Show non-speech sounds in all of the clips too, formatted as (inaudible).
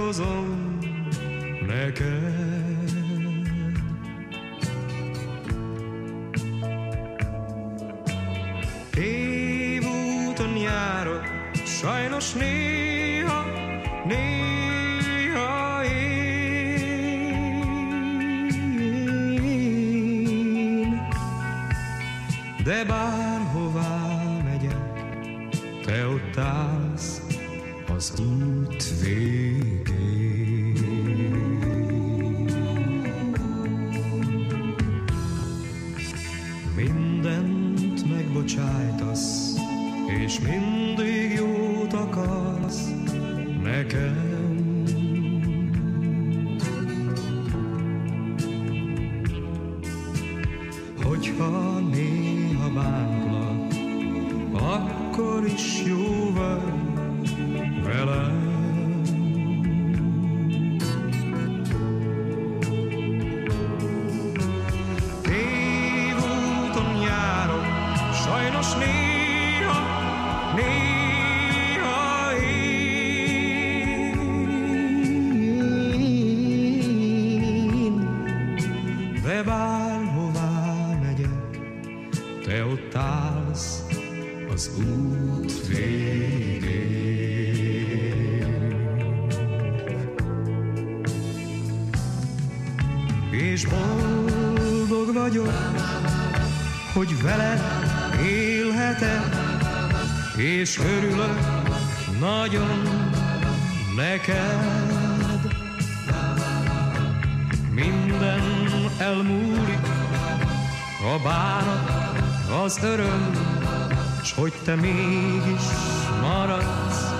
tartozom neked. Mindig jót akarsz nekem. Te mégis maradsz,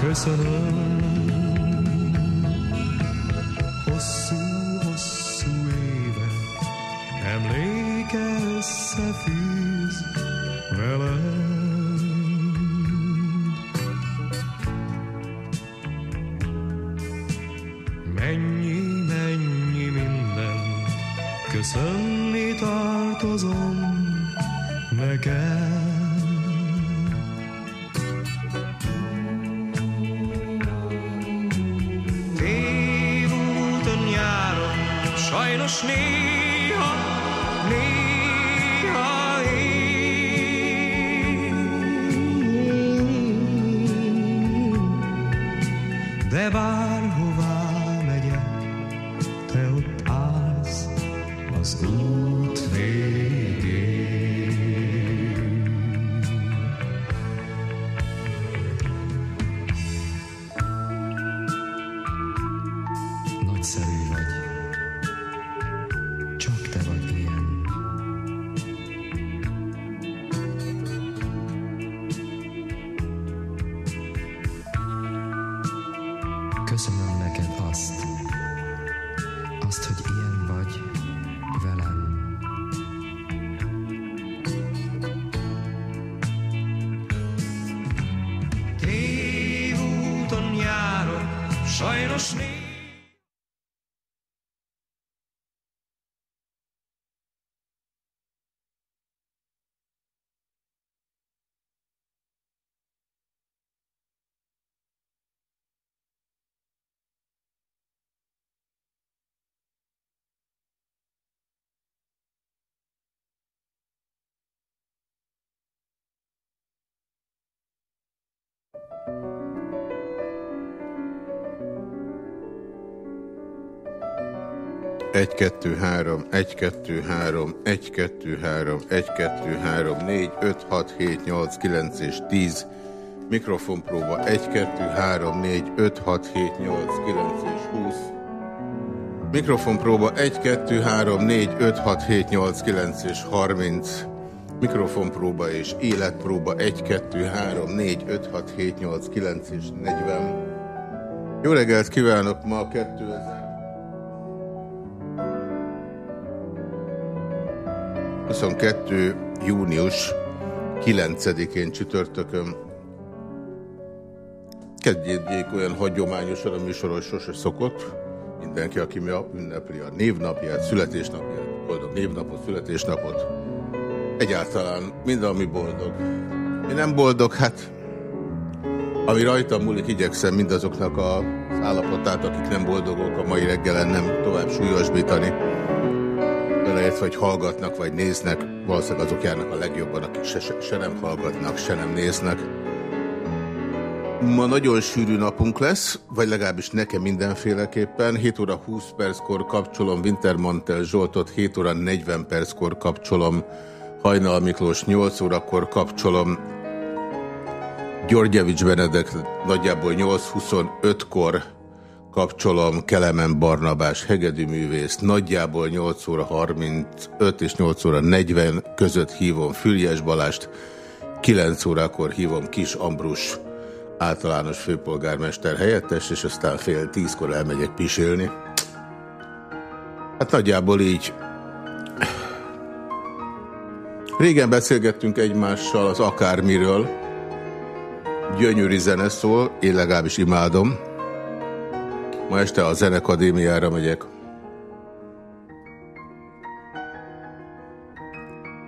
köszönöm. 1, 2, 3, 1, 2, 3, 1, 2, 3, 1, 2, 3, 4, 5, 6, 7, 8, 9 és 10. Mikrofonpróba 1, 2, 3, 4, 5, 6, 7, 8, 9 és 20. Mikrofonpróba 1, 2, 3, 4, 5, 6, 7, 8, 9 és 30. Mikrofonpróba és életpróba egy, kettő, három, négy, öt, hat, hét, nyolc, kilenc és negyven. Jó reggelt kívánok ma 2000. 22. június 9-én csütörtökön. Kezdjék olyan hagyományosan a műsoros sose szokott. Mindenki, aki ma ünnepli a névnapját, születésnapját, boldog névnapot, születésnapot. Egyáltalán minden, ami boldog. Mi nem boldog, hát ami rajtam múlik, igyekszem mindazoknak az állapotát, akik nem boldogok a mai reggelen nem tovább súlyosbítani beleértve, hogy hallgatnak vagy néznek, valószínűleg azok járnak a legjobban, akik se, se, se nem hallgatnak, se nem néznek. Ma nagyon sűrű napunk lesz, vagy legalábbis nekem mindenféleképpen. 7 óra 20 perckor kapcsolom Wintermantel Zsoltot, 7 óra 40 perckor kapcsolom Hajnal Miklós, 8 órakor kapcsolom. Györgyevics Benedek, nagyjából 8.25-kor kapcsolom Kelemen Barnabás hegedűművész, nagyjából 8 óra 35 és 8 óra 40 között hívom Fülyes Balást, 9 órakor hívom Kis Ambrus általános főpolgármester helyettes, és aztán fél tízkor elmegyek pisélni. Hát nagyjából így Régen beszélgettünk egymással az akármiről. Gyönyörű zene szól, én legalábbis imádom. Ma este a Zenekadémiára megyek.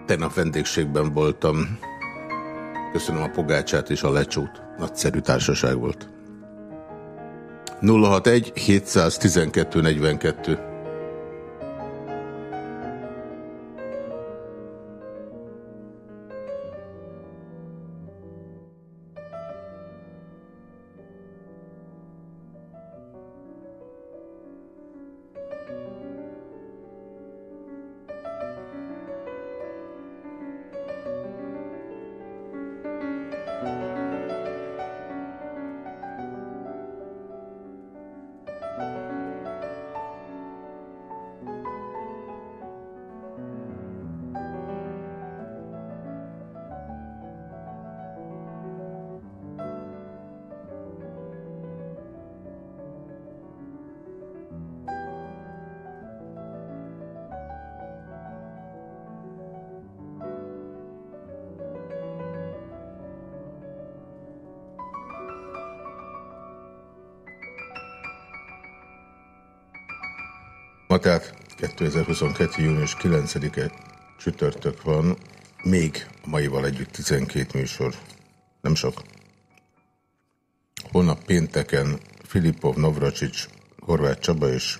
Tegnap vendégségben voltam. Köszönöm a pogácsát és a lecsót. Nagyszerű társaság volt. 061 712 42 tehát 2022. június 9-e csütörtök van, még a maival együtt 12 műsor. Nem sok. Holnap pénteken Filipov, Navracsics, Horváth Csaba és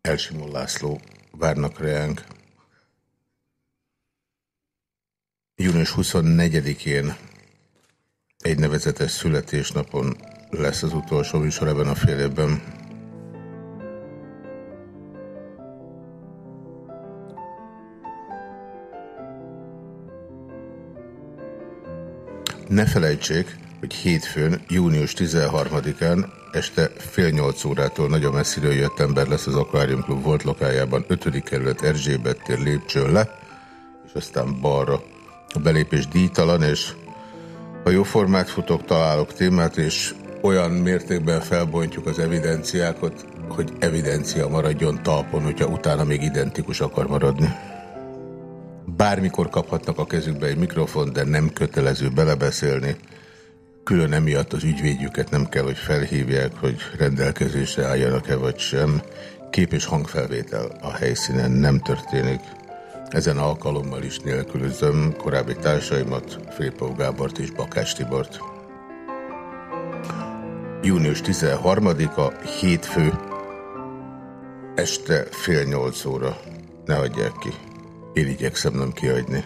Elsimon László várnak reánk. Június 24-én egy nevezetes születésnapon lesz az utolsó műsor ebben a fél. Ne felejtsék, hogy hétfőn, június 13-án este fél nyolc órától nagyon messziről jött ember lesz az Aquarium Club volt lokájában, 5. kerület Erzsébet tér lépcsőn le, és aztán balra. A belépés díjtalan, és ha jó formát futok, találok témát, és olyan mértékben felbontjuk az evidenciákat, hogy evidencia maradjon talpon, hogyha utána még identikus akar maradni. Bármikor kaphatnak a kezükbe egy mikrofon, de nem kötelező belebeszélni. Külön emiatt az ügyvédjüket nem kell, hogy felhívják, hogy rendelkezésre álljanak-e vagy sem. Kép és hangfelvétel a helyszínen nem történik. Ezen alkalommal is nélkülözöm korábbi társaimat, Filipov Gábort és Bakács Tibort. Június 13-a, hétfő, este fél nyolc óra. Ne hagyják ki. Én igyekszem nem kiadni.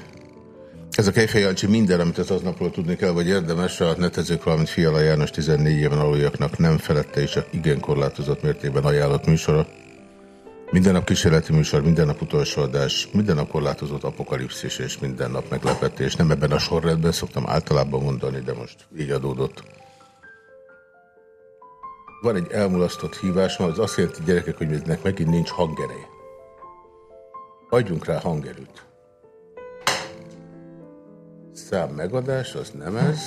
Ez a Kejfej Jancsi minden, amit az aznapról tudni kell, vagy érdemes, a netezők, valamint Fiala János 14 éven aluljaknak nem felette és csak igen korlátozott mértékben ajánlott műsora. Minden nap kísérleti műsor, minden nap utolsó adás, minden nap korlátozott apokalipszis és minden nap meglepetés. Nem ebben a sorrendben szoktam általában mondani, de most így adódott. Van egy elmulasztott hívásom, az azt jelenti gyerekek, hogy ennek megint nincs hangereje. Adjunk rá hangerőt. Szám megadás, az nem ez.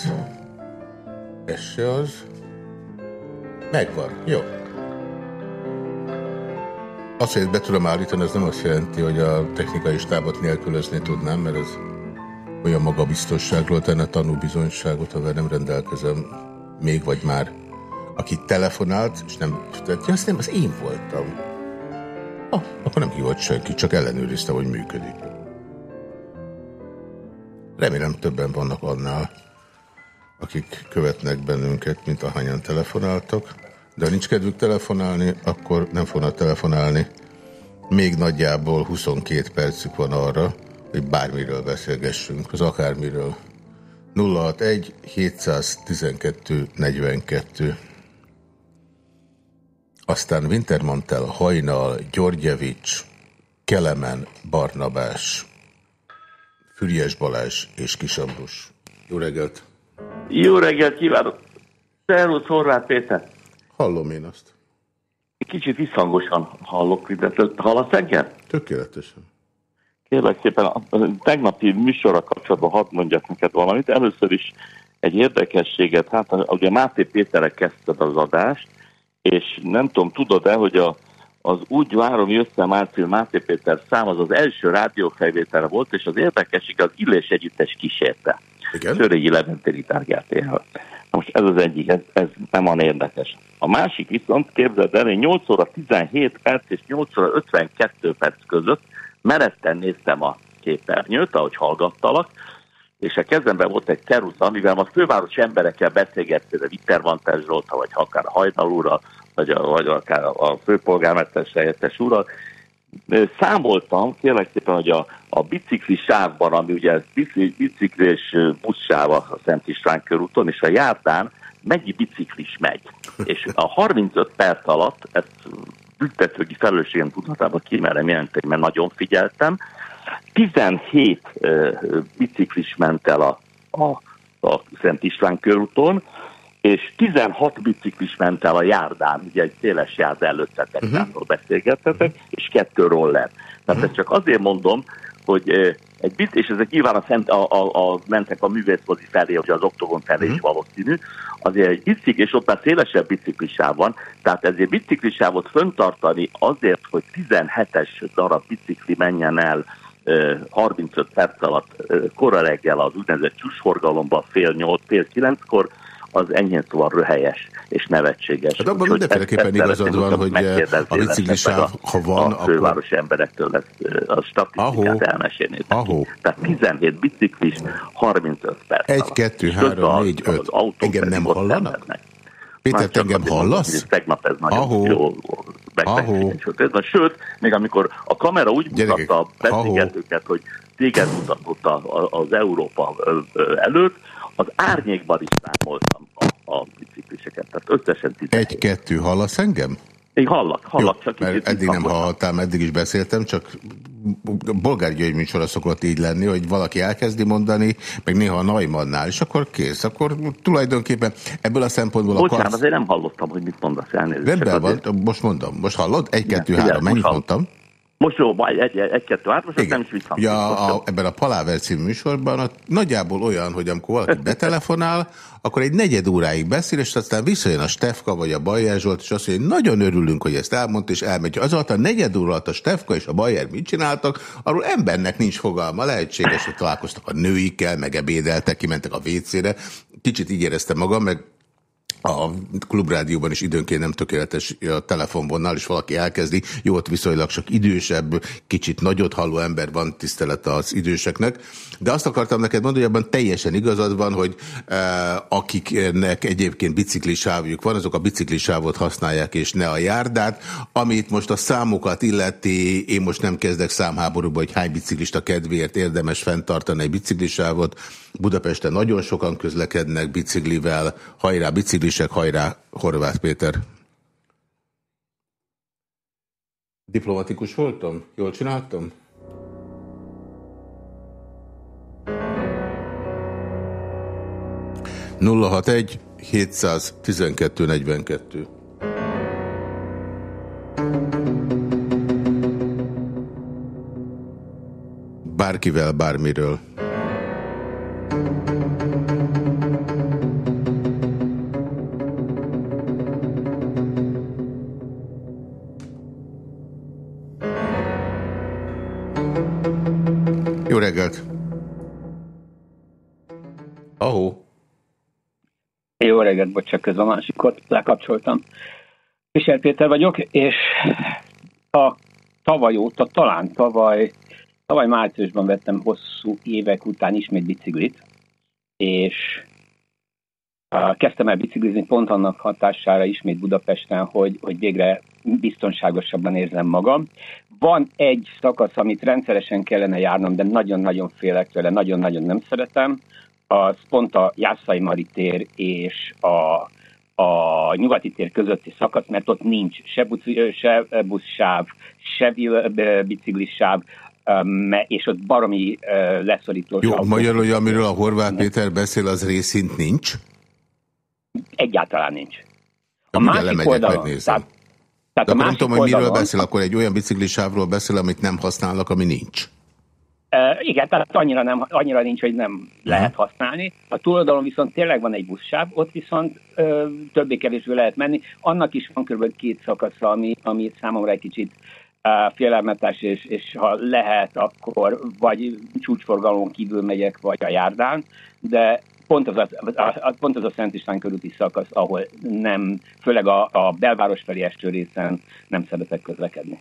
Ez se az. Megvan. Jó. Azt, hogy be tudom állítani, az nem azt jelenti, hogy a technikai stábot nélkülözni tudnám, mert ez olyan magabiztosságról tenne tanúbizonyságot, amivel nem rendelkezem még vagy már. Aki telefonált, és nem... Ja, azt nem, az én voltam. Ah, akkor nem hívott senki, csak ellenőrizte, hogy működik. Remélem többen vannak annál, akik követnek bennünket, mint ahányan telefonáltak. De ha nincs kedvük telefonálni, akkor nem fognak telefonálni. Még nagyjából 22 percük van arra, hogy bármiről beszélgessünk, az akármiről. 061 712 42 aztán Wintermantel, Hajnal, Györgyevics, Kelemen, Barnabás, Füriás Balázs és Kisambrus. Jó reggelt! Jó reggelt kívánok! Szervusz, Horváth Péter! Hallom én azt. Kicsit visszhangosan hallok, de hallasz engem? Tökéletesen. Kérlek szépen, a tegnapi műsorra kapcsolatban hadd mondjak neked valamit. Először is egy érdekességet, hát ugye Máté Péterre kezdted az adást, és nem tudom, tudod-e, hogy a, az úgy várom, jöttem Márcil Máté Péter szám, az az első rádiófelvételre volt, és az érdekesség az Illés Együttes kísérte. Igen. Sörényi Leventéri tárgyátéről. Most ez az egyik, ez, ez nem van érdekes. A másik viszont, képzeld el, hogy 8 óra 17 perc és 8 óra 52 perc között meretten néztem a képernyőt, ahogy hallgattalak, és a kezemben volt egy kerusz, amivel a főváros emberekkel beszélgettél, a Vittervantás Zsolta, vagy akár a Hajdal úrral, vagy, a, vagy akár a főpolgármester helyettes úrral, számoltam, kérlek szépen, hogy a, a bicikli sávban, ami ugye bicikli, biciklés buszsáv a Szent István körúton, és a járdán mennyi biciklis megy. (laughs) És a 35 perc alatt, ezt büntetőgi felelősségem tudatában kimerem jelenteni, mert nagyon figyeltem, 17 uh, biciklis ment el a, a, a Szent István körúton, és 16 biciklis ment el a járdán, ugye egy széles járd előttetek, uh-huh. Mhm. beszélgettetek, és kettő roller. Tehát uh-huh. ezt csak azért mondom, hogy egy bic, és ezek nyilván a, szent, a, a, a mentek a művészmozi felé, hogy az oktogon felé uh-huh. is valószínű, azért egy bicikl, és ott már szélesebb biciklisáv van, tehát ezért biciklisávot föntartani azért, hogy 17-es darab bicikli menjen el 35 perc alatt kora reggel az úgynevezett csúsforgalomban fél nyolc, fél kilenckor, az enyhén szóval röhelyes és nevetséges. Hát abban mindenféleképpen igazad van, hogy a biciklisáv, ha van, a fővárosi akkor... emberektől lesz a statisztikát elmesélni. Tehát 17 biciklis, 35 perc 1, 2, 3, 4, 5. Engem nem hallanak? Péter, te engem hallasz? Tegnap ez nagyon Ahó. jó beszélgetés. Sőt, még amikor a kamera úgy Gyerekek, mutatta a beszélgetőket, hogy téged mutatott az Európa előtt, az árnyékban is számoltam a, a bicikliseket. Tehát összesen 17. Egy, kettő, hallasz engem? Én hallak, hallak. Jó, csak mert eddig nem hallhattam, eddig is beszéltem, csak Bolgár György műsora szokott így lenni, hogy valaki elkezdi mondani, meg néha a Naimannál, és akkor kész. Akkor tulajdonképpen ebből a szempontból Bocsánat, akarsz... azért nem hallottam, hogy mit mondasz elnézést. Rendben van, azért... most mondom. Most hallod? Egy, kettő, három. Mennyit mondtam? Most jó, egy, egy, egy kettő át, most nem is vissza. Ja, a, ebben a Paláver című műsorban a, nagyjából olyan, hogy amikor valaki betelefonál, akkor egy negyed óráig beszél, és aztán visszajön a Stefka vagy a Bajer Zsolt, és azt mondja, hogy nagyon örülünk, hogy ezt elmondta, és elmegy. Az alatt a negyed óra alatt a Stefka és a Bajer mit csináltak, arról embernek nincs fogalma. Lehetséges, hogy találkoztak a nőikkel, meg ebédeltek, kimentek a WC-re. Kicsit így éreztem magam, meg a klubrádióban is időnként nem tökéletes a telefonvonnal, és valaki elkezdi, jó, ott viszonylag csak idősebb, kicsit nagyot halló ember van tisztelet az időseknek, de azt akartam neked mondani, hogy abban teljesen igazad van, hogy e, akiknek egyébként biciklisávjuk van, azok a biciklisávot használják, és ne a járdát. Amit most a számokat illeti, én most nem kezdek számháborúba, hogy hány biciklista kedvéért érdemes fenntartani egy biciklisávot. Budapesten nagyon sokan közlekednek biciklivel, hajrá biciklisek, hajrá Horváth Péter. Diplomatikus voltam? Jól csináltam? Nulla hat egy 712 42. Bárkivel, bármiről. Jó reggelt, bocsánat, közben a másikot lekapcsoltam. Kisel Péter vagyok, és a tavaly óta, talán tavaly, tavaly márciusban vettem hosszú évek után ismét biciklit, és kezdtem el biciklizni pont annak hatására ismét Budapesten, hogy, hogy végre biztonságosabban érzem magam. Van egy szakasz, amit rendszeresen kellene járnom, de nagyon-nagyon félek tőle, nagyon-nagyon nem szeretem, az pont a Jászai Mari tér és a, a nyugati tér közötti szakasz, mert ott nincs se, buci, se buszsáv, se biciklisáv, és ott baromi leszorító. Jó, magyarul, hogy amiről a Horváth Péter beszél, az részint nincs? Egyáltalán nincs. A másik oldalon, tehát, tehát De a nem tudom, hogy miről oldalon, beszél, akkor egy olyan biciklisávról beszél, amit nem használnak, ami nincs. E, igen, tehát annyira, nem, annyira nincs, hogy nem lehet használni. A túloldalon viszont tényleg van egy buszsáv, ott viszont többé-kevésbé lehet menni. Annak is van kb. két szakasza, ami, ami számomra egy kicsit uh, félelmetes, és, és ha lehet, akkor vagy csúcsforgalon kívül megyek, vagy a járdán, de pont az a, a, pont az a Szent István körúti szakasz, ahol nem, főleg a, a belváros felé eső részen nem szeretek közlekedni.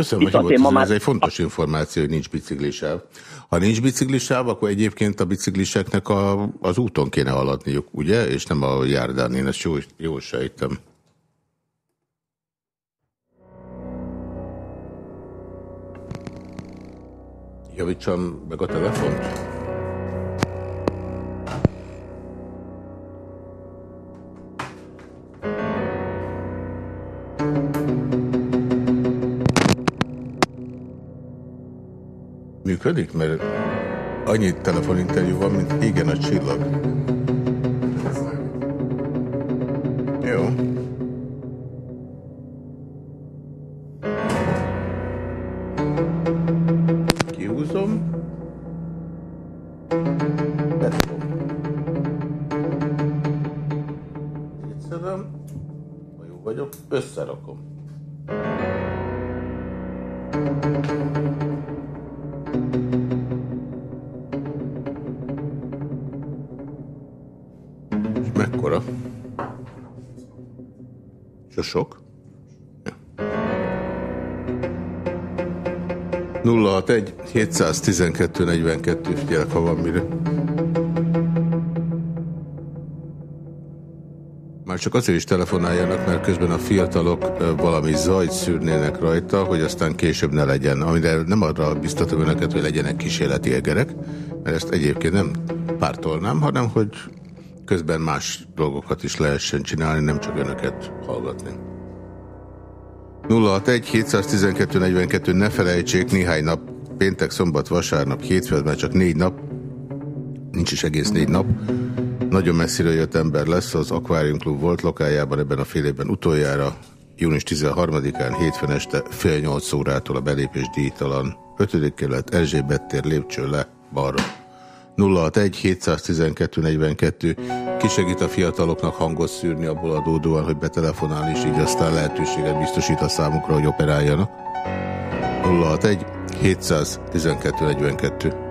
Köszönöm, hogy hívott, ez már... egy fontos információ, hogy nincs biciklisáv. Ha nincs biciklisáv, akkor egyébként a bicikliseknek a, az úton kéne haladniuk, ugye? És nem a járdán, én ezt jól, jól sejtem. Javítsam meg a telefont. Működik? Mert annyi telefoninterjú van, mint igen a csillag. Jó. Kihúzom. Bedobom. Szétszedem. Ha jó összerakom. Sok. 061 712 42 figyelek, ha van mire. Már csak azért is telefonáljanak, mert közben a fiatalok valami zajt szűrnének rajta, hogy aztán később ne legyen. Amire nem arra biztatom önöket, hogy legyenek kísérleti egerek, mert ezt egyébként nem pártolnám, hanem hogy közben más dolgokat is lehessen csinálni, nem csak önöket hallgatni. 061 712 42 ne felejtsék, néhány nap, péntek, szombat, vasárnap, hétfőd, már csak négy nap, nincs is egész négy nap, nagyon messziről jött ember lesz, az Aquarium Club volt lokájában ebben a fél évben utoljára, június 13-án, hétfőn este fél nyolc órától a belépés díjtalan, 5. kerület, Erzsébet tér, lépcső le, balra. 061 712 42 kisegít a fiataloknak hangot szűrni abból adódóan, hogy betelefonál, és így aztán lehetőséget biztosít a számukra, hogy operáljanak. 061 712 42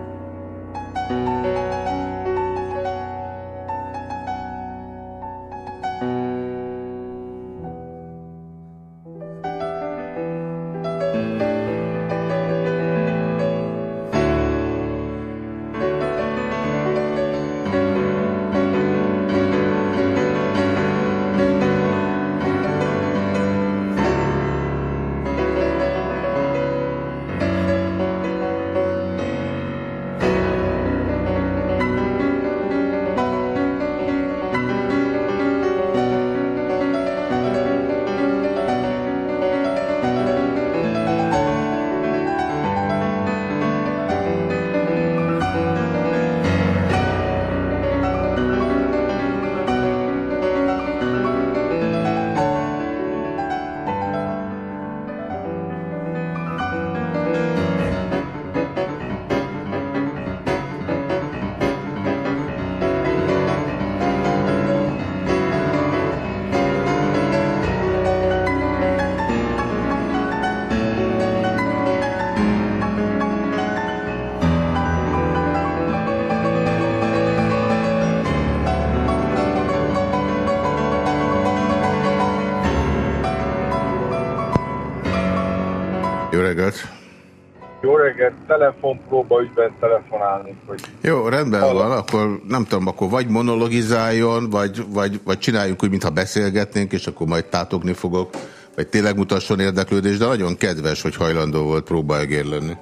telefonpróba ügyben telefonálni. Hogy Jó, rendben hallom. van, akkor nem tudom, akkor vagy monologizáljon, vagy, vagy, vagy csináljunk úgy, mintha beszélgetnénk, és akkor majd tátogni fogok, vagy tényleg mutasson érdeklődést, de nagyon kedves, hogy hajlandó volt próbaegér lenni.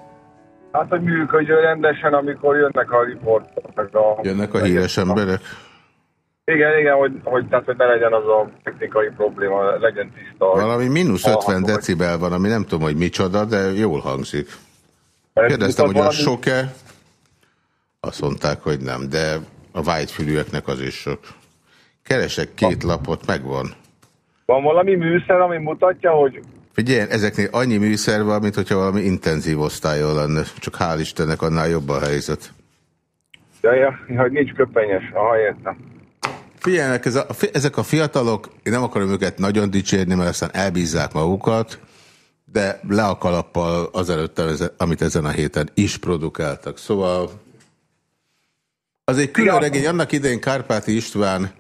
Hát, hogy működjön rendesen, amikor jönnek a riportok. A... Jönnek a híres emberek? Igen, igen, hogy, hogy, tehát, hogy ne legyen az a technikai probléma, legyen tiszta. Valami mínusz 50 decibel van, ami nem tudom, hogy micsoda, de jól hangzik. Kérdeztem, hogy az sok-e? Azt mondták, hogy nem, de a vágyfülűeknek az is sok. Keresek két lapot, megvan. Van valami műszer, ami mutatja, hogy Figyelj, ezeknél annyi műszer van, mint hogyha valami intenzív osztályon lenne. Csak hál' Istennek annál jobb a helyzet. Ja, ja, hogy nincs köpenyes. Aha, értem. Figyeljenek, ez a, ezek a fiatalok, én nem akarom őket nagyon dicsérni, mert aztán elbízzák magukat, de le a kalappal azelőtt, amit ezen a héten is produkáltak. Szóval az egy külön regény, annak idején Kárpáti István,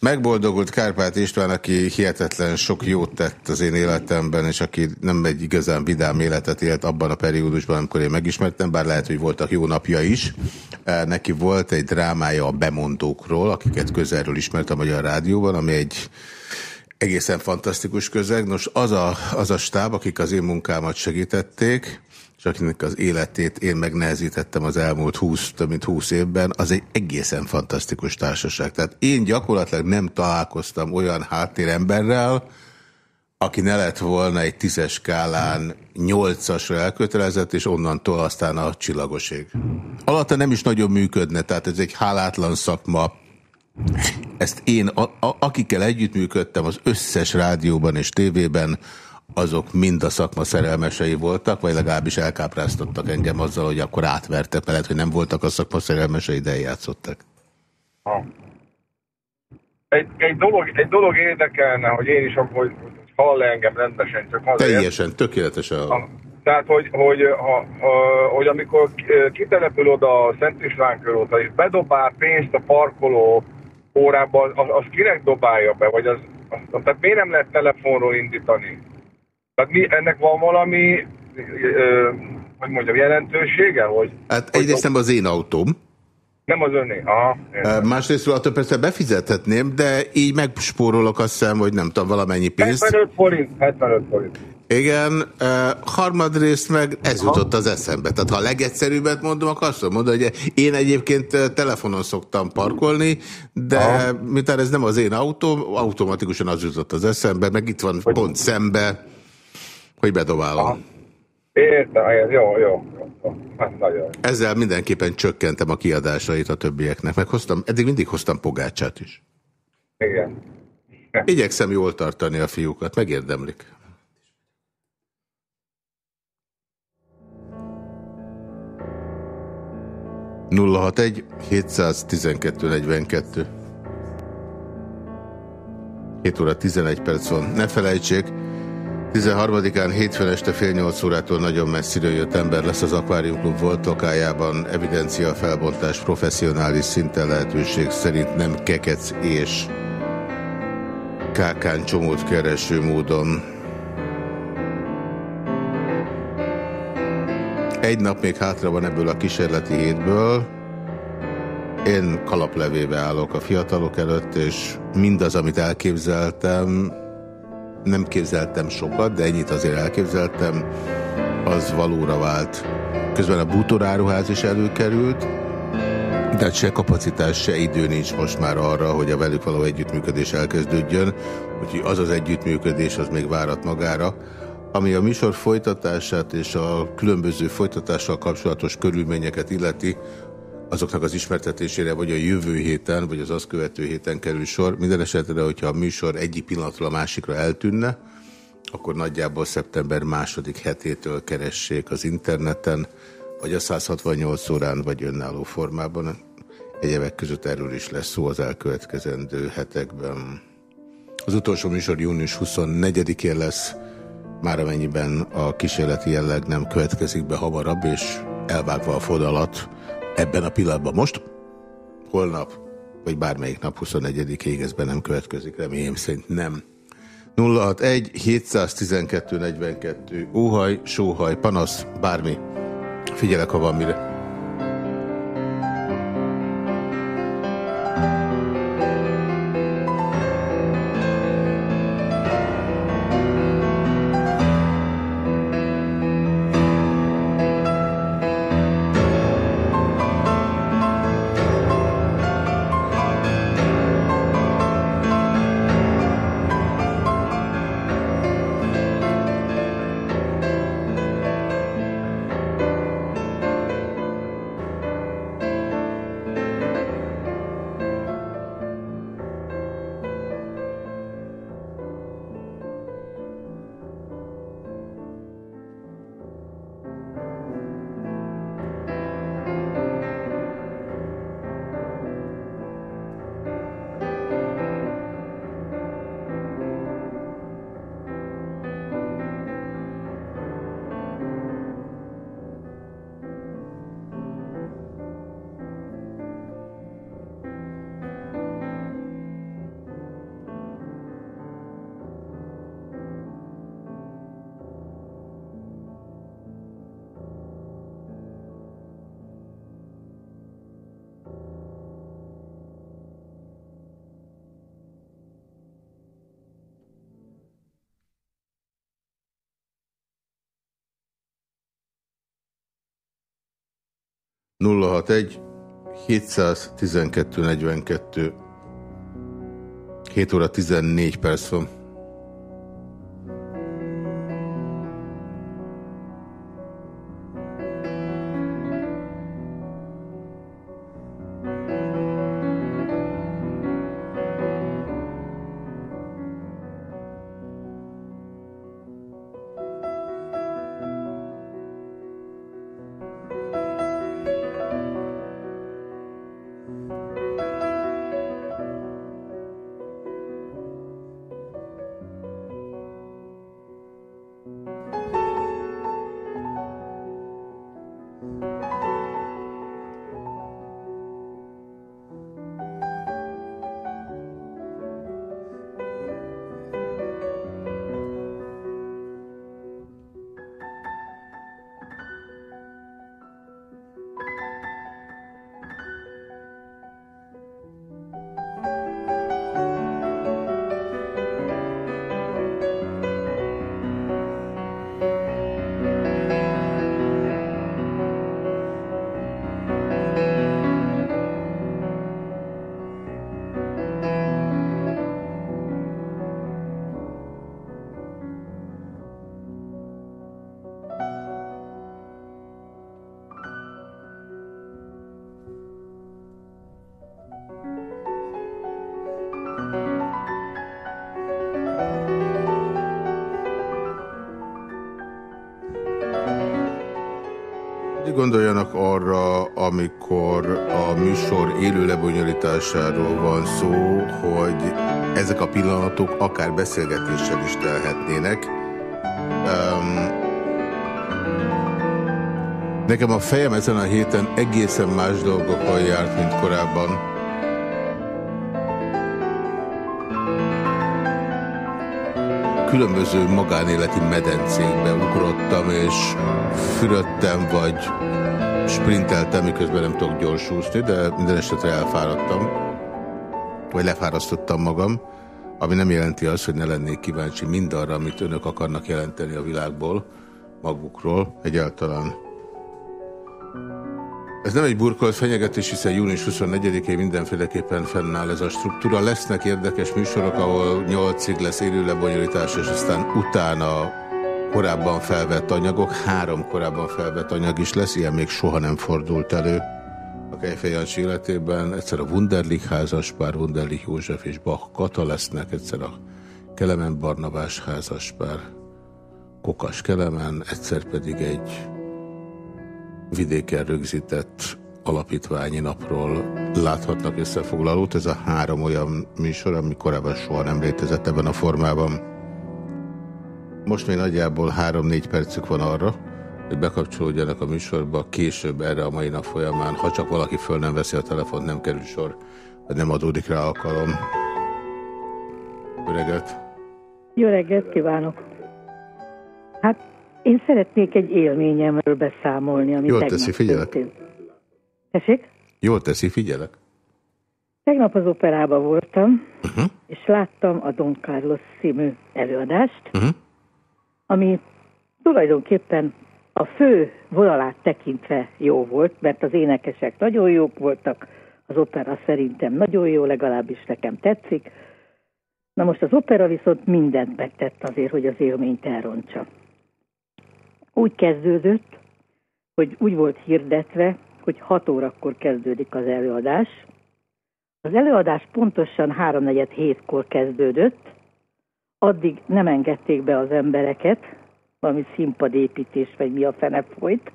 megboldogult Kárpáti István, aki hihetetlen sok jót tett az én életemben, és aki nem egy igazán vidám életet élt abban a periódusban, amikor én megismertem, bár lehet, hogy voltak jó napja is. Eh, Neki volt egy drámája a bemondókról, akiket közelről ismert a Magyar Rádióban, ami egy egészen fantasztikus közeg. Nos, az a, az a stáb, akik az én munkámat segítették, és akinek az életét én megnehezítettem az elmúlt 20, több mint 20 évben, az egy egészen fantasztikus társaság. Tehát én gyakorlatilag nem találkoztam olyan háttéremberrel, aki ne lett volna egy tízes skálán nyolcasra elkötelezett, és onnantól aztán a csillagoség. Alatta nem is nagyon működne, tehát ez egy hálátlan szakma, ezt én, a, a, akikkel együttműködtem az összes rádióban és tévében, azok mind a szakma szerelmesei voltak, vagy legalábbis elkápráztattak engem azzal, hogy akkor átvertek, mert hogy nem voltak a szakma szerelmesei, de eljátszottak. Ha. Egy, egy, dolog, egy dolog érdekelne, hogy én is akkor, hogy hogy hall engem rendesen, csak azért. Teljesen, tökéletesen. A- Tehát, hogy, hogy, ha, ha, hogy amikor kitelepül oda a Szent István körútra, és bedobál pénzt a parkoló órában, az, az kinek dobálja be? Vagy az, az, az, tehát miért nem lehet telefonról indítani? Tehát mi, ennek van valami, ö, hogy mondjam, jelentősége? Hogy, Hát hogy egyrészt nem az én autóm, nem az önné. Aha, másrészt attól persze befizethetném, de így megspórolok azt hiszem, hogy nem tudom, valamennyi pénzt. 75 forint, 75 forint. Igen, uh, harmadrészt meg ez jutott az eszembe. Tehát ha a legegyszerűbbet mondom, akkor azt mondani, hogy én egyébként telefonon szoktam parkolni, de Aha. miután ez nem az én autóm, automatikusan az jutott az eszembe, meg itt van Hogy- pont szembe, hogy bedobálom. Aha. Értem, jó, jó, jó. Hát nagyon. Ezzel mindenképpen csökkentem a kiadásait a többieknek. Meghoztam, eddig mindig hoztam pogácsát is. Igen. Igyekszem jól tartani a fiúkat, megérdemlik. Nulla hat egy 712 42 7 óra 11 perc van. Ne felejtsék, 13-án hétfőn este fél nyolc órától nagyon messziről jött ember lesz az Aquarium Club volt lokájában. Evidencia felbontás professzionális szinten lehetőség szerint nem kekec és kákán csomót kereső módon. Egy nap még hátra van ebből a kísérleti hétből. Én kalaplevébe állok a fiatalok előtt, és mindaz, amit elképzeltem, nem képzeltem sokat, de ennyit azért elképzeltem, az valóra vált. Közben a bútoráruház is előkerült, de hát se kapacitás, se idő nincs most már arra, hogy a velük való együttműködés elkezdődjön, úgyhogy az az együttműködés az még várat magára. Ami a műsor folytatását és a különböző folytatással kapcsolatos körülményeket illeti, azoknak az ismertetésére vagy a jövő héten, vagy az azt követő héten kerül sor. Minden esetre, hogyha a műsor egyik pillanatról a másikra eltűnne, akkor nagyjából szeptember második hetétől keressék az interneten, vagy a 168 órán, vagy önálló formában. Egyebek között erről is lesz szó az elkövetkezendő hetekben. Az utolsó műsor június 24-én lesz, már amennyiben a kísérleti jelleg nem következik be hamarabb, és elvágva a fodalat ebben a pillanatban most, holnap, vagy bármelyik nap 21-ig ez nem következik, reményem szerint nem. 061 712 42 óhaj, sóhaj, panasz, bármi. Figyelek, ha van mire. 061 712 42 7 óra 14 perc van. Gondoljanak arra, amikor a műsor élő lebonyolításáról van szó, hogy ezek a pillanatok akár beszélgetéssel is telhetnének. Um, nekem a fejem ezen a héten egészen más dolgokkal járt, mint korábban. Különböző magánéleti medencékbe ugrottam, és fürödtem, vagy sprinteltem, miközben nem tudok gyorsúszni, de minden esetre elfáradtam, vagy lefárasztottam magam, ami nem jelenti azt, hogy ne lennék kíváncsi mindarra, amit önök akarnak jelenteni a világból, magukról, egyáltalán ez nem egy burkolt fenyegetés, hiszen június 24-én mindenféleképpen fennáll ez a struktúra. Lesznek érdekes műsorok, ahol 8-ig lesz élő lebonyolítás, és aztán utána korábban felvett anyagok, három korábban felvett anyag is lesz, ilyen még soha nem fordult elő a Kejfejancsi életében. Egyszer a Wunderlich házaspár, Wunderlich József és Bach Kata lesznek, egyszer a Kelemen Barnabás házaspár, Kokas Kelemen, egyszer pedig egy vidéken rögzített alapítványi napról láthatnak összefoglalót. Ez a három olyan műsor, ami korábban soha nem létezett ebben a formában. Most még nagyjából három-négy percük van arra, hogy bekapcsolódjanak a műsorba később erre a mai nap folyamán. Ha csak valaki föl nem veszi a telefont, nem kerül sor, vagy nem adódik rá alkalom. Jó reggelt! Jó reggelt kívánok! Hát én szeretnék egy élményemről beszámolni, ami Jól teszi, figyelek. Történt. Tessék? Jól teszi, figyelek. Tegnap az operában voltam, uh -huh. és láttam a Don Carlos című előadást, uh -huh. ami tulajdonképpen a fő vonalát tekintve jó volt, mert az énekesek nagyon jók voltak, az opera szerintem nagyon jó, legalábbis nekem tetszik. Na most az opera viszont mindent megtett azért, hogy az élményt elrontsa úgy kezdődött, hogy úgy volt hirdetve, hogy 6 órakor kezdődik az előadás. Az előadás pontosan 3 hétkor kezdődött, addig nem engedték be az embereket, valami színpadépítés, vagy mi a fene folyt.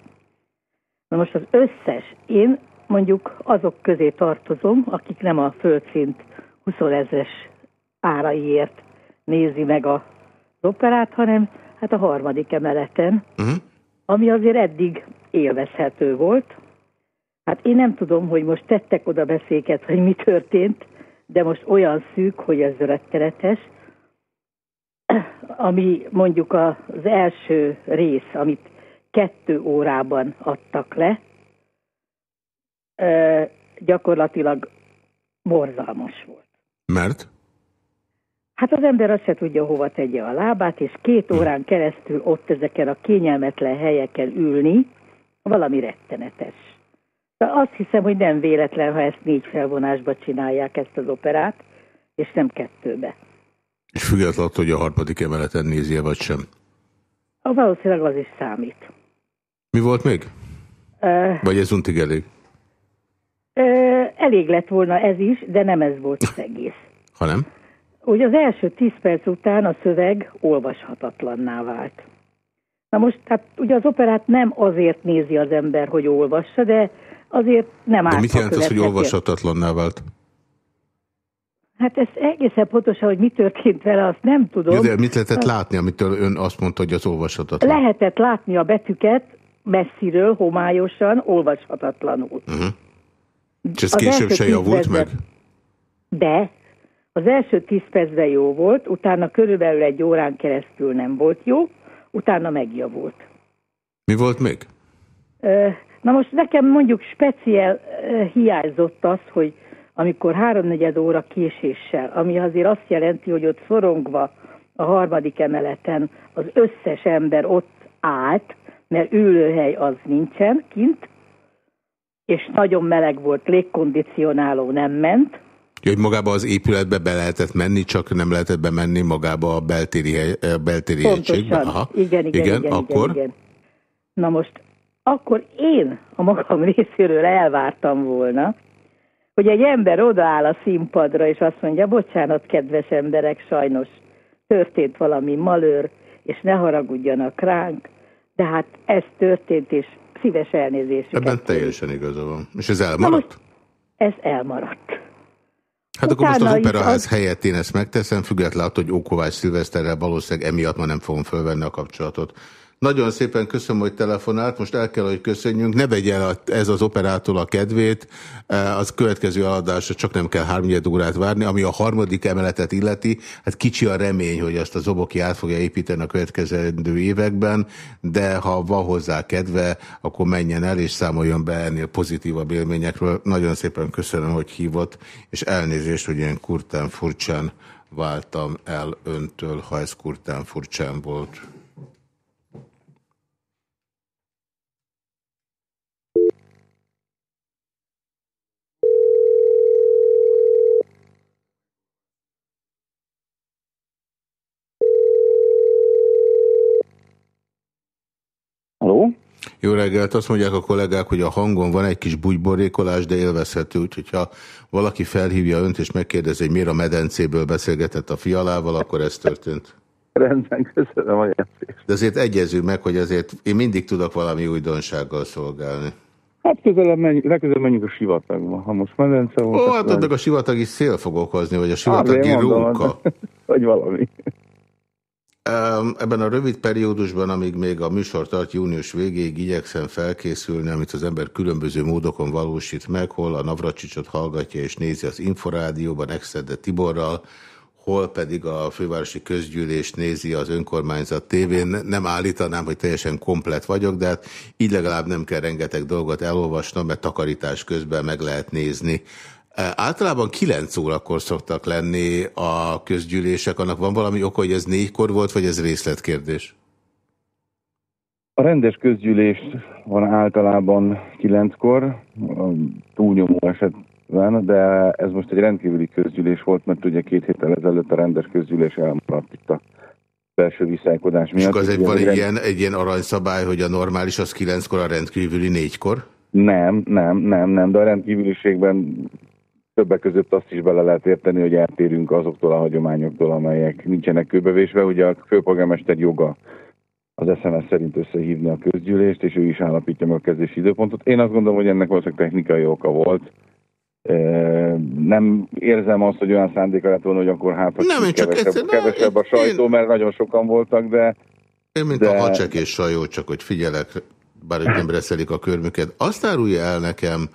Na most az összes, én mondjuk azok közé tartozom, akik nem a földszint 20 ezres áraiért nézi meg az operát, hanem hát a harmadik emeleten, uh-huh. ami azért eddig élvezhető volt. Hát én nem tudom, hogy most tettek oda beszéket, hogy mi történt, de most olyan szűk, hogy ez rettenetes, ami mondjuk az első rész, amit kettő órában adtak le, gyakorlatilag borzalmas volt. Mert? Hát az ember azt se tudja, hova tegye a lábát, és két órán keresztül ott ezeken a kényelmetlen helyeken ülni, valami rettenetes. De azt hiszem, hogy nem véletlen, ha ezt négy felvonásba csinálják ezt az operát, és nem kettőbe. És függetlenül, hogy a harmadik emeleten nézi -e, vagy sem. A valószínűleg az is számít. Mi volt még? Uh, vagy ez untig elég? Uh, elég lett volna ez is, de nem ez volt az egész. Ha nem? Ugye az első tíz perc után a szöveg olvashatatlanná vált. Na most, hát ugye az operát nem azért nézi az ember, hogy olvassa, de azért nem áll. De mit jelent az, hogy olvashatatlanná vált? Hát ez egészen pontosan, hogy mi történt vele, azt nem tudom. Ja, de mit lehetett látni, amitől ön azt mondta, hogy az olvashatatlan? Lehetett látni a betűket messziről, homályosan, olvashatatlanul. Uh -huh. És ez az később se javult meg? De az első tíz percben jó volt, utána körülbelül egy órán keresztül nem volt jó, utána megjavult. Mi volt még? Na most nekem mondjuk speciál hiányzott az, hogy amikor háromnegyed óra késéssel, ami azért azt jelenti, hogy ott szorongva a harmadik emeleten az összes ember ott állt, mert ülőhely az nincsen kint, és nagyon meleg volt, légkondicionáló nem ment, hogy magába az épületbe be lehetett menni, csak nem lehetett bemenni magába a beltéri, hely, beltéri helységbe. Aha. Igen, igen, igen, igen, akkor? igen, igen. Na most, akkor én a magam (laughs) részéről elvártam volna, hogy egy ember odaáll a színpadra, és azt mondja, bocsánat, kedves emberek, sajnos történt valami malőr, és ne haragudjanak ránk, de hát ez történt, és szíves elnézést. Ebben teljesen igaza van. És ez elmaradt? most ez elmaradt. Hát akkor most az operaház az... helyett én ezt megteszem, függetlenül attól, hogy Ókovács Szilveszterrel valószínűleg emiatt ma nem fogom fölvenni a kapcsolatot. Nagyon szépen köszönöm, hogy telefonált. Most el kell, hogy köszönjünk. Ne vegye el ez az operától a kedvét. E, az következő aladásra csak nem kell háromnyed órát várni. Ami a harmadik emeletet illeti, hát kicsi a remény, hogy azt a Zoboki át fogja építeni a következő években, de ha van hozzá kedve, akkor menjen el és számoljon be ennél pozitívabb élményekről. Nagyon szépen köszönöm, hogy hívott, és elnézést, hogy ilyen kurtán furcsán váltam el öntől, ha ez kurtán furcsán volt. Halló? Jó reggelt, azt mondják a kollégák, hogy a hangon van egy kis bugyborékolás, de élvezhető, úgyhogy ha valaki felhívja önt és megkérdezi, hogy miért a medencéből beszélgetett a fialával, akkor ez történt. Rendben, köszönöm a jelentést. De azért egyezünk meg, hogy azért én mindig tudok valami újdonsággal szolgálni. Hát közelebb menj, legközelebb menjünk a sivatagba. Ha most medence volt... Ó, hát meg a sivatagi szél fog okozni, vagy a sivatagi róka. (laughs) Vagy valami. Ebben a rövid periódusban, amíg még a műsor tart június végéig igyekszem felkészülni, amit az ember különböző módokon valósít meg, hol a Navracsicsot hallgatja és nézi az Inforádióban, Exede Tiborral, hol pedig a fővárosi közgyűlést nézi az önkormányzat tévén. Nem állítanám, hogy teljesen komplet vagyok, de hát így legalább nem kell rengeteg dolgot elolvasnom, mert takarítás közben meg lehet nézni Általában 9 órakor szoktak lenni a közgyűlések. Annak van valami oka, hogy ez négykor volt, vagy ez részletkérdés? A rendes közgyűlés van általában kilenckor, túlnyomó esetben, de ez most egy rendkívüli közgyűlés volt, mert ugye két héttel ezelőtt a rendes közgyűlés elmaradt itt a belső viszálykodás miatt. És az egy, van egy, rend... ilyen, egy ilyen aranyszabály, hogy a normális az kilenckor, a rendkívüli négykor? Nem, nem, nem, nem, de a rendkívüliségben Többek között azt is bele lehet érteni, hogy eltérünk azoktól a hagyományoktól, amelyek nincsenek kőbevésve. Ugye a főpolgármester joga az SMS szerint összehívni a közgyűlést, és ő is állapítja meg a kezdési időpontot. Én azt gondolom, hogy ennek valószínűleg technikai oka volt. Nem érzem azt, hogy olyan szándéka lett volna, hogy akkor hát, hogy nem, kevesebb, egyszer, kevesebb a sajtó, én... mert nagyon sokan voltak, de... Én, mint de... a hacsek és sajó, csak hogy figyelek, bár hogy nem reszelik a körmüket. Azt árulja el nekem,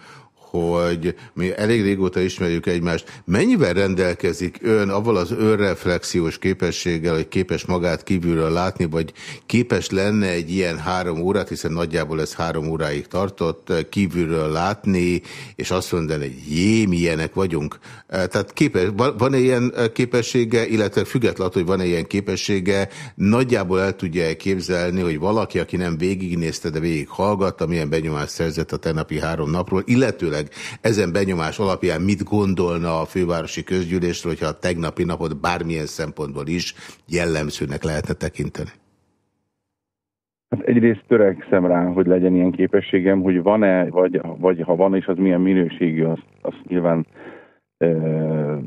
hogy mi elég régóta ismerjük egymást. Mennyivel rendelkezik ön avval az önreflexiós képességgel, hogy képes magát kívülről látni, vagy képes lenne egy ilyen három órát, hiszen nagyjából ez három óráig tartott, kívülről látni, és azt mondani, hogy jé, milyenek vagyunk. Tehát képes, van-e ilyen képessége, illetve függetlenül, hogy van-e ilyen képessége, nagyjából el tudja -e képzelni, hogy valaki, aki nem végignézte, de végig hallgatta, milyen benyomást szerzett a tennapi három napról, illetőleg ezen benyomás alapján mit gondolna a fővárosi közgyűlésről, hogyha a tegnapi napot bármilyen szempontból is jellemzőnek lehetne tekinteni? Hát egyrészt törekszem rá, hogy legyen ilyen képességem, hogy van-e, vagy, vagy ha van, és az milyen minőségű, azt, azt nyilván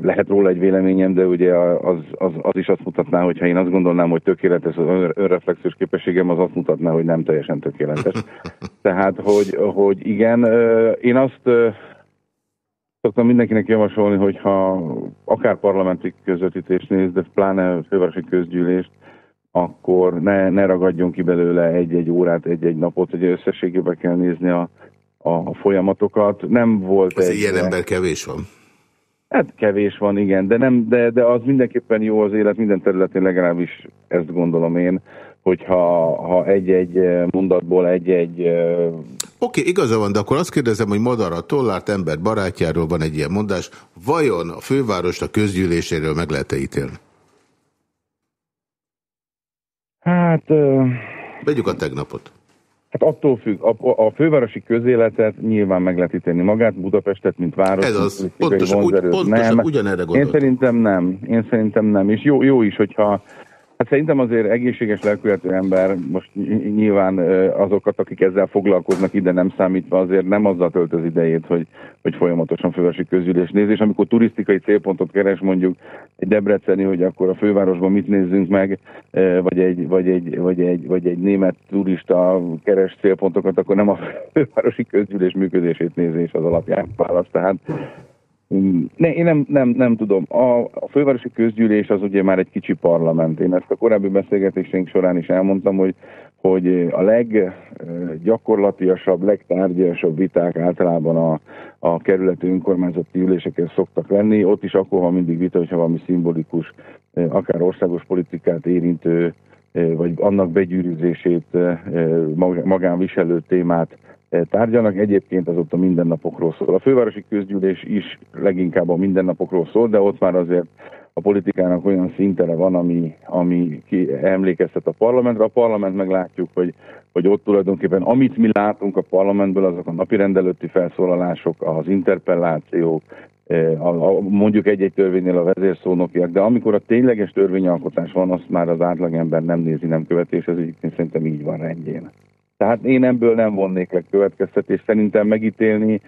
lehet róla egy véleményem, de ugye az, az, az is azt mutatná, hogy ha én azt gondolnám, hogy tökéletes az önreflexiós képességem, az azt mutatná, hogy nem teljesen tökéletes. (laughs) Tehát, hogy, hogy igen, én azt szoktam mindenkinek javasolni, hogyha akár parlamenti közvetítést néz, de pláne fővárosi közgyűlést, akkor ne, ne ragadjon ki belőle egy-egy órát, egy-egy napot, hogy összességében kell nézni a, a folyamatokat. Nem volt az egy... ilyen ember kevés van. Hát kevés van, igen, de, nem, de, de az mindenképpen jó az élet minden területén, legalábbis ezt gondolom én, hogyha ha egy-egy mondatból egy-egy... Oké, okay, igaza van, de akkor azt kérdezem, hogy Madara Tollárt ember barátjáról van egy ilyen mondás, vajon a fővárost a közgyűléséről meg lehet-e ítélni? Hát... Uh... Vegyük a tegnapot. Hát attól függ, a, a fővárosi közéletet nyilván meg lehet ítélni magát, Budapestet, mint város. Ez az, pontosan, úgy, pontosan nem. ugyanerre gondoltam. Én szerintem nem, én szerintem nem, és jó, jó is, hogyha Hát szerintem azért egészséges lelkületű ember, most nyilván azokat, akik ezzel foglalkoznak ide nem számítva, azért nem azzal tölt az idejét, hogy, hogy folyamatosan fővárosi közgyűlés néz, és amikor turisztikai célpontot keres mondjuk egy Debreceni, hogy akkor a fővárosban mit nézzünk meg, vagy egy, vagy egy, vagy egy, vagy egy német turista keres célpontokat, akkor nem a fővárosi közgyűlés működését nézi, és az alapján választ. Tehát ne, én nem, nem, nem tudom. A, a fővárosi közgyűlés az ugye már egy kicsi parlament. Én ezt a korábbi beszélgetéseink során is elmondtam, hogy, hogy a leggyakorlatiasabb, legtárgyasabb viták általában a, a kerületi önkormányzati üléseken szoktak lenni. Ott is akkor van mindig vita, hogyha valami szimbolikus, akár országos politikát érintő, vagy annak begyűrűzését magánviselő témát Eh, tárgyalnak. Egyébként az ott a mindennapokról szól. A fővárosi közgyűlés is leginkább a mindennapokról szól, de ott már azért a politikának olyan szintere van, ami, ami ki emlékeztet a parlamentre. A parlament meglátjuk, hogy, hogy ott tulajdonképpen amit mi látunk a parlamentből, azok a napi rendelőtti felszólalások, az interpellációk, eh, a, a, mondjuk egy-egy törvénynél a vezérszónokiak, de amikor a tényleges törvényalkotás van, azt már az átlagember nem nézi, nem követi, és ez egyébként szerintem így van rendjén. Tehát én ebből nem vonnék le következtetést. Szerintem megítélni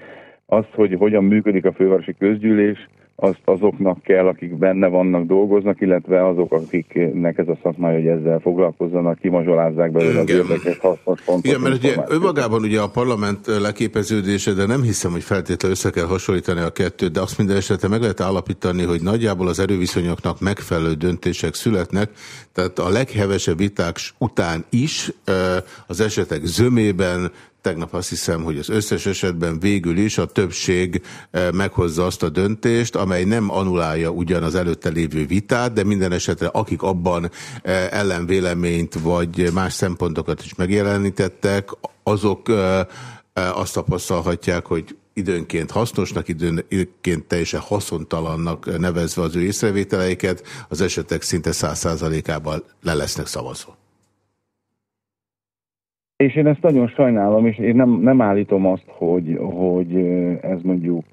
azt, hogy hogyan működik a fővárosi közgyűlés, azt azoknak kell, akik benne vannak, dolgoznak, illetve azok, akiknek ez a szakmája, hogy ezzel foglalkozzanak, kimazsolázzák belőle az érdekes, hasznos pontot. Igen, mert ugye önmagában ugye a parlament leképeződése, de nem hiszem, hogy feltétlenül össze kell hasonlítani a kettőt, de azt minden esetre meg lehet állapítani, hogy nagyjából az erőviszonyoknak megfelelő döntések születnek, tehát a leghevesebb viták után is az esetek zömében tegnap azt hiszem, hogy az összes esetben végül is a többség eh, meghozza azt a döntést, amely nem anulálja ugyan az előtte lévő vitát, de minden esetre akik abban eh, ellenvéleményt vagy más szempontokat is megjelenítettek, azok eh, azt tapasztalhatják, hogy időnként hasznosnak, időnként teljesen haszontalannak nevezve az ő észrevételeiket, az esetek szinte száz százalékában le lesznek szavazva. És én ezt nagyon sajnálom, és én nem, nem állítom azt, hogy, hogy ez mondjuk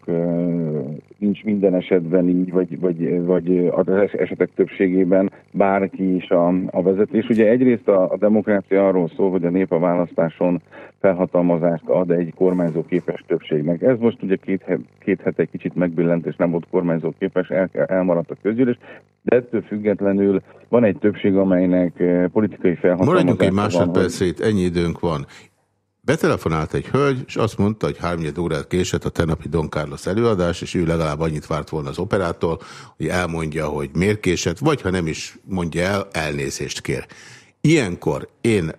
nincs minden esetben így, vagy, vagy, vagy az esetek többségében bárki is a, a vezetés. Ugye egyrészt a, a demokrácia arról szól, hogy a nép a választáson felhatalmazást ad egy kormányzó képes többségnek. Ez most ugye két, két hete egy kicsit megbillent, és nem volt kormányzó képes, el, elmaradt a közgyűlés, de ettől függetlenül van egy többség, amelynek politikai felhatalmazása Maradjunk egy másodpercét, ennyi időnk van. Betelefonált egy hölgy, és azt mondta, hogy háromnyed órát késett a tenapi Don Carlos előadás, és ő legalább annyit várt volna az operától, hogy elmondja, hogy miért késett, vagy ha nem is mondja el, elnézést kér. Ilyenkor én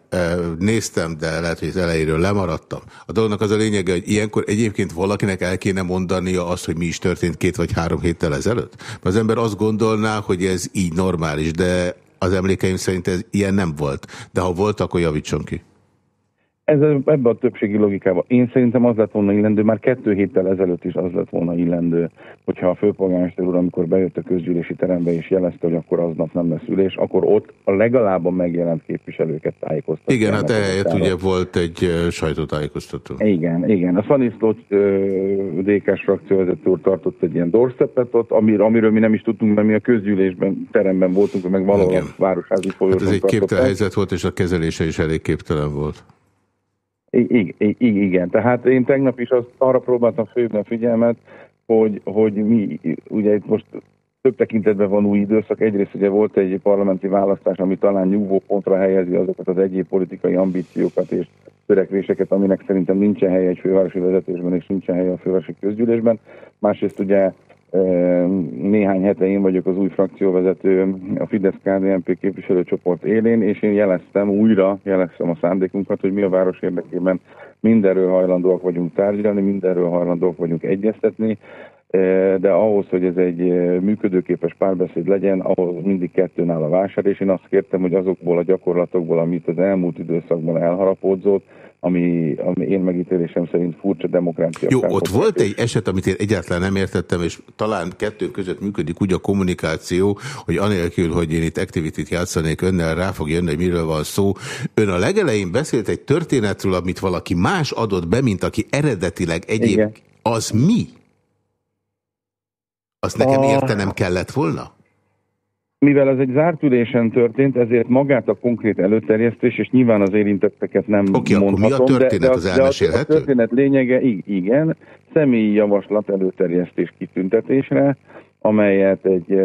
néztem, de lehet, hogy az elejéről lemaradtam. A dolognak az a lényege, hogy ilyenkor egyébként valakinek el kéne mondania azt, hogy mi is történt két vagy három héttel ezelőtt. Mert az ember azt gondolná, hogy ez így normális, de az emlékeim szerint ez ilyen nem volt. De ha volt, akkor javítson ki. Ez ebbe a többségi logikába. Én szerintem az lett volna illendő, már kettő héttel ezelőtt is az lett volna illendő, hogyha a főpolgármester úr, amikor bejött a közgyűlési terembe és jelezte, hogy akkor aznap nem lesz ülés, akkor ott a legalább a megjelent képviselőket tájékoztatni. Igen, hát ehelyett ugye volt egy sajtótájékoztató. Igen, igen. A Szaniszló DK-s frakcióvezető úr tartott egy ilyen doorstepet ott, amir, amiről mi nem is tudtunk, mert mi a közgyűlésben, teremben voltunk, meg valahol a városházi folyosón. Hát ez egy képtelen helyzet volt, és a kezelése is elég képtelen volt. I- I- igen, tehát én tegnap is azt, arra próbáltam a figyelmet, hogy, hogy mi, ugye itt most több tekintetben van új időszak. Egyrészt ugye volt egy parlamenti választás, ami talán nyugvó pontra helyezi azokat az egyéb politikai ambíciókat és törekvéseket, aminek szerintem nincsen helye egy fővárosi vezetésben és nincsen helye a fővárosi közgyűlésben. Másrészt ugye néhány hete én vagyok az új frakcióvezető a Fidesz-KDNP képviselőcsoport élén, és én jeleztem, újra jeleztem a szándékunkat, hogy mi a város érdekében mindenről hajlandóak vagyunk tárgyalni, mindenről hajlandóak vagyunk egyeztetni, de ahhoz, hogy ez egy működőképes párbeszéd legyen, ahhoz mindig kettőn áll a vásár, és én azt kértem, hogy azokból a gyakorlatokból, amit az elmúlt időszakban elharapódzott, ami, ami én megítélésem szerint furcsa demokrácia. Jó, ott volt egy eset, amit én egyáltalán nem értettem, és talán kettő között működik úgy a kommunikáció, hogy anélkül, hogy én itt activity játszanék önnel, rá fog jönni, hogy miről van szó. Ön a legelején beszélt egy történetről, amit valaki más adott be, mint aki eredetileg egyéb. Igen. Az mi? Azt nekem a... értenem kellett volna? Mivel ez egy zárt ülésen történt, ezért magát a konkrét előterjesztés, és nyilván az érintetteket nem okay, mondhatom. mi a történet, de, de, az elmesélhető? De a, a történet lényege, igen, személyi javaslat előterjesztés kitüntetésre, amelyet egy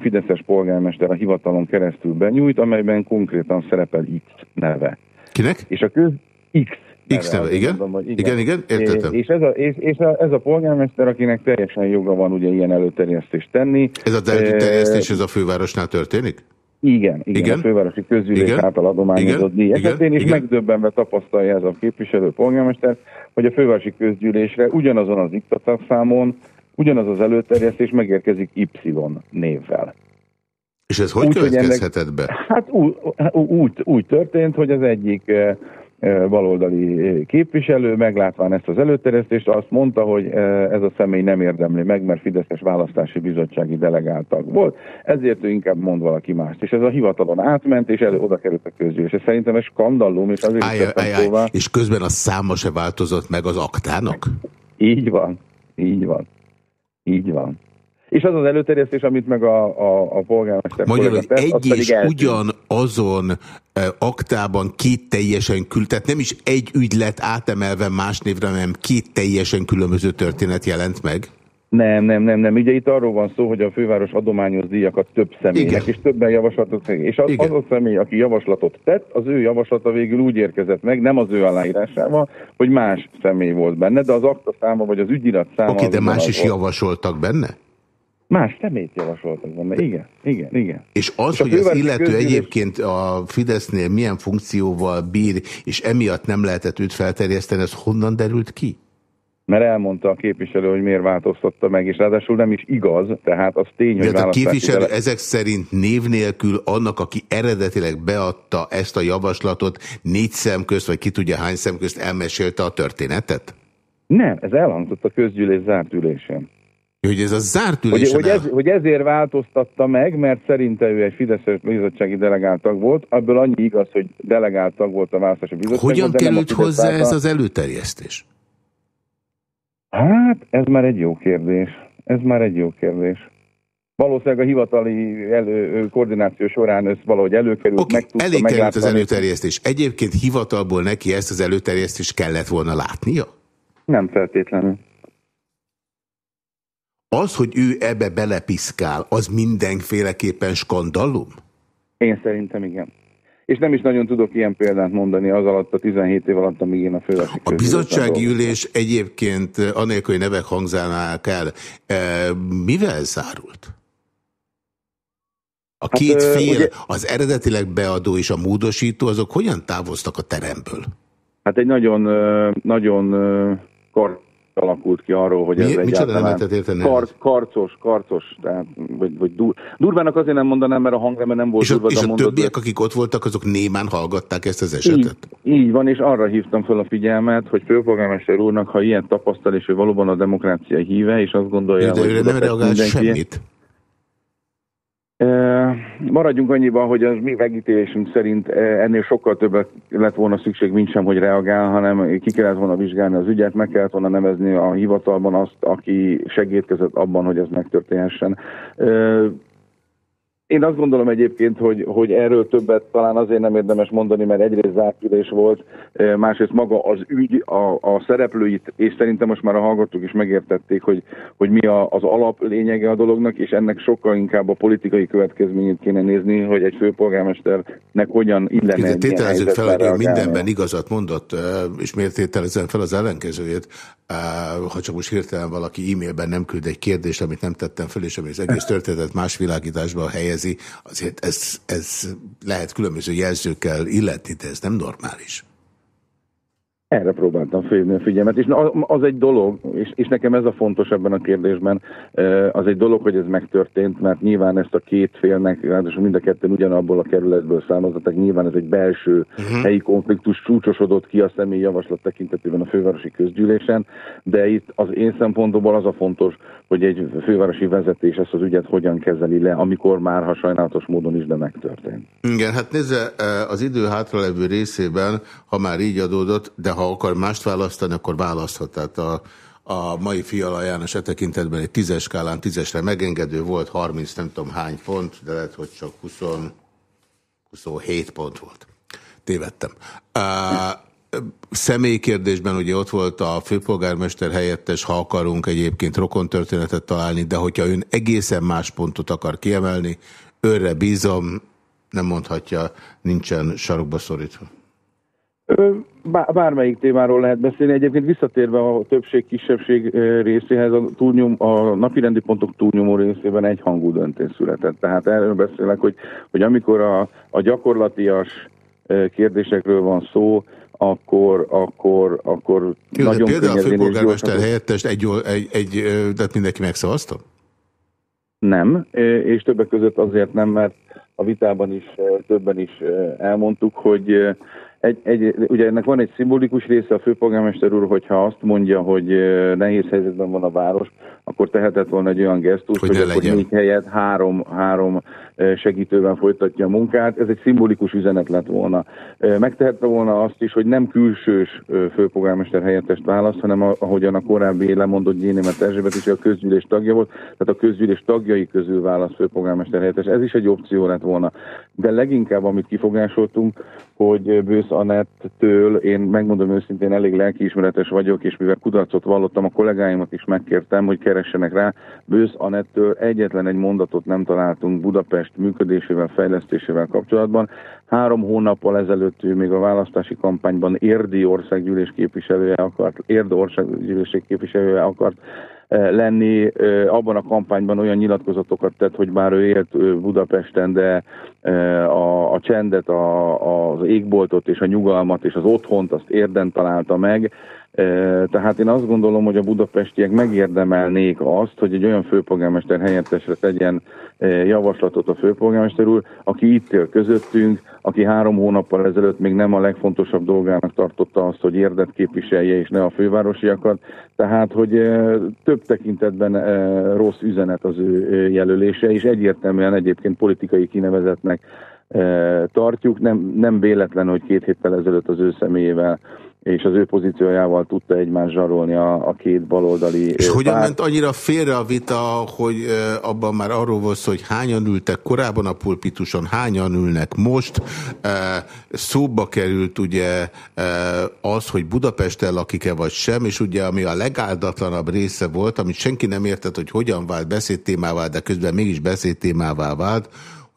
fideszes polgármester a hivatalon keresztül benyújt, amelyben konkrétan szerepel X neve. Kinek? És a köz X X neve, igen? Mondom, igen. igen, igen, értettem. És, ez a, és, és a, ez a polgármester, akinek teljesen joga van ugye ilyen előterjesztést tenni. Ez a előterjesztés, ez a fővárosnál történik? Igen, igen, igen, a fővárosi közgyűlés igen, által adományozott díj esetén, és igen. megdöbbenve tapasztalja ez a képviselő polgármester, hogy a fővárosi közgyűlésre ugyanazon az számon, ugyanaz az előterjesztés megérkezik Y névvel. És ez hogy úgy, következhetett ennek, be? Hát úgy, úgy, úgy történt, hogy az egyik baloldali képviselő, meglátván ezt az előterjesztést, azt mondta, hogy ez a személy nem érdemli meg, mert Fideszes választási bizottsági delegáltak volt, ezért ő inkább mond valaki mást. És ez a hivatalon átment, és elő, oda került a közgyűlés. És szerintem ez skandallum, és azért áj, áj, szóval... És közben a száma se változott meg az aktának? Így van, így van, így van. És az az előterjesztés, amit meg a, a, a polgármester Magyarul, hogy egy és ugyan azon aktában két teljesen kül, tehát nem is egy ügylet átemelve más névre, hanem két teljesen különböző történet jelent meg? Nem, nem, nem, nem. Ugye itt arról van szó, hogy a főváros adományoz díjakat több személynek, Igen. és többen javaslatot És az, az a személy, aki javaslatot tett, az ő javaslata végül úgy érkezett meg, nem az ő aláírásával, hogy más személy volt benne, de az akta száma, vagy az ügyirat száma... Oké, de más is volt. javasoltak benne? Más szemét javasoltak benne, igen, igen, igen. És az, és hogy az illető közgyűlés... egyébként a Fidesznél milyen funkcióval bír, és emiatt nem lehetett őt felterjeszteni, ez honnan derült ki? Mert elmondta a képviselő, hogy miért változtatta meg, és ráadásul nem is igaz, tehát az tény, De hogy hát a képviselő dele... ezek szerint név nélkül annak, aki eredetileg beadta ezt a javaslatot, négy szem közt, vagy ki tudja hány szem közt elmesélte a történetet? Nem, ez elhangzott a közgyűlés zárt ülésén. Hogy ez a zárt ülésen hogy, hogy, ez, hogy ezért változtatta meg, mert szerinte ő egy Fideszes bizottsági delegáltag volt, abból annyi igaz, hogy delegáltag volt a választási bizottságban. Hogyan került hozzá ez az előterjesztés? Hát, ez már egy jó kérdés. Ez már egy jó kérdés. Valószínűleg a hivatali elő, koordináció során ez valahogy előkerült, okay, meg elég került az előterjesztés. Egyébként hivatalból neki ezt az előterjesztést kellett volna látnia? Nem feltétlenül. Az, hogy ő ebbe belepiszkál, az mindenféleképpen skandalum? Én szerintem igen. És nem is nagyon tudok ilyen példát mondani az alatt a 17 év alatt, amíg én a fővárosi A bizottsági ülés egyébként, anélkül, hogy nevek hangzánák el, e, mivel zárult? A két Hát, fél, ugye- az eredetileg beadó és a módosító, azok hogyan távoztak a teremből? Hát egy nagyon, nagyon ö, kar alakult ki arról, hogy Mi- ez nem egyáltalán kar, karcos, karcos, tehát, vagy, vagy dur, durvának azért nem mondanám, mert a hangreme nem volt És a, durva, és de a mondod, többiek, akik ott voltak, azok némán hallgatták ezt az így, esetet? így van, és arra hívtam fel a figyelmet, hogy főpolgármester úrnak, ha ilyen tapasztal, és ő valóban a demokrácia híve, és azt gondolja, De hogy őre nem reagált mindenki- semmit? Maradjunk annyiban, hogy az mi megítélésünk szerint ennél sokkal többet lett volna szükség, mint sem, hogy reagál, hanem ki kellett volna vizsgálni az ügyet, meg kellett volna nevezni a hivatalban azt, aki segítkezett abban, hogy ez megtörténhessen. Én azt gondolom egyébként, hogy, hogy erről többet talán azért nem érdemes mondani, mert egyrészt zárt ülés volt, másrészt maga az ügy, a, a szereplőit, és szerintem most már a hallgatók is megértették, hogy, hogy mi a, az alap lényege a dolognak, és ennek sokkal inkább a politikai következményét kéne nézni, hogy egy főpolgármesternek hogyan illene tételezzük fel, hogy mindenben igazat mondott, és miért tételezem fel az ellenkezőjét, ha csak most hirtelen valaki e-mailben nem küld egy kérdést, amit nem tettem fel, és ami az egész történetet más világításba helyezi, azért ez, ez lehet különböző jelzőkkel illetni, de ez nem normális. Erre próbáltam félni a figyelmet, és az egy dolog, és, és nekem ez a fontos ebben a kérdésben, az egy dolog, hogy ez megtörtént, mert nyilván ezt a két félnek, ráadásul mind a ketten ugyanabból a kerületből származottak, nyilván ez egy belső uh-huh. helyi konfliktus csúcsosodott ki a személyi javaslat tekintetében a fővárosi közgyűlésen, de itt az én szempontomból az a fontos, hogy egy fővárosi vezetés ezt az ügyet hogyan kezeli le, amikor már, ha sajnálatos módon is, de megtörtént. Igen, hát nézze, az idő hátralevő részében, ha már így adódott, de ha akar mást választani, akkor választhat. Tehát a, a mai Fiala János e tekintetben egy tízes skálán tízesre megengedő volt, 30 nem tudom hány pont, de lehet, hogy csak 20, 27 pont volt. Tévedtem. Uh, személykérdésben ugye ott volt a főpolgármester helyettes, ha akarunk egyébként rokontörténetet találni, de hogyha ön egészen más pontot akar kiemelni, őre bízom, nem mondhatja, nincsen sarokba szorítva. Bármelyik témáról lehet beszélni. Egyébként visszatérve a többség-kisebbség részéhez, a, túlnyom, a napirendi pontok túlnyomó részében egy hangú döntés született. Tehát erről beszélek, hogy, hogy amikor a, a gyakorlatias kérdésekről van szó, akkor, akkor, akkor de nagyon például a főpolgármester helyettest egy, egy, egy, de mindenki megszavazta? Nem, és többek között azért nem, mert a vitában is többen is elmondtuk, hogy egy, egy, ugye ennek van egy szimbolikus része, a főpolgármester úr, hogyha azt mondja, hogy nehéz helyzetben van a város, akkor tehetett volna egy olyan gesztus, Hogy hogy, akkor legyen. négy helyet három, három segítőben folytatja a munkát. Ez egy szimbolikus üzenet lett volna. Megtehette volna azt is, hogy nem külsős főpolgármester helyettest választ, hanem ahogyan a korábbi lemondott Gyénémet Erzsébet is a közgyűlés tagja volt, tehát a közgyűlés tagjai közül választ főpolgármester helyettes. Ez is egy opció lett volna. De leginkább, amit kifogásoltunk, hogy Bősz Anettől én megmondom őszintén elég lelkiismeretes vagyok, és mivel kudarcot vallottam, a kollégáimat is megkértem, hogy keressenek rá. Bősz Anettől egyetlen egy mondatot nem találtunk Budapest működésével, fejlesztésével kapcsolatban. Három hónappal ezelőtt ő még a választási kampányban érdi országgyűlés képviselője akart, érdi országgyűlés képviselője akart eh, lenni. Eh, Abban a kampányban olyan nyilatkozatokat tett, hogy bár ő élt Budapesten, de eh, a, a csendet, a, az égboltot és a nyugalmat és az otthont azt érden találta meg. Eh, Tehát én azt gondolom, hogy a budapestiek megérdemelnék azt, hogy egy olyan főpolgármester helyettesre tegyen javaslatot a főpolgármester úr, aki itt él közöttünk, aki három hónappal ezelőtt még nem a legfontosabb dolgának tartotta azt, hogy érdet képviselje, és ne a fővárosiakat. Tehát, hogy több tekintetben rossz üzenet az ő jelölése, és egyértelműen egyébként politikai kinevezetnek tartjuk. Nem, nem véletlen, hogy két héttel ezelőtt az ő személyével és az ő pozíciójával tudta egymást zsarolni a, a két baloldali És eh, hogyan párt. ment annyira félre a vita, hogy abban már arról volt hogy hányan ültek korábban a pulpituson, hányan ülnek most. Szóba került ugye az, hogy Budapesten lakik-e vagy sem, és ugye ami a legáldatatlanabb része volt, amit senki nem értett, hogy hogyan vált beszédtémává, de közben mégis beszédtémává vált,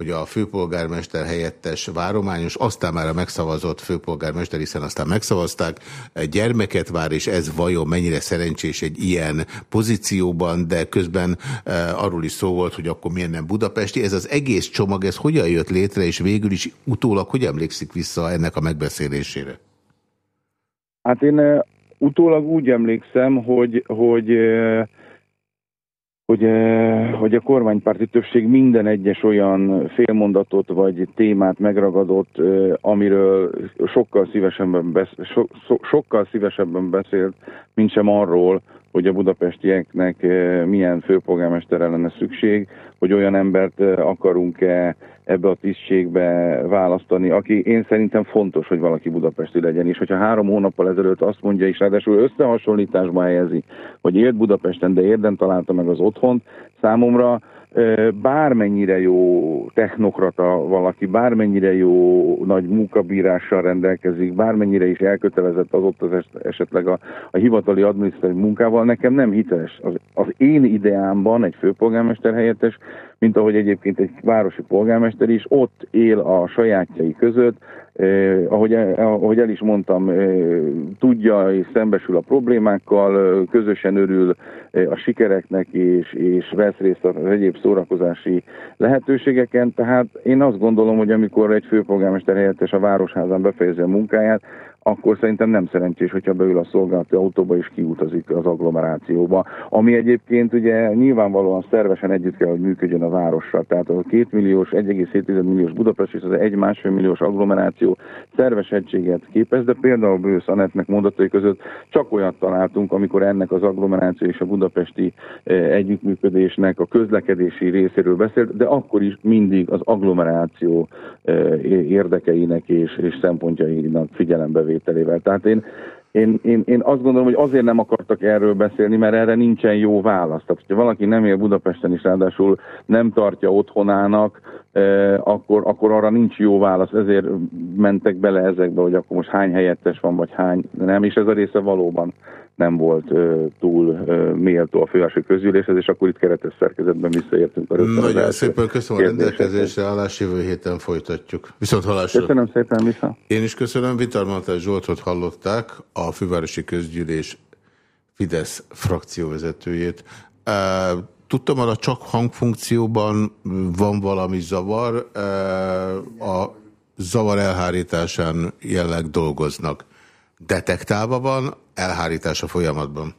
hogy a főpolgármester helyettes várományos, aztán már a megszavazott főpolgármester, hiszen aztán megszavazták, gyermeket vár, és ez vajon mennyire szerencsés egy ilyen pozícióban, de közben e, arról is szó volt, hogy akkor milyen nem budapesti. Ez az egész csomag, ez hogyan jött létre, és végül is utólag hogy emlékszik vissza ennek a megbeszélésére? Hát én uh, utólag úgy emlékszem, hogy, hogy uh, hogy, hogy a kormánypárti többség minden egyes olyan félmondatot vagy témát megragadott, amiről sokkal szívesebben, beszélt, so, so, sokkal szívesebben beszélt, mint sem arról, hogy a budapestieknek milyen főpolgármesterre lenne szükség, hogy olyan embert akarunk-e ebbe a tisztségbe választani, aki én szerintem fontos, hogy valaki budapesti legyen, és hogyha három hónappal ezelőtt azt mondja, és ráadásul összehasonlításba helyezi, hogy élt Budapesten, de érden találta meg az otthont, számomra bármennyire jó technokrata valaki, bármennyire jó nagy munkabírással rendelkezik, bármennyire is elkötelezett az ott az esetleg a, a hivatali adminisztrátív munkával, nekem nem hiteles. Az, az én ideámban egy főpolgármester helyettes, mint ahogy egyébként egy városi polgármester is, ott él a sajátjai között, Eh, ahogy, ahogy el is mondtam, eh, tudja és szembesül a problémákkal, eh, közösen örül eh, a sikereknek és, és vesz részt az egyéb szórakozási lehetőségeken. Tehát én azt gondolom, hogy amikor egy főpolgármester helyettes a Városházán befejezi a munkáját, akkor szerintem nem szerencsés, hogyha beül a szolgálati autóba és kiutazik az agglomerációba. Ami egyébként ugye nyilvánvalóan szervesen együtt kell, hogy működjön a várossal. Tehát a 2 milliós, 1,7 milliós Budapest és az 1,5 milliós agglomeráció szerves egységet képez, de például Bősz Anettnek mondatai között csak olyat találtunk, amikor ennek az agglomeráció és a budapesti eh, együttműködésnek a közlekedési részéről beszélt, de akkor is mindig az agglomeráció eh, érdekeinek és, és szempontjainak figyelembe felvételével. Tehát én, én, én, én azt gondolom, hogy azért nem akartak erről beszélni, mert erre nincsen jó válasz. Tehát, hogyha valaki nem él Budapesten is, ráadásul nem tartja otthonának, akkor, akkor arra nincs jó válasz. Ezért mentek bele ezekbe, hogy akkor most hány helyettes van, vagy hány nem, és ez a része valóban nem volt uh, túl uh, méltó a fővárosi közgyűléshez, és akkor itt keretes szerkezetben visszaértünk a rögtön. Nagyon szépen köszönöm a rendelkezésre, állás jövő héten folytatjuk. Viszont hallásra. Köszönöm szépen, vissza. Én is köszönöm, Vitarmantás Zsoltot hallották, a fővárosi közgyűlés Fidesz frakcióvezetőjét. Tudtam, hogy a csak hangfunkcióban van valami zavar, a zavar elhárításán jelleg dolgoznak. Detektálva van, elhárítása folyamatban.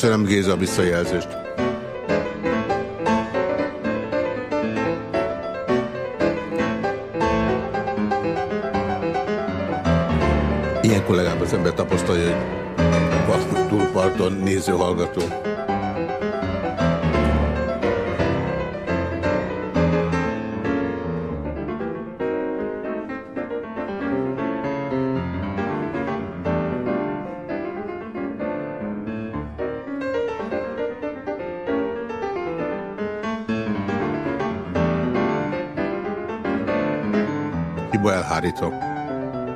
Köszönöm Géza a visszajelzést. Ilyen kollégában az ember tapasztalja, hogy túlparton néző-hallgató. fordítom.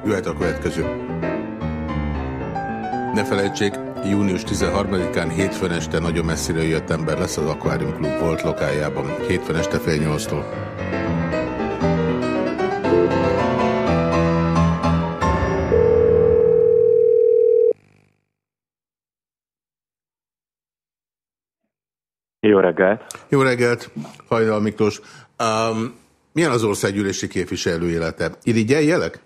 Jöhet a következő. Ne felejtsék, június 13-án hétfőn este nagyon messziről jött ember lesz az Aquarium Club volt lokájában. Hétfőn este fél nyolctól. Jó reggelt! Jó reggelt, Hajnal Miklós. Um, milyen az országgyűlési képviselő élete? Irigyeljelek?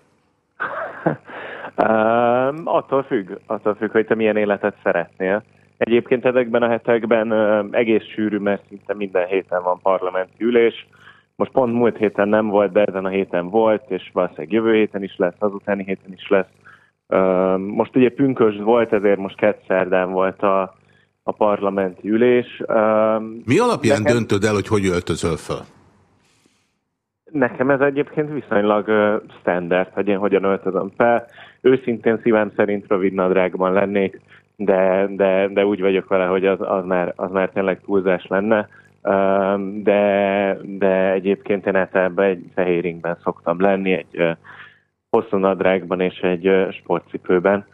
um, (laughs) attól függ, attól függ, hogy te milyen életet szeretnél. Egyébként ezekben a hetekben uh, egész sűrű, mert szinte minden héten van parlamenti ülés. Most pont múlt héten nem volt, de ezen a héten volt, és valószínűleg jövő héten is lesz, azutáni héten is lesz. Uh, most ugye pünkös volt, ezért most kettszerdán volt a, a parlamenti ülés. Uh, Mi alapján nekem, döntöd el, hogy hogy öltözöl fel? Nekem ez egyébként viszonylag uh, standard, hogy én hogyan öltözöm fel. Őszintén szívem szerint rövid nadrágban lennék, de, de, de úgy vagyok vele, hogy az, az, már, az már tényleg túlzás lenne. Uh, de, de egyébként én ebben egy fehéringben szoktam lenni, egy uh, hosszú nadrágban és egy uh, sportcipőben.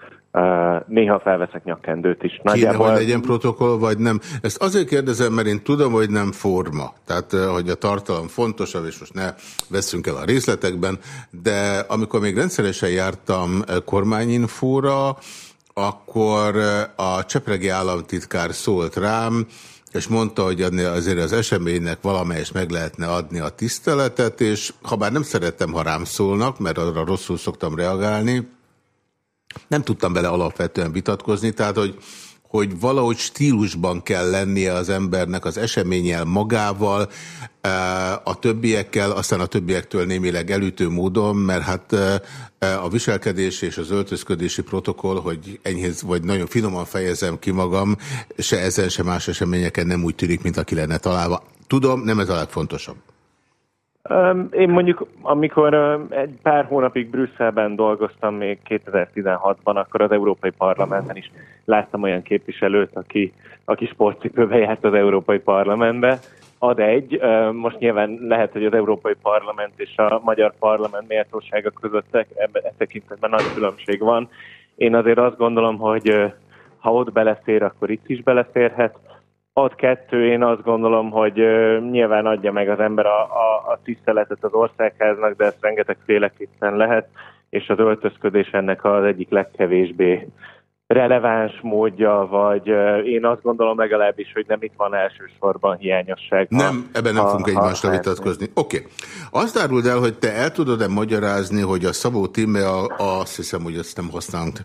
Néha felveszek nyakkendőt is. Nagyjából... Kéne, hogy legyen protokoll, vagy nem? Ezt azért kérdezem, mert én tudom, hogy nem forma. Tehát, hogy a tartalom fontosabb, és most ne veszünk el a részletekben, de amikor még rendszeresen jártam kormányinfóra, akkor a Csepregi államtitkár szólt rám, és mondta, hogy azért az eseménynek valamelyest meg lehetne adni a tiszteletet, és ha bár nem szerettem, ha rám szólnak, mert arra rosszul szoktam reagálni, nem tudtam bele alapvetően vitatkozni, tehát hogy, hogy valahogy stílusban kell lennie az embernek az eseményel magával, eh, a többiekkel, aztán a többiektől némileg elütő módon, mert hát eh, a viselkedés és az öltözködési protokoll, hogy enyhéz vagy nagyon finoman fejezem ki magam, se ezen, se más eseményeken nem úgy tűnik, mint aki lenne találva. Tudom, nem ez a legfontosabb. Én mondjuk, amikor egy pár hónapig Brüsszelben dolgoztam még 2016-ban, akkor az Európai Parlamenten is láttam olyan képviselőt, aki, aki sportcipőbe járt az Európai Parlamentbe. Ad egy, most nyilván lehet, hogy az Európai Parlament és a Magyar Parlament méltósága között ebben e tekintetben nagy különbség van. Én azért azt gondolom, hogy ha ott beleszér, akkor itt is beleszérhet ad kettő, én azt gondolom, hogy uh, nyilván adja meg az ember a, a, a tiszteletet az országháznak, de ezt rengeteg féleképpen lehet, és az öltözködés ennek az egyik legkevésbé releváns módja, vagy én azt gondolom legalábbis, hogy nem itt van elsősorban hiányosság. Nem, ha, ebben nem fogunk egymásra vitatkozni. Oké. Okay. Azt áruld el, hogy te el tudod-e magyarázni, hogy a Szabó Tímea, azt hiszem, hogy ezt nem használunk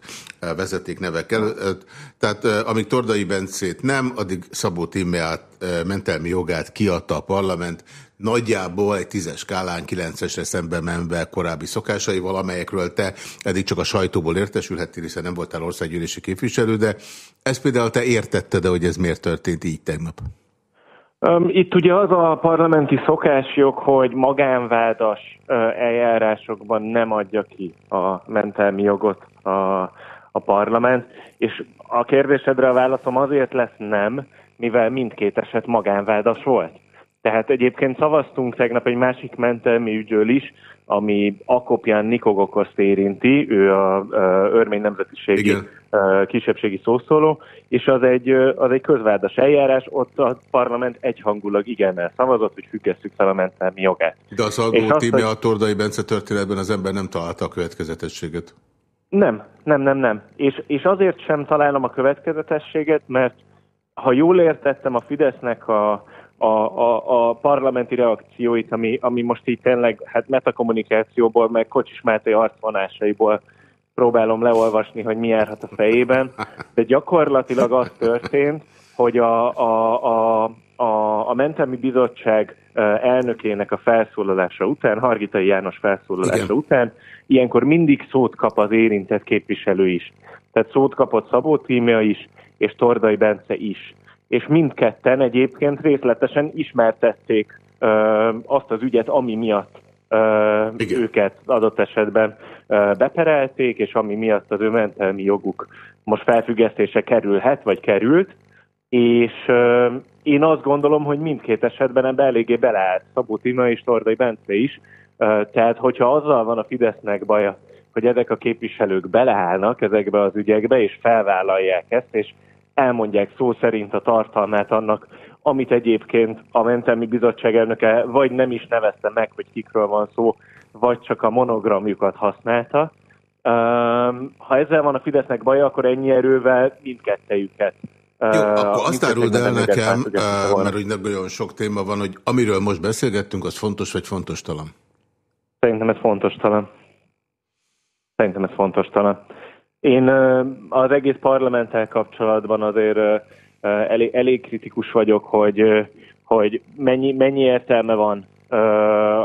vezeték nevek előtt, tehát amíg Tordai Bencét nem, addig Szabó Tímeát mentelmi jogát kiadta a parlament, nagyjából egy tízes skálán kilencesre szembe menve korábbi szokásaival, amelyekről te eddig csak a sajtóból értesülhettél, hiszen nem voltál országgyűlési képviselő, de ezt például te értetted de hogy ez miért történt így tegnap? Itt ugye az a parlamenti szokásjog, hogy magánvádas eljárásokban nem adja ki a mentelmi jogot a, a parlament, és a kérdésedre a válaszom azért lesz nem, mivel mindkét eset magánvádas volt. Tehát egyébként szavaztunk tegnap egy másik mentelmi ügyről is, ami Akopján Nikogokoszt érinti, ő a, a örmény nemzetiségi Igen. kisebbségi szószóló, és az egy, az egy közvádas eljárás, ott a parlament egyhangulag igennel szavazott, hogy függesszük fel a mentelmi jogát. De az Algó Tíme a Tordai Bence történetben az ember nem találta a következetességet. Nem, nem, nem, nem. És, és azért sem találom a következetességet, mert ha jól értettem, a Fidesznek a, a, a, a parlamenti reakcióit, ami, ami most így tényleg hát metakommunikációból, meg Kocsis Máté arcvonásaiból próbálom leolvasni, hogy mi járhat a fejében, de gyakorlatilag az történt, hogy a, a, a, a, a Mentelmi Bizottság elnökének a felszólalása után, Hargitai János felszólalása Igen. után, ilyenkor mindig szót kap az érintett képviselő is. Tehát szót kapott Szabó Tímea is, és Tordai Bence is. És mindketten egyébként részletesen ismertették ö, azt az ügyet, ami miatt ö, őket adott esetben ö, beperelték, és ami miatt az ő mentelmi joguk most felfüggesztése kerülhet, vagy került, és ö, én azt gondolom, hogy mindkét esetben ebbe eléggé beleállt Szabó Tina és Tordai Bence is, ö, tehát hogyha azzal van a Fidesznek baja, hogy ezek a képviselők beleállnak ezekbe az ügyekbe, és felvállalják ezt, és elmondják szó szerint a tartalmát annak, amit egyébként a mentelmi bizottság elnöke vagy nem is nevezte meg, hogy kikről van szó, vagy csak a monogramjukat használta. Ha ezzel van a Fidesznek baja, akkor ennyi erővel mindkettejüket Jó, akkor azt áruld el nekem, mert úgy nagyon sok téma van, hogy amiről most beszélgettünk, az fontos vagy fontos talán? Szerintem ez fontos talán. Szerintem ez fontos talán. Én az egész parlamenttel kapcsolatban azért elég, elég kritikus vagyok, hogy, hogy mennyi, mennyi értelme van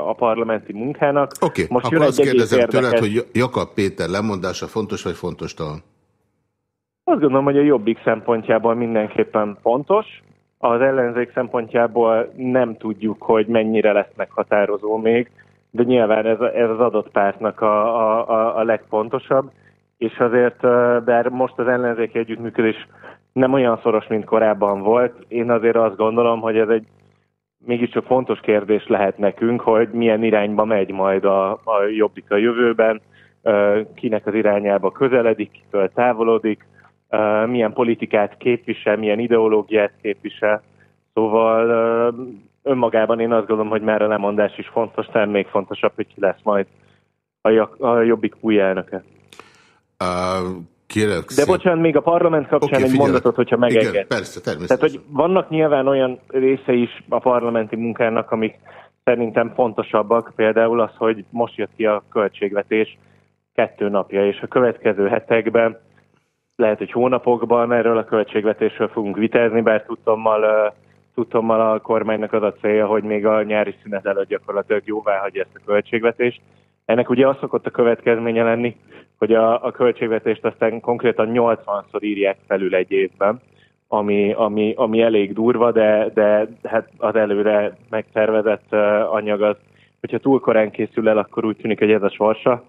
a parlamenti munkának. Oké, okay, akkor azt kérdezem érdekes... tőled, hogy Jakab Péter lemondása fontos vagy fontos talán? Azt gondolom, hogy a jobbik szempontjából mindenképpen fontos. Az ellenzék szempontjából nem tudjuk, hogy mennyire lesz meghatározó még, de nyilván ez, ez az adott pártnak a, a, a legfontosabb, és azért, bár most az ellenzéki együttműködés nem olyan szoros, mint korábban volt, én azért azt gondolom, hogy ez egy mégiscsak fontos kérdés lehet nekünk, hogy milyen irányba megy majd a, a jobbik a jövőben, kinek az irányába közeledik, kitől távolodik, milyen politikát képvisel, milyen ideológiát képvisel. Szóval önmagában én azt gondolom, hogy már a lemondás is fontos, tehát még fontosabb, hogy ki lesz majd a jobbik új elnöke. Uh, kérlek, De bocsánat, még a parlament kapcsán okay, egy mondatot, hogyha megenged. Igen, persze, természetesen. Tehát, hogy vannak nyilván olyan része is a parlamenti munkának, amik szerintem fontosabbak, például az, hogy most jött ki a költségvetés kettő napja, és a következő hetekben lehet, hogy hónapokban erről a költségvetésről fogunk vitázni, bár tudtommal, tudtommal a kormánynak az a célja, hogy még a nyári szünet előtt gyakorlatilag jóvá hagyja ezt a költségvetést. Ennek ugye az szokott a következménye lenni, hogy a, a költségvetést aztán konkrétan 80-szor írják felül egy évben, ami, ami, ami elég durva, de, de hát az előre megtervezett anyag az, hogyha túl korán készül el, akkor úgy tűnik, hogy ez a sorsa.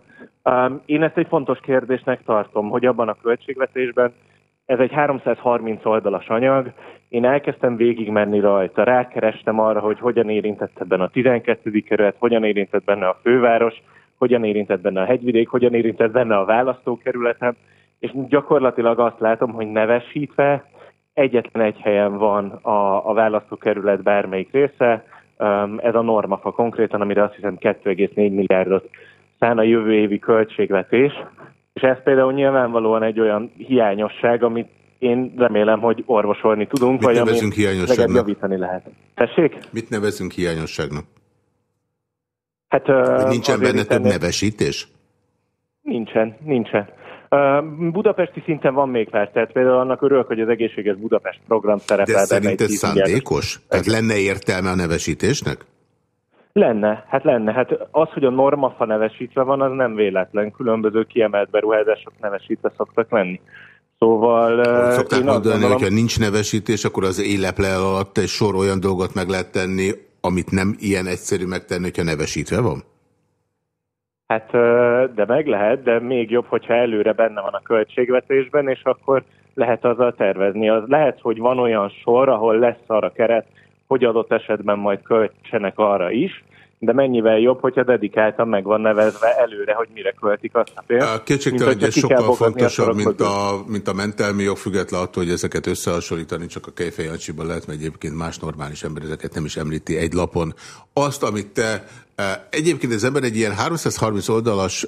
Um, én ezt egy fontos kérdésnek tartom, hogy abban a költségvetésben ez egy 330 oldalas anyag, én elkezdtem végigmenni rajta, rákerestem arra, hogy hogyan érintett ebben a 12. kerület, hogyan érintett benne a főváros, hogyan érintett benne a hegyvidék, hogyan érintett benne a választókerületem, és gyakorlatilag azt látom, hogy nevesítve egyetlen egy helyen van a, a választókerület bármelyik része, ez a normafa konkrétan, amire azt hiszem 2,4 milliárdot szán a jövő évi költségvetés, és ez például nyilvánvalóan egy olyan hiányosság, amit én remélem, hogy orvosolni tudunk, Mit vagy amit javítani lehet. Tessék? Mit nevezünk hiányosságnak? Hát, hogy nincsen benne több nevesítés? Nincsen, nincsen. Budapesti szinten van még pár, tehát például annak örülök, hogy az egészséges Budapest program szerepel. De szerint ez szándékos? Tehát lenne értelme a nevesítésnek? Lenne, hát lenne. Hát az, hogy a normafa nevesítve van, az nem véletlen. Különböző kiemelt beruházások nevesítve szoktak lenni. Szóval... Szokták mondani, gondolom, hogy ha nincs nevesítés, akkor az éleple alatt egy sor olyan dolgot meg lehet tenni, amit nem ilyen egyszerű megtenni, hogyha nevesítve van? Hát, de meg lehet, de még jobb, hogyha előre benne van a költségvetésben, és akkor lehet azzal tervezni. Az lehet, hogy van olyan sor, ahol lesz arra keret, hogy adott esetben majd költsenek arra is, de mennyivel jobb, hogyha dedikáltan meg van nevezve előre, hogy mire költik azt a pénzt. Kétségtelen, hogy ez sokkal fontosabb, mint a, mint a mentelmi jog, független attól, hogy ezeket összehasonlítani, csak a Kejfejancsiban lehet, mert egyébként más normális ember ezeket nem is említi egy lapon. Azt, amit te Egyébként ez ember egy ilyen 330 oldalas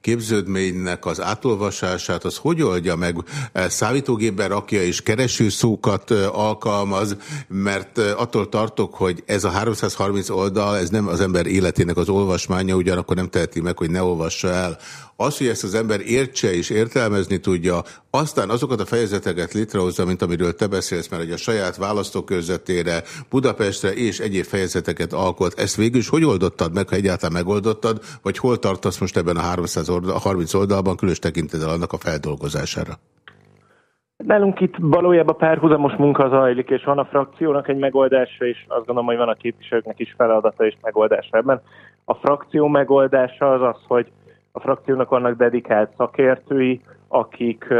képződménynek az átolvasását, az hogy oldja meg? Számítógépben rakja és keresőszókat alkalmaz, mert attól tartok, hogy ez a 330 oldal, ez nem az ember életének az olvasmánya, ugyanakkor nem teheti meg, hogy ne olvassa el. Az, hogy ezt az ember értse és értelmezni tudja, aztán azokat a fejezeteket létrehozza, mint amiről te beszélsz, mert hogy a saját választókörzetére, Budapestre és egyéb fejezeteket alkot. Ezt végül is hogy oldottad meg, ha egyáltalán megoldottad, vagy hol tartasz most ebben a 300 oldal, 30 oldalban, különös tekintettel annak a feldolgozására? Nálunk itt valójában párhuzamos munka zajlik, és van a frakciónak egy megoldása, és azt gondolom, hogy van a képviselőknek is feladata és megoldása ebben. A frakció megoldása az az, hogy a frakciónak vannak dedikált szakértői, akik,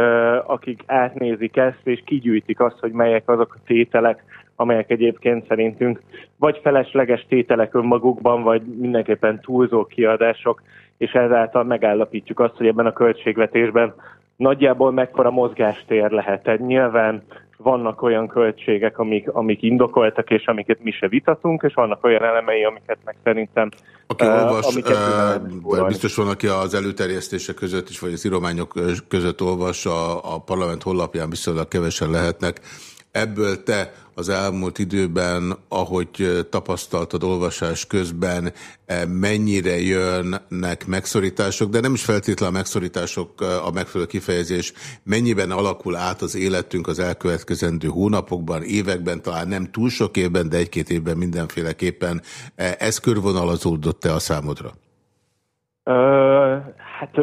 akik átnézik ezt, és kigyűjtik azt, hogy melyek azok a tételek, amelyek egyébként szerintünk vagy felesleges tételek önmagukban, vagy mindenképpen túlzó kiadások, és ezáltal megállapítjuk azt, hogy ebben a költségvetésben nagyjából mekkora mozgástér lehet. Tehát nyilván vannak olyan költségek, amik, amik indokoltak, és amiket mi se vitatunk, és vannak olyan elemei, amiket meg szerintem... Aki uh, olvas, uh, biztos van, aki az előterjesztése között is, vagy az írományok között olvas, a, a parlament honlapján viszonylag kevesen lehetnek. Ebből te az elmúlt időben, ahogy tapasztaltad olvasás közben, mennyire jönnek megszorítások, de nem is feltétlenül a megszorítások a megfelelő kifejezés, mennyiben alakul át az életünk az elkövetkezendő hónapokban, években, talán nem túl sok évben, de egy-két évben mindenféleképpen. Ez körvonalazódott-e a számodra? Uh, hát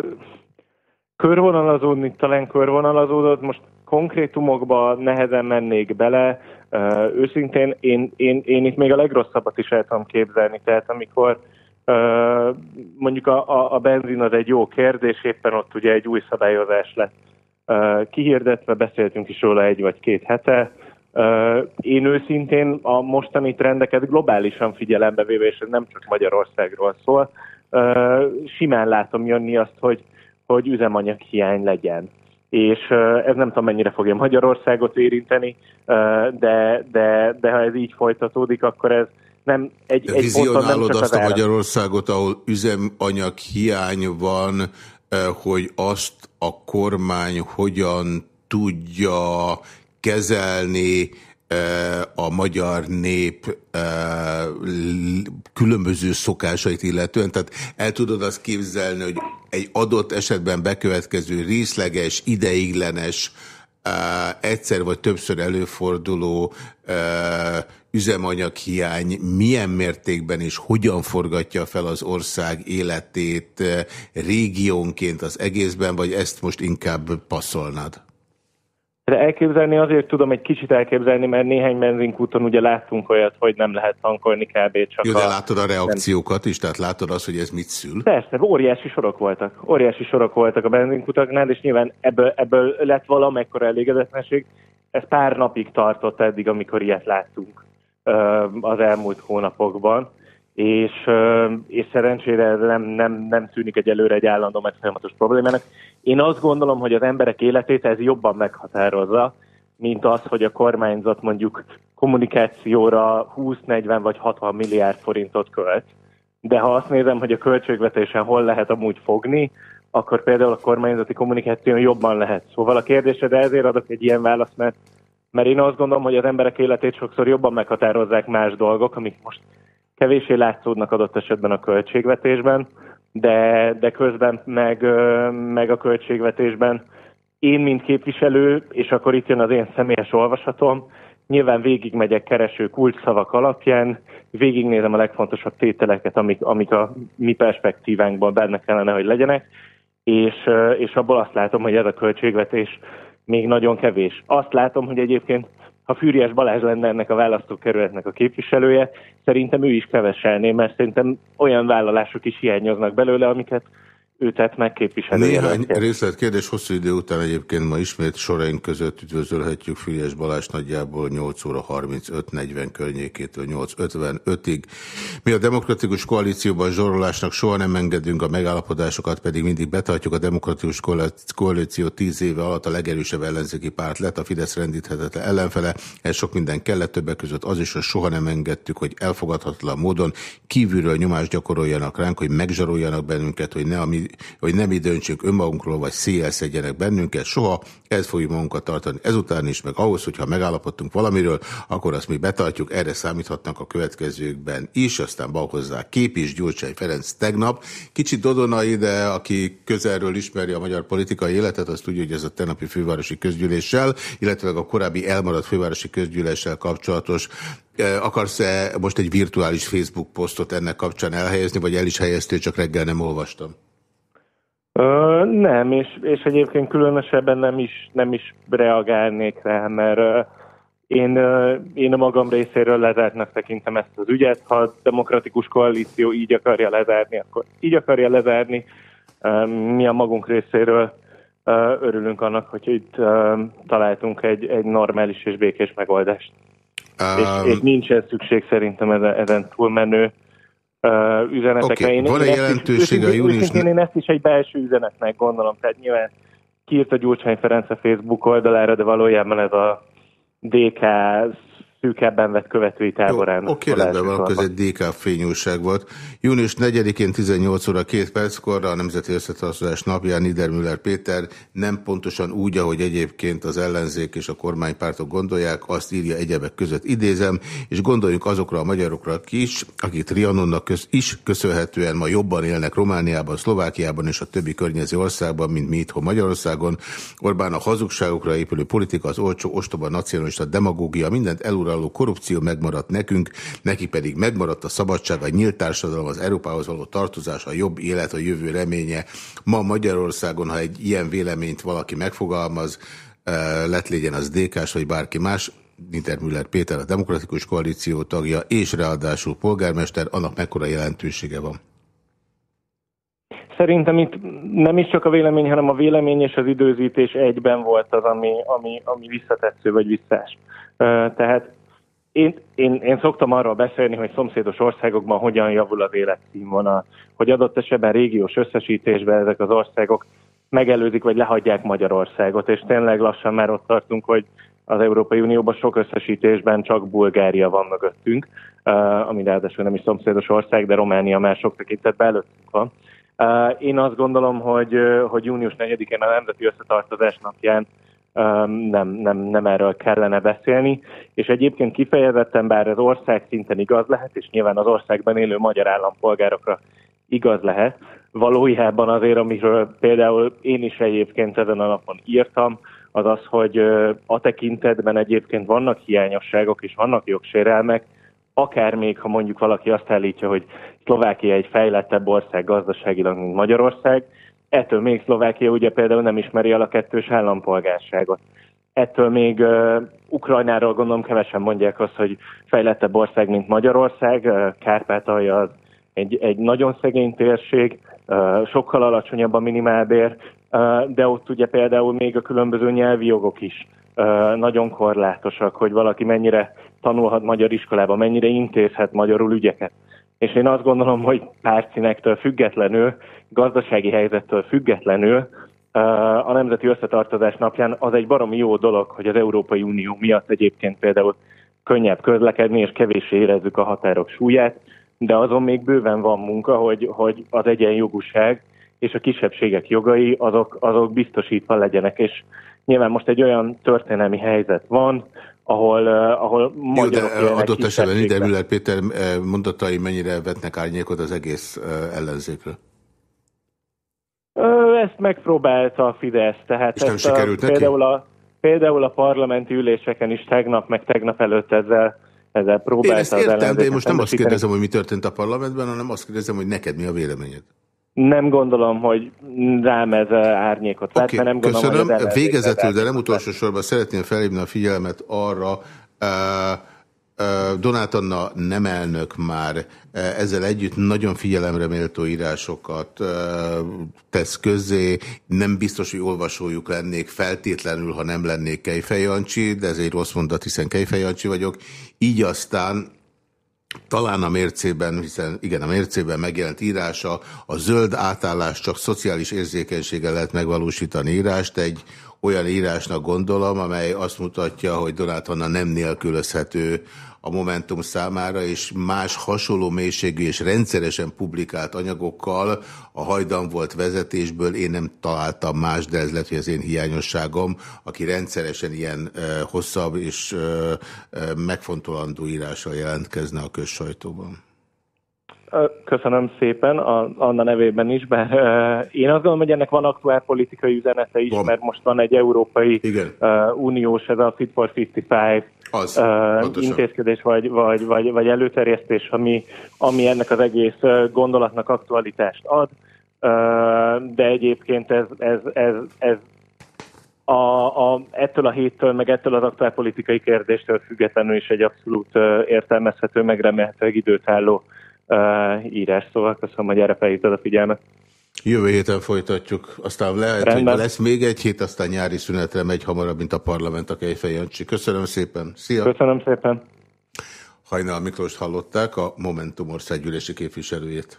körvonalazódni talán körvonalazódott, most konkrétumokba nehezen mennék bele, őszintén én, én, én itt még a legrosszabbat is el tudom képzelni, tehát amikor mondjuk a, a, a benzin az egy jó kérdés, éppen ott ugye egy új szabályozás lett kihirdetve, beszéltünk is róla egy vagy két hete. Én őszintén a mostani trendeket globálisan figyelembe véve, és ez nem csak Magyarországról szól, simán látom jönni azt, hogy, hogy üzemanyaghiány legyen és ez nem tudom mennyire fogja Magyarországot érinteni, de, de, de ha ez így folytatódik, akkor ez nem egy, egy Vizionálod nem azt a Magyarországot, ahol üzemanyag hiány van, hogy azt a kormány hogyan tudja kezelni, a magyar nép különböző szokásait illetően. Tehát el tudod azt képzelni, hogy egy adott esetben bekövetkező részleges, ideiglenes, egyszer vagy többször előforduló üzemanyaghiány milyen mértékben és hogyan forgatja fel az ország életét régiónként az egészben, vagy ezt most inkább passzolnád? De elképzelni azért tudom egy kicsit elképzelni, mert néhány benzinkúton ugye láttunk olyat, hogy nem lehet tankolni kb. csak Jó, de a... látod a reakciókat is? Tehát látod azt, hogy ez mit szül? Persze, óriási sorok voltak. Óriási sorok voltak a benzinkutaknál, és nyilván ebből, ebből lett valamekkora elégedetlenség. Ez pár napig tartott eddig, amikor ilyet láttunk az elmúlt hónapokban és, és szerencsére nem, nem, nem tűnik egy előre egy állandó, meg folyamatos problémának. Én azt gondolom, hogy az emberek életét ez jobban meghatározza, mint az, hogy a kormányzat mondjuk kommunikációra 20-40 vagy 60 milliárd forintot költ. De ha azt nézem, hogy a költségvetésen hol lehet amúgy fogni, akkor például a kormányzati kommunikáción jobban lehet. Szóval a kérdésre, ezért adok egy ilyen választ, mert, mert én azt gondolom, hogy az emberek életét sokszor jobban meghatározzák más dolgok, amik most kevésé látszódnak adott esetben a költségvetésben, de, de közben meg, meg a költségvetésben én, mint képviselő, és akkor itt jön az én személyes olvasatom, nyilván végigmegyek kereső kulcsszavak alapján, végignézem a legfontosabb tételeket, amik, amik a mi perspektívánkban benne kellene, hogy legyenek, és, és abból azt látom, hogy ez a költségvetés még nagyon kevés. Azt látom, hogy egyébként ha Fűriás Balázs lenne ennek a választókerületnek a képviselője, szerintem ő is keveselné, mert szerintem olyan vállalások is hiányoznak belőle, amiket ő tett megképviselője. Néhány részletkérdés hosszú idő után egyébként ma ismét soraink között üdvözölhetjük Füriás Balázs nagyjából 8 óra 35-40 környékétől 8.55-ig. Mi a demokratikus koalícióban zsorolásnak soha nem engedünk, a megállapodásokat pedig mindig betartjuk. A demokratikus koalíció 10 éve alatt a legerősebb ellenzéki párt lett, a Fidesz rendíthetetlen ellenfele. Ez sok minden kellett többek között az is, hogy soha nem engedtük, hogy elfogadhatatlan módon kívülről nyomást gyakoroljanak ránk, hogy megzsaroljanak bennünket, hogy ne a mi hogy nem mi önmagunkról, vagy széjelszedjenek bennünket, soha ez fogjuk magunkat tartani ezután is, meg ahhoz, hogyha megállapodtunk valamiről, akkor azt mi betartjuk, erre számíthatnak a következőkben is, aztán bal kép is, Gyurcsány Ferenc tegnap. Kicsit Dodonai, de aki közelről ismeri a magyar politikai életet, azt tudja, hogy ez a tegnapi fővárosi közgyűléssel, illetve a korábbi elmaradt fővárosi közgyűléssel kapcsolatos Akarsz-e most egy virtuális Facebook posztot ennek kapcsán elhelyezni, vagy el is helyeztél, csak reggel nem olvastam? Ö, nem, és, és egyébként különösebben nem is, nem is reagálnék rá, mert ö, én, ö, én a magam részéről lezártnak tekintem ezt az ügyet. Ha a demokratikus koalíció így akarja lezárni, akkor így akarja lezárni. Ö, mi a magunk részéről ö, örülünk annak, hogy itt ö, találtunk egy, egy normális és békés megoldást. Um, és, és nincsen szükség szerintem ezen, ezen túlmenő uh, üzenetekre. Okay. Van-e jelentősége a június... Én ezt is egy belső üzenetnek gondolom, tehát nyilván kiírt a Gyurcsány Ferenc a Facebook oldalára, de valójában ez a DK szűkebben vett követői táborán. Oké, rendben van, ez egy DK fényúság volt. Június 4-én 18 óra 2 perckor a Nemzeti Összetartozás napján Niedermüller Péter nem pontosan úgy, ahogy egyébként az ellenzék és a kormánypártok gondolják, azt írja egyebek között idézem, és gondoljunk azokra a magyarokra is, akik Trianonnak köz, is köszönhetően ma jobban élnek Romániában, Szlovákiában és a többi környező országban, mint mi itthon Magyarországon. Orbán a hazugságokra épülő politika, az olcsó, ostoba, nacionalista demagógia, mindent elural uraló korrupció megmaradt nekünk, neki pedig megmaradt a szabadság, a nyílt társadalom, az Európához való tartozás, a jobb élet, a jövő reménye. Ma Magyarországon, ha egy ilyen véleményt valaki megfogalmaz, eh, lett legyen az DK-s vagy bárki más, Müller Péter a Demokratikus Koalíció tagja, és ráadásul polgármester, annak mekkora jelentősége van? Szerintem itt nem is csak a vélemény, hanem a vélemény és az időzítés egyben volt az, ami, ami, ami visszatetsző vagy visszás. Tehát én, én, én szoktam arról beszélni, hogy szomszédos országokban hogyan javul az életszínvonal, hogy adott esetben régiós összesítésben ezek az országok megelőzik vagy lehagyják Magyarországot, és tényleg lassan már ott tartunk, hogy az Európai Unióban sok összesítésben csak Bulgária van mögöttünk, ami ráadásul nem is szomszédos ország, de Románia már sok tekintetben előttünk van. Én azt gondolom, hogy, hogy június 4-én a Nemzeti Összetartozás napján nem, nem, nem erről kellene beszélni, és egyébként kifejezetten, bár az ország szinten igaz lehet, és nyilván az országban élő magyar állampolgárokra igaz lehet, valójában azért, amiről például én is egyébként ezen a napon írtam, az az, hogy a tekintetben egyébként vannak hiányosságok és vannak jogsérelmek, akár még, ha mondjuk valaki azt állítja, hogy Szlovákia egy fejlettebb ország gazdaságilag, mint Magyarország, Ettől még Szlovákia ugye például nem ismeri el a kettős állampolgárságot. Ettől még uh, Ukrajnáról gondolom kevesen mondják azt, hogy fejlettebb ország, mint Magyarország. Uh, Kárpátalja az egy, egy nagyon szegény térség, uh, sokkal alacsonyabb a minimálbér, uh, de ott ugye például még a különböző nyelvi jogok is uh, nagyon korlátosak, hogy valaki mennyire tanulhat magyar iskolába, mennyire intézhet magyarul ügyeket. És én azt gondolom, hogy pártszínektől függetlenül gazdasági helyzettől függetlenül a Nemzeti Összetartozás napján az egy baromi jó dolog, hogy az Európai Unió miatt egyébként például könnyebb közlekedni, és kevéssé érezzük a határok súlyát, de azon még bőven van munka, hogy, hogy az egyenjogúság és a kisebbségek jogai azok, azok biztosítva legyenek, és nyilván most egy olyan történelmi helyzet van, ahol, uh, ahol Jó, de adott esetben Niedermüller Péter mondatai mennyire vetnek árnyékot az egész ellenzékre? Ezt megpróbálta a Fidesz. Tehát És nem sikerült a, neki? Például a, például a parlamenti üléseken is tegnap, meg tegnap előtt ezzel, ezzel próbálta én ezt értem, de én most nem azt kérdezem, hogy mi történt a parlamentben, hanem azt kérdezem, hogy neked mi a véleményed. Nem gondolom, hogy rám ez árnyékot okay, lát, mert nem gondolom, köszönöm. hogy Végezetül, de nem utolsó sorban szeretném felhívni a figyelmet arra, uh, Donát Anna nem elnök már ezzel együtt nagyon figyelemre méltó írásokat tesz közzé. Nem biztos, hogy olvasójuk lennék feltétlenül, ha nem lennék Kejfej Jancsi, de ez egy rossz mondat, hiszen Kejfej Jancsi vagyok. Így aztán talán a mércében, hiszen igen, a mércében megjelent írása, a zöld átállás csak szociális érzékenységgel lehet megvalósítani írást, egy olyan írásnak gondolom, amely azt mutatja, hogy Donát Anna nem nélkülözhető a Momentum számára, és más hasonló mélységű és rendszeresen publikált anyagokkal a hajdan volt vezetésből én nem találtam más, de ez lehet, hogy az én hiányosságom, aki rendszeresen ilyen uh, hosszabb és uh, uh, megfontolandó írással jelentkezne a közsajtóban. Köszönöm szépen, a, Anna nevében is, bár én azt gondolom, hogy ennek van aktuál politikai üzenete is, van. mert most van egy európai uh, uniós, ez a Fit for 55 az, uh, intézkedés vagy, vagy, vagy, vagy előterjesztés, ami, ami ennek az egész gondolatnak aktualitást ad, uh, de egyébként ez, ez, ez, ez a, a, ettől a héttől, meg ettől az aktuálpolitikai kérdéstől függetlenül is egy abszolút uh, értelmezhető, meg remélhetőleg időt álló uh, írás, szóval köszönöm, hogy erre felhívtad a figyelmet. Jövő héten folytatjuk, aztán lehet, Rendben. hogy lesz még egy hét, aztán nyári szünetre megy hamarabb, mint a parlament a Kejfej Jancsi. Köszönöm szépen. Szia! Köszönöm szépen. Hajnal Miklós hallották, a Momentum országgyűlési képviselőjét.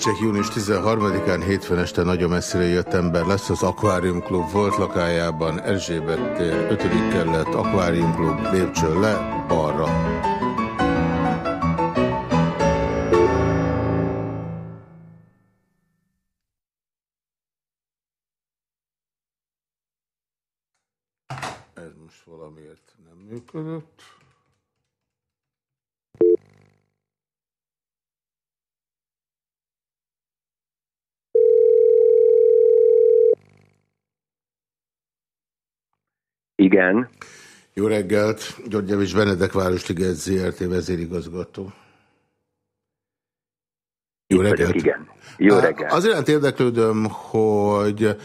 Felejtsék, június 13-án hétfőn este nagyon messzire jött ember lesz az Aquarium Club volt lakájában, Erzsébet tér, 5. kerület, Aquarium Club, lépcső le, balra. Igen. Jó reggelt, György Javis Benedek Városliget ZRT vezérigazgató. Jó reggelt. igen. Jó reggelt. Az iránt érdeklődöm, hogy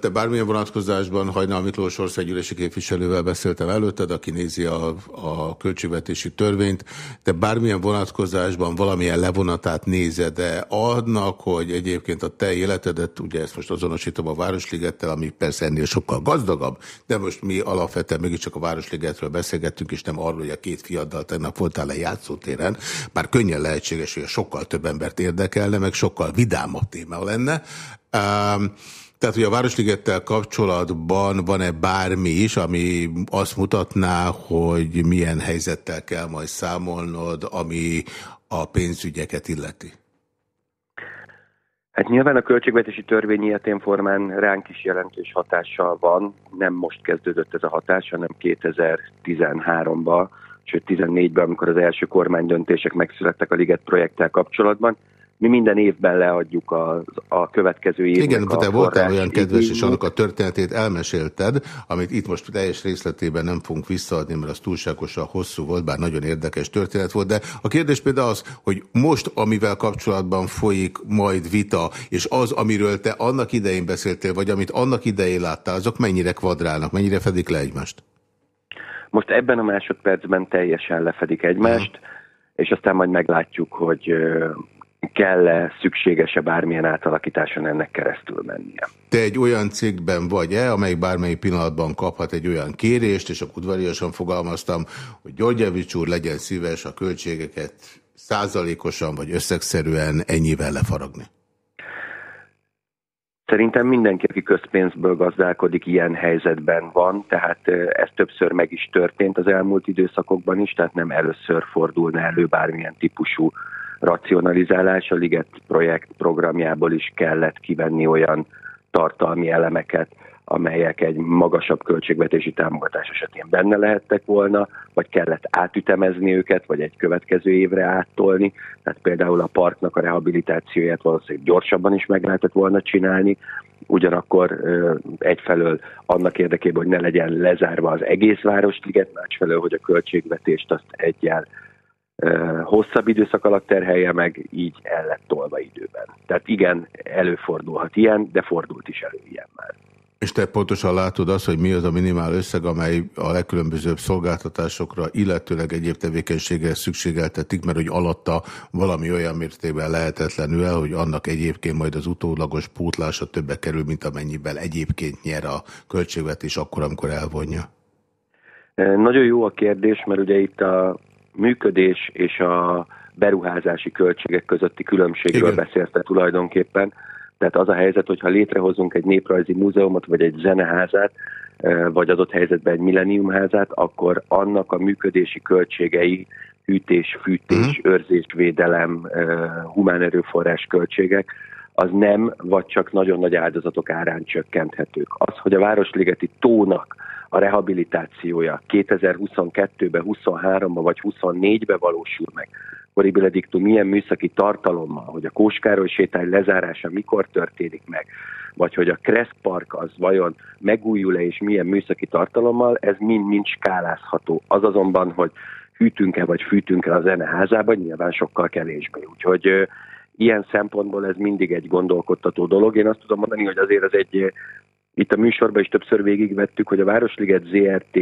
te bármilyen vonatkozásban Hajnal Miklós országgyűlési képviselővel beszéltem előtted, aki nézi a, a költségvetési törvényt, te bármilyen vonatkozásban valamilyen levonatát nézed-e annak, hogy egyébként a te életedet, ugye ezt most azonosítom a Városligettel, ami persze ennél sokkal gazdagabb, de most mi alapvetően mégiscsak a Városligetről beszélgettünk, és nem arról, hogy a két fiaddal tegnap voltál a játszótéren, bár könnyen lehetséges, hogy sokkal több embert érdekelne, meg sokkal vidámabb téma lenne. Tehát, hogy a Városligettel kapcsolatban van-e bármi is, ami azt mutatná, hogy milyen helyzettel kell majd számolnod, ami a pénzügyeket illeti? Hát nyilván a költségvetési törvény ilyetén formán ránk is jelentős hatással van. Nem most kezdődött ez a hatás, hanem 2013-ban, sőt 14-ben, amikor az első kormánydöntések megszülettek a Liget projekttel kapcsolatban mi minden évben leadjuk a, a következő évnek Igen, a te voltál olyan kedves, és annak a történetét elmesélted, amit itt most teljes részletében nem fogunk visszaadni, mert az túlságosan hosszú volt, bár nagyon érdekes történet volt, de a kérdés például az, hogy most, amivel kapcsolatban folyik majd vita, és az, amiről te annak idején beszéltél, vagy amit annak idején láttál, azok mennyire kvadrálnak, mennyire fedik le egymást? Most ebben a másodpercben teljesen lefedik egymást, uh-huh. és aztán majd meglátjuk, hogy kell-e, szükséges-e bármilyen átalakításon ennek keresztül mennie. Te egy olyan cégben vagy-e, amely bármely pillanatban kaphat egy olyan kérést, és akkor udvariasan fogalmaztam, hogy Györgyevics úr legyen szíves a költségeket százalékosan vagy összegszerűen ennyivel lefaragni? Szerintem mindenki, aki közpénzből gazdálkodik, ilyen helyzetben van, tehát ez többször meg is történt az elmúlt időszakokban is, tehát nem először fordulna elő bármilyen típusú racionalizálás. A Liget projekt programjából is kellett kivenni olyan tartalmi elemeket, amelyek egy magasabb költségvetési támogatás esetén benne lehettek volna, vagy kellett átütemezni őket, vagy egy következő évre áttolni. Tehát például a parknak a rehabilitációját valószínűleg gyorsabban is meg lehetett volna csinálni, ugyanakkor egyfelől annak érdekében, hogy ne legyen lezárva az egész Városliget, másfelől, hogy a költségvetést azt egyel hosszabb időszak alatt terhelje meg, így el lett tolva időben. Tehát igen, előfordulhat ilyen, de fordult is elő ilyen már. És te pontosan látod azt, hogy mi az a minimál összeg, amely a legkülönbözőbb szolgáltatásokra, illetőleg egyéb tevékenységre szükségeltetik, mert hogy alatta valami olyan mértékben lehetetlenül el, hogy annak egyébként majd az utólagos pótlása többe kerül, mint amennyiben egyébként nyer a költségvetés akkor, amikor elvonja. Nagyon jó a kérdés, mert ugye itt a működés és a beruházási költségek közötti különbségről Igen. beszélte tulajdonképpen. Tehát az a helyzet, hogyha létrehozunk egy néprajzi múzeumot, vagy egy zeneházát, vagy adott helyzetben egy milleniumházát, akkor annak a működési költségei, hűtés, fűtés, uh-huh. őrzés, védelem, humán erőforrás költségek, az nem, vagy csak nagyon nagy áldozatok árán csökkenthetők. Az, hogy a Városligeti tónak a rehabilitációja 2022-ben, 23-ban vagy 24-ben valósul meg, Kori diktum milyen műszaki tartalommal, hogy a Kóskároly sétány lezárása mikor történik meg, vagy hogy a Kressz Park az vajon megújul-e és milyen műszaki tartalommal, ez mind-mind skálázható. Az azonban, hogy hűtünk-e vagy fűtünk-e a zeneházában, nyilván sokkal kevésbé. Úgyhogy ilyen szempontból ez mindig egy gondolkodtató dolog. Én azt tudom mondani, hogy azért ez egy itt a műsorban is többször végigvettük, hogy a Városliget ZRT,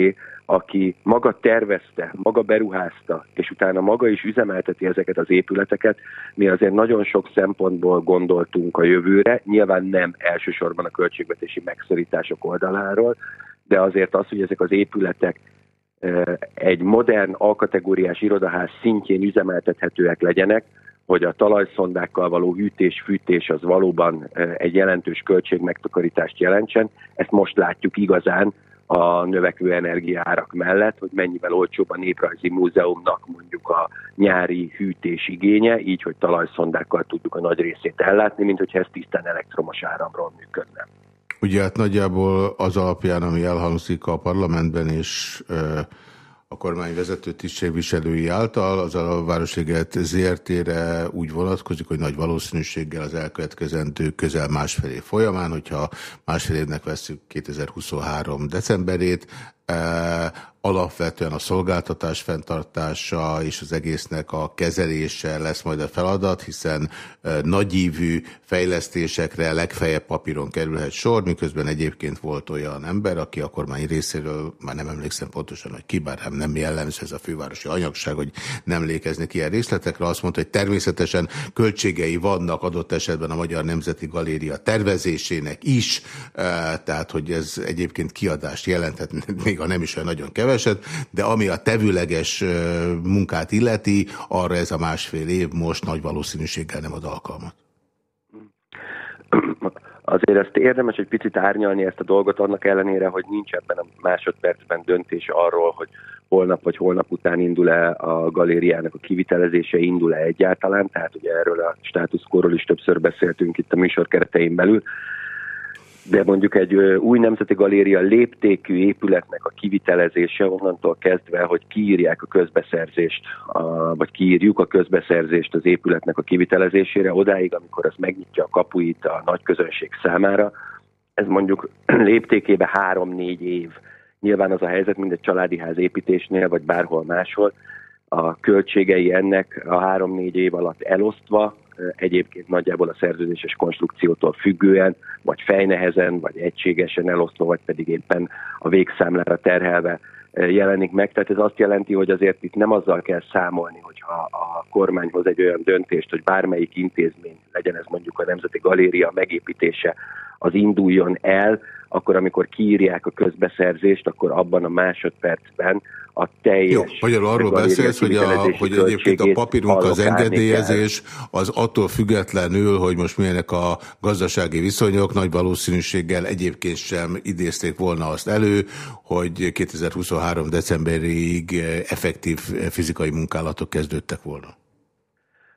aki maga tervezte, maga beruházta, és utána maga is üzemelteti ezeket az épületeket, mi azért nagyon sok szempontból gondoltunk a jövőre, nyilván nem elsősorban a költségvetési megszorítások oldaláról, de azért az, hogy ezek az épületek egy modern alkategóriás irodaház szintjén üzemeltethetőek legyenek, hogy a talajszondákkal való hűtés-fűtés az valóban egy jelentős költségmegtakarítást jelentsen. Ezt most látjuk igazán a növekvő energiárak mellett, hogy mennyivel olcsóbb a Néprajzi Múzeumnak mondjuk a nyári hűtés igénye, így, hogy talajszondákkal tudjuk a nagy részét ellátni, mint hogyha ez tisztán elektromos áramról működne. Ugye hát nagyjából az alapján, ami elhangzik a parlamentben, és a kormány vezető tisztségviselői által az a Városliget ZRT-re úgy vonatkozik, hogy nagy valószínűséggel az elkövetkezendő közel másfél év folyamán, hogyha másfél évnek veszük 2023 decemberét, alapvetően a szolgáltatás fenntartása és az egésznek a kezelése lesz majd a feladat, hiszen nagyívű fejlesztésekre legfeljebb papíron kerülhet sor, miközben egyébként volt olyan ember, aki a kormány részéről, már nem emlékszem pontosan, hogy ki, bár nem jellemző ez a fővárosi anyagság, hogy nem lékeznek ilyen részletekre, azt mondta, hogy természetesen költségei vannak adott esetben a Magyar Nemzeti Galéria tervezésének is, tehát hogy ez egyébként kiadást jelenthet, még a nem is olyan nagyon keveset, de ami a tevőleges munkát illeti, arra ez a másfél év most nagy valószínűséggel nem ad alkalmat. Azért ezt érdemes egy picit árnyalni ezt a dolgot, annak ellenére, hogy nincs ebben a másodpercben döntés arról, hogy holnap vagy holnap után indul-e a galériának a kivitelezése, indul-e egyáltalán, tehát ugye erről a státuszkorról is többször beszéltünk itt a műsor keretein belül, de mondjuk egy új nemzeti galéria léptékű épületnek a kivitelezése onnantól kezdve, hogy kiírják a közbeszerzést, vagy kiírjuk a közbeszerzést az épületnek a kivitelezésére, odáig, amikor az megnyitja a kapuit a nagy közönség számára, ez mondjuk (clears throat) léptékében három-négy év. Nyilván az a helyzet, mint egy családi ház építésnél, vagy bárhol máshol, a költségei ennek a három-négy év alatt elosztva egyébként nagyjából a szerződéses konstrukciótól függően, vagy fejnehezen, vagy egységesen elosztva, vagy pedig éppen a végszámlára terhelve jelenik meg. Tehát ez azt jelenti, hogy azért itt nem azzal kell számolni, hogyha a kormány hoz egy olyan döntést, hogy bármelyik intézmény, legyen ez mondjuk a Nemzeti Galéria megépítése, az induljon el, akkor amikor kiírják a közbeszerzést, akkor abban a másodpercben a teljes... Jó, magyarul arról beszélsz, hogy, a, hogy egyébként a papírunk, az engedélyezés az attól függetlenül, hogy most milyenek a gazdasági viszonyok, nagy valószínűséggel egyébként sem idézték volna azt elő, hogy 2023. decemberig effektív fizikai munkálatok kezdődtek volna.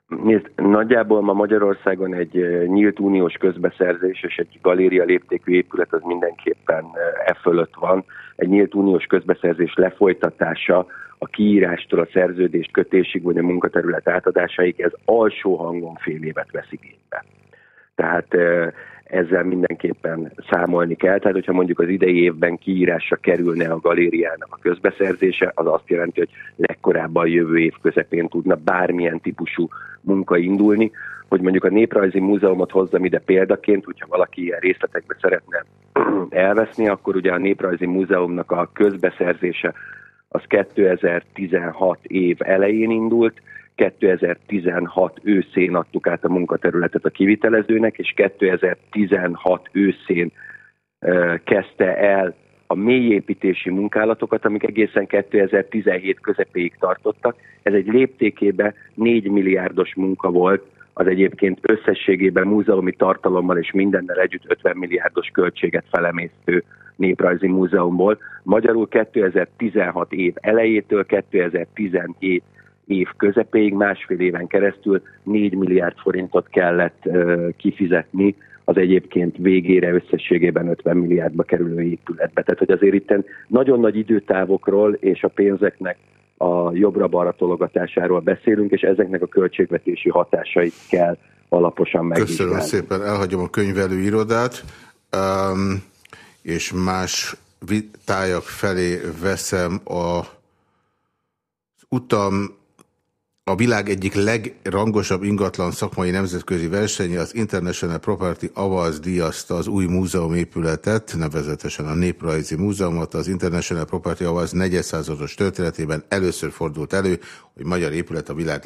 Nézd, nagyjából ma Magyarországon egy nyílt uniós közbeszerzés és egy galéria léptékű épület az mindenképpen e fölött van. Egy nyílt uniós közbeszerzés lefolytatása a kiírástól a szerződést kötésig vagy a munkaterület átadásáig, ez alsó hangon fél évet vesz igénybe. Tehát ezzel mindenképpen számolni kell. Tehát, hogyha mondjuk az idei évben kiírásra kerülne a galériának a közbeszerzése, az azt jelenti, hogy legkorábban jövő év közepén tudna bármilyen típusú munka indulni, hogy mondjuk a Néprajzi Múzeumot hozzam ide példaként, hogyha valaki ilyen részletekbe szeretne (clears throat) elveszni, akkor ugye a Néprajzi Múzeumnak a közbeszerzése az 2016 év elején indult, 2016 őszén adtuk át a munkaterületet a kivitelezőnek, és 2016 őszén kezdte el a mélyépítési munkálatokat, amik egészen 2017 közepéig tartottak. Ez egy léptékében 4 milliárdos munka volt, az egyébként összességében múzeumi tartalommal és mindennel együtt 50 milliárdos költséget felemésztő néprajzi múzeumból. Magyarul 2016 év elejétől 2017 év közepéig, másfél éven keresztül 4 milliárd forintot kellett kifizetni az egyébként végére összességében 50 milliárdba kerülő épületbe. Tehát, hogy azért itt nagyon nagy időtávokról és a pénzeknek a jobbra-balra tologatásáról beszélünk, és ezeknek a költségvetési hatásait kell alaposan megvizsgálni. Köszönöm szépen, elhagyom a könyvelő irodát, um, és más tájak felé veszem a utam a világ egyik legrangosabb ingatlan szakmai nemzetközi versenye, az International Property Awards díjazta az új múzeumépületet, nevezetesen a Néprajzi Múzeumot. Az International Property Awards negyedszázados történetében először fordult elő, hogy magyar épület a világ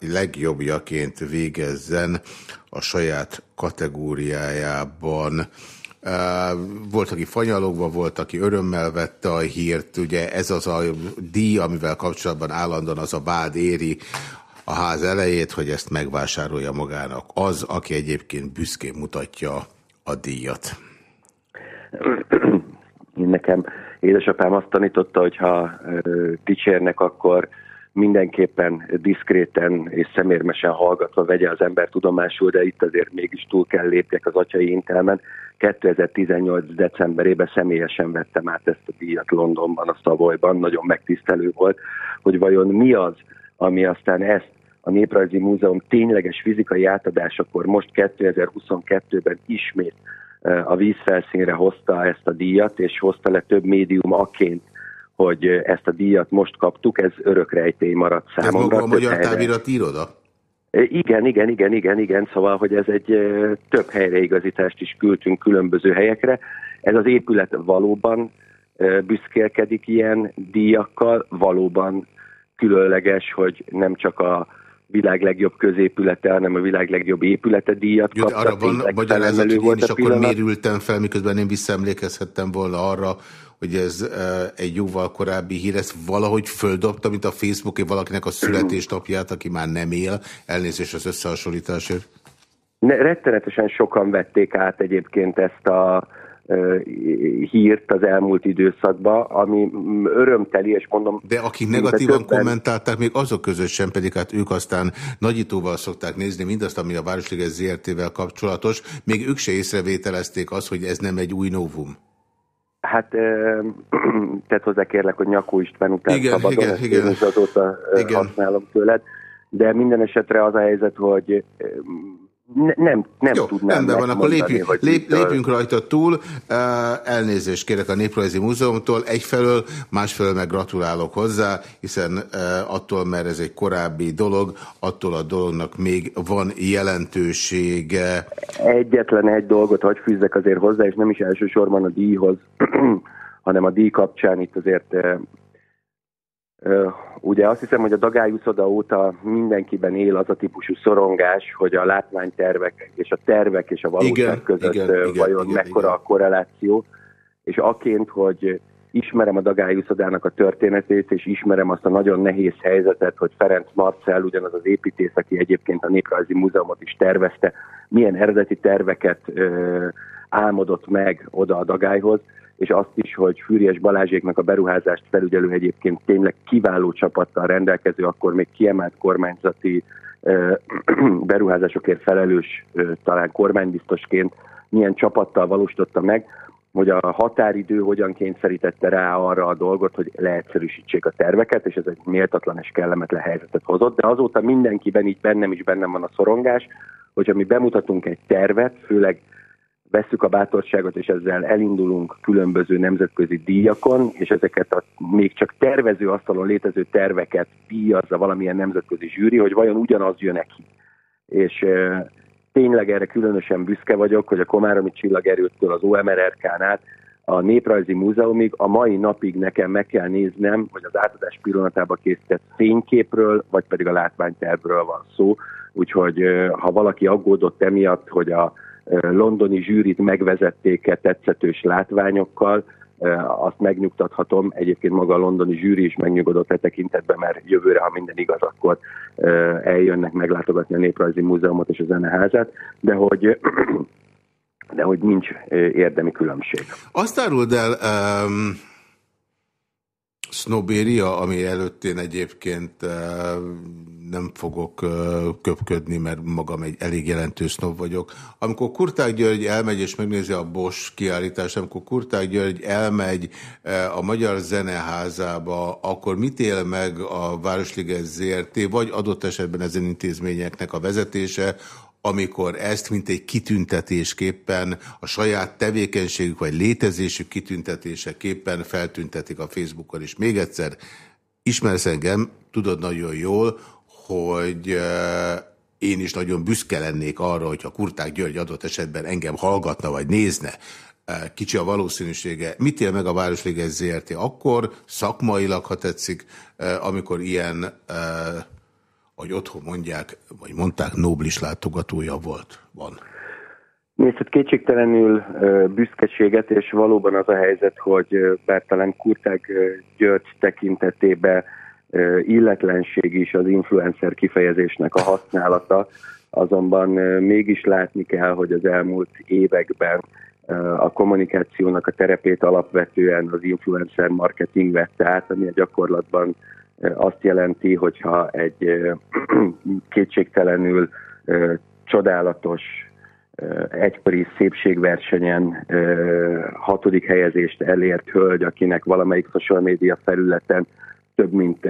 legjobbjaként végezzen a saját kategóriájában. Volt, aki fanyalogva volt, aki örömmel vette a hírt. Ugye ez az a díj, amivel kapcsolatban állandóan az a bád éri, a ház elejét, hogy ezt megvásárolja magának az, aki egyébként büszkén mutatja a díjat. Nekem édesapám azt tanította, hogy ha dicsérnek, akkor mindenképpen diszkréten és szemérmesen hallgatva vegye az ember tudomásul, de itt azért mégis túl kell lépjek az atyai intelmen. 2018. decemberében személyesen vettem át ezt a díjat Londonban, a Szavolyban, nagyon megtisztelő volt, hogy vajon mi az, ami aztán ezt a Néprajzi Múzeum tényleges fizikai átadásakor most 2022-ben ismét a vízfelszínre hozta ezt a díjat, és hozta le több médium aként, hogy ezt a díjat most kaptuk, ez örökrejtély maradt számomra. Ez maga a Magyar Távirat Iroda? Igen, igen, igen, igen, igen, szóval, hogy ez egy több helyreigazítást is küldtünk különböző helyekre. Ez az épület valóban büszkélkedik ilyen díjakkal, valóban különleges, hogy nem csak a világ legjobb középülete, hanem a világ legjobb épülete díjat Jó, arra van magyarázat, hogy én is akkor mérültem fel, miközben én visszaemlékezhettem volna arra, hogy ez egy jóval korábbi hír, ezt valahogy földobta, mint a Facebook valakinek a születésnapját, aki már nem él, elnézést az összehasonlításért. Ne, rettenetesen sokan vették át egyébként ezt a hírt az elmúlt időszakban, ami örömteli, és mondom... De akik negatívan többen... kommentálták, még azok között sem, pedig hát ők aztán nagyítóval szokták nézni mindazt, ami a Városliges ZRT-vel kapcsolatos, még ők se észrevételezték azt, hogy ez nem egy új novum. Hát, (clears throat) tett hozzá kérlek, hogy Nyakó István után igen, szabadon, igen, igen. én azóta igen. használom tőled, de minden esetre az a helyzet, hogy ne, nem, nem Jó, tudnám rendben van, akkor lépjünk, lép, lépjünk rajta túl. Elnézést kérek a Néprajzi Múzeumtól egyfelől, másfelől meg gratulálok hozzá, hiszen attól, mert ez egy korábbi dolog, attól a dolognak még van jelentősége. Egyetlen egy dolgot hagy fűzzek azért hozzá, és nem is elsősorban a díjhoz, (clears throat) hanem a díj kapcsán itt azért Ugye azt hiszem, hogy a Dagály úszoda óta mindenkiben él az a típusú szorongás, hogy a látványtervek és a tervek és a valóság igen, között igen, vajon igen, mekkora igen. a korreláció, és aként, hogy ismerem a Dagály úszodának a történetét, és ismerem azt a nagyon nehéz helyzetet, hogy Ferenc Marcell, ugyanaz az építész, aki egyébként a Néprajzi Múzeumot is tervezte, milyen eredeti terveket ö, álmodott meg oda a Dagályhoz, és azt is, hogy Fűries Balázséknak a beruházást felügyelő egyébként tényleg kiváló csapattal rendelkező, akkor még kiemelt kormányzati (clears throat) beruházásokért felelős, talán kormánybiztosként milyen csapattal valósította meg, hogy a határidő hogyan kényszerítette rá arra a dolgot, hogy leegyszerűsítsék a terveket, és ez egy méltatlan és kellemetlen helyzetet hozott, de azóta mindenkiben, így bennem is bennem van a szorongás, hogyha mi bemutatunk egy tervet, főleg vesszük a bátorságot, és ezzel elindulunk különböző nemzetközi díjakon, és ezeket a még csak tervező asztalon létező terveket díjazza valamilyen nemzetközi zsűri, hogy vajon ugyanaz jön neki. És e, tényleg erre különösen büszke vagyok, hogy a Komáromi Csillagerőtől az OMRRK-n át a Néprajzi Múzeumig a mai napig nekem meg kell néznem, hogy az átadás pillanatában készített fényképről, vagy pedig a látványtervről van szó. Úgyhogy ha valaki aggódott emiatt, hogy a londoni zsűrit megvezették-e tetszetős látványokkal, azt megnyugtathatom, egyébként maga a londoni zsűri is megnyugodott e tekintetben, mert jövőre, ha minden igaz, akkor eljönnek meglátogatni a Néprajzi Múzeumot és a Zeneházát, de hogy (clears throat) de hogy nincs érdemi különbség. Azt áruld el, um, Snobéria, ami előtt én egyébként nem fogok köpködni, mert magam egy elég jelentős snob vagyok. Amikor Kurták György elmegy és megnézi a Bosch kiállítást, amikor Kurták György elmegy a Magyar Zeneházába, akkor mit él meg a Városliges ZRT, vagy adott esetben ezen intézményeknek a vezetése, amikor ezt, mint egy kitüntetésképpen a saját tevékenységük vagy létezésük kitüntetéseképpen feltüntetik a Facebookon. És még egyszer, ismersz engem, tudod nagyon jól, hogy én is nagyon büszke lennék arra, hogyha Kurták György adott esetben engem hallgatna vagy nézne, kicsi a valószínűsége. Mit él meg a Városliges ZRT akkor, szakmailag, ha tetszik, amikor ilyen vagy otthon mondják, vagy mondták, noblis látogatója volt, van? Nézd, hát kétségtelenül büszkeséget, és valóban az a helyzet, hogy bár talán Kurtág György tekintetében illetlenség is az influencer kifejezésnek a használata, azonban mégis látni kell, hogy az elmúlt években a kommunikációnak a terepét alapvetően az influencer marketing vette át, ami a gyakorlatban azt jelenti, hogyha egy (clears throat) kétségtelenül csodálatos egykori szépségversenyen hatodik helyezést elért hölgy, akinek valamelyik social média felületen több mint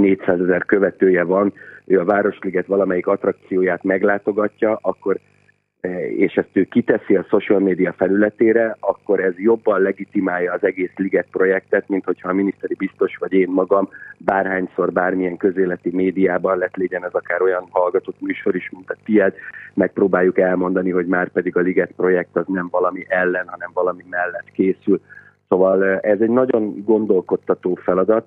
400 ezer követője van, ő a Városliget valamelyik attrakcióját meglátogatja, akkor és ezt ő kiteszi a social média felületére, akkor ez jobban legitimálja az egész Liget projektet, mint hogyha a miniszteri biztos vagy én magam bárhányszor bármilyen közéleti médiában lett legyen ez akár olyan hallgatott műsor is, mint a tied, megpróbáljuk elmondani, hogy már pedig a Liget projekt az nem valami ellen, hanem valami mellett készül. Szóval ez egy nagyon gondolkodtató feladat,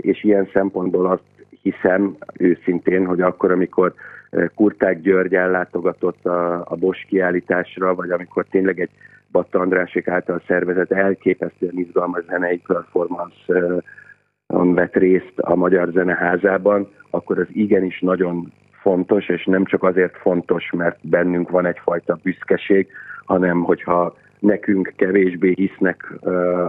és ilyen szempontból azt hiszem őszintén, hogy akkor, amikor Kurták György ellátogatott a, a Bosch kiállításra, vagy amikor tényleg egy Batta Andrásék által szervezett elképesztően izgalmas zenei performance vett részt a Magyar Zeneházában, akkor az igenis nagyon fontos, és nem csak azért fontos, mert bennünk van egyfajta büszkeség, hanem hogyha nekünk kevésbé hisznek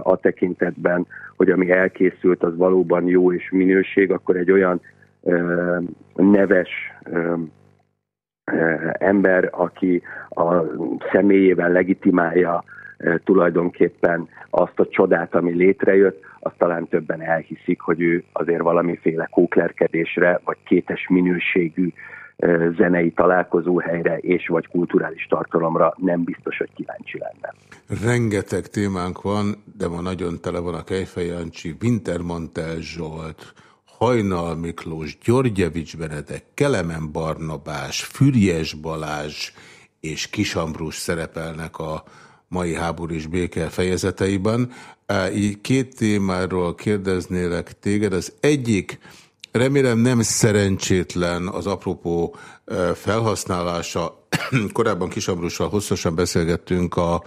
a tekintetben, hogy ami elkészült, az valóban jó és minőség, akkor egy olyan neves ember, aki a személyével legitimálja tulajdonképpen azt a csodát, ami létrejött, azt talán többen elhiszik, hogy ő azért valamiféle kóklerkedésre, vagy kétes minőségű zenei találkozóhelyre és vagy kulturális tartalomra nem biztos, hogy kíváncsi lenne. Rengeteg témánk van, de ma nagyon tele van a Kejfej Jancsi, Wintermantel Zsolt, Hajnal Miklós, Györgyevics Benedek, Kelemen Barnabás, Fürjes Balázs és Kisambrus szerepelnek a mai háború és béke fejezeteiben. Két témáról kérdeznélek téged. Az egyik, remélem nem szerencsétlen az apropó felhasználása. (clears throat) Korábban Kisambrussal hosszasan beszélgettünk a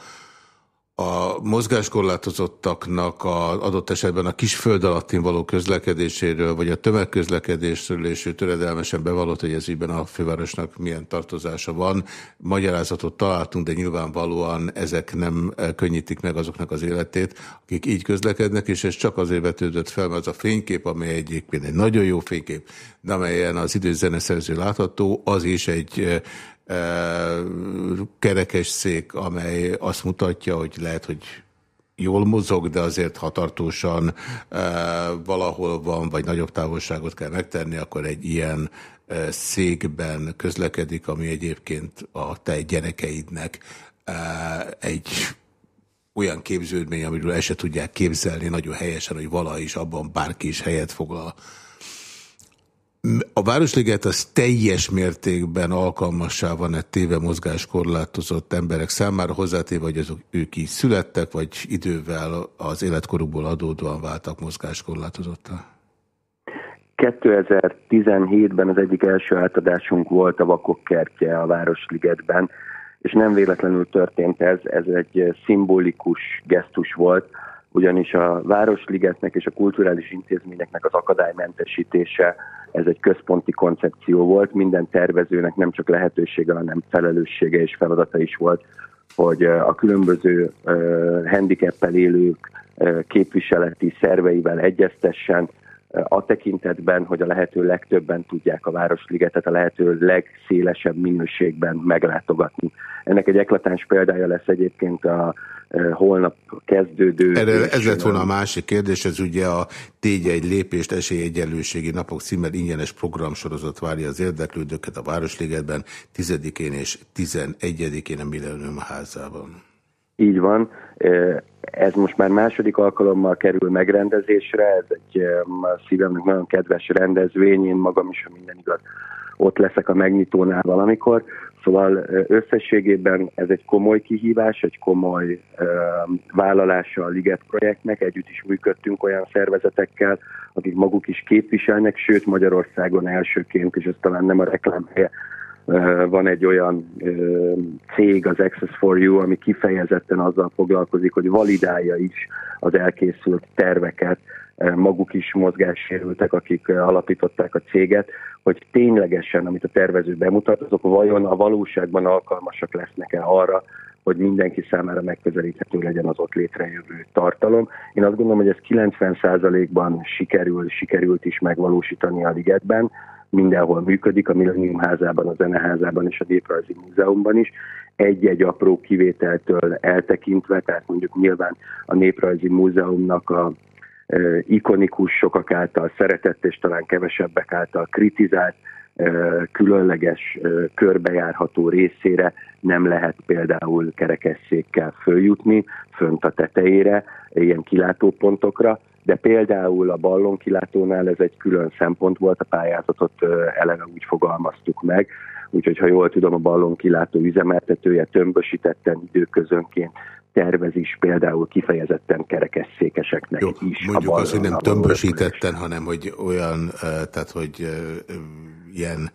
a mozgáskorlátozottaknak a adott esetben a kis föld alattin való közlekedéséről, vagy a tömegközlekedésről, és ő töredelmesen bevallott, hogy ez ígyben a fővárosnak milyen tartozása van. Magyarázatot találtunk, de nyilvánvalóan ezek nem könnyítik meg azoknak az életét, akik így közlekednek, és ez csak azért vetődött fel, mert az a fénykép, amely egyébként egy nagyon jó fénykép, de amelyen az idős zeneszerző látható, az is egy kerekes szék, amely azt mutatja, hogy lehet, hogy jól mozog, de azért ha tartósan valahol van, vagy nagyobb távolságot kell megtenni, akkor egy ilyen székben közlekedik, ami egyébként a te gyerekeidnek egy olyan képződmény, amiről el se tudják képzelni nagyon helyesen, hogy vala is abban bárki is helyet foglal. A Városliget az teljes mértékben alkalmassá van egy téve mozgáskorlátozott emberek számára hozzátéve, hogy azok ők így születtek, vagy idővel az életkorukból adódóan váltak mozgáskorlátozottal? 2017-ben az egyik első átadásunk volt a Vakok kertje a Városligetben, és nem véletlenül történt ez, ez egy szimbolikus gesztus volt, ugyanis a Városligetnek és a kulturális intézményeknek az akadálymentesítése ez egy központi koncepció volt, minden tervezőnek nem csak lehetősége, hanem felelőssége és feladata is volt, hogy a különböző handicappel élők képviseleti szerveivel egyeztessen, a tekintetben, hogy a lehető legtöbben tudják a Városligetet a lehető legszélesebb minőségben meglátogatni. Ennek egy eklatáns példája lesz egyébként a holnap kezdődő... Erre, ez lett volna a másik kérdés, ez ugye a Tégy egy lépést esélyegyenlőségi napok címmel ingyenes programsorozat várja az érdeklődőket a Városligetben 10-én és 11-én a Millennium házában. Így van. Ez most már második alkalommal kerül megrendezésre, ez egy szívemnek nagyon kedves rendezvény, én magam is, ha minden igaz, ott leszek a megnyitónál valamikor. Szóval összességében ez egy komoly kihívás, egy komoly vállalása a Liget projektnek. Együtt is működtünk olyan szervezetekkel, akik maguk is képviselnek, sőt Magyarországon elsőként, és ez talán nem a reklámhelye, van egy olyan cég, az Access for You, ami kifejezetten azzal foglalkozik, hogy validálja is az elkészült terveket, maguk is mozgássérültek, akik alapították a céget, hogy ténylegesen, amit a tervező bemutat, azok vajon a valóságban alkalmasak lesznek-e arra, hogy mindenki számára megközelíthető legyen az ott létrejövő tartalom. Én azt gondolom, hogy ez 90%-ban sikerül, sikerült is megvalósítani a ligetben, mindenhol működik, a Millennium házában, a Zeneházában és a Néprajzi Múzeumban is, egy-egy apró kivételtől eltekintve, tehát mondjuk nyilván a Néprajzi Múzeumnak a ikonikus, sokak által szeretett és talán kevesebbek által kritizált különleges körbejárható részére nem lehet például kerekesszékkel följutni, fönt a tetejére, ilyen kilátópontokra, de például a ballonkilátónál ez egy külön szempont volt, a pályázatot eleve úgy fogalmaztuk meg, úgyhogy ha jól tudom, a ballonkilátó üzemeltetője tömbösítetten időközönként tervez is például kifejezetten kerekesszékeseknek Jó, is. Mondjuk azt, hogy nem tömbösítetten, hanem hogy olyan, tehát hogy ilyen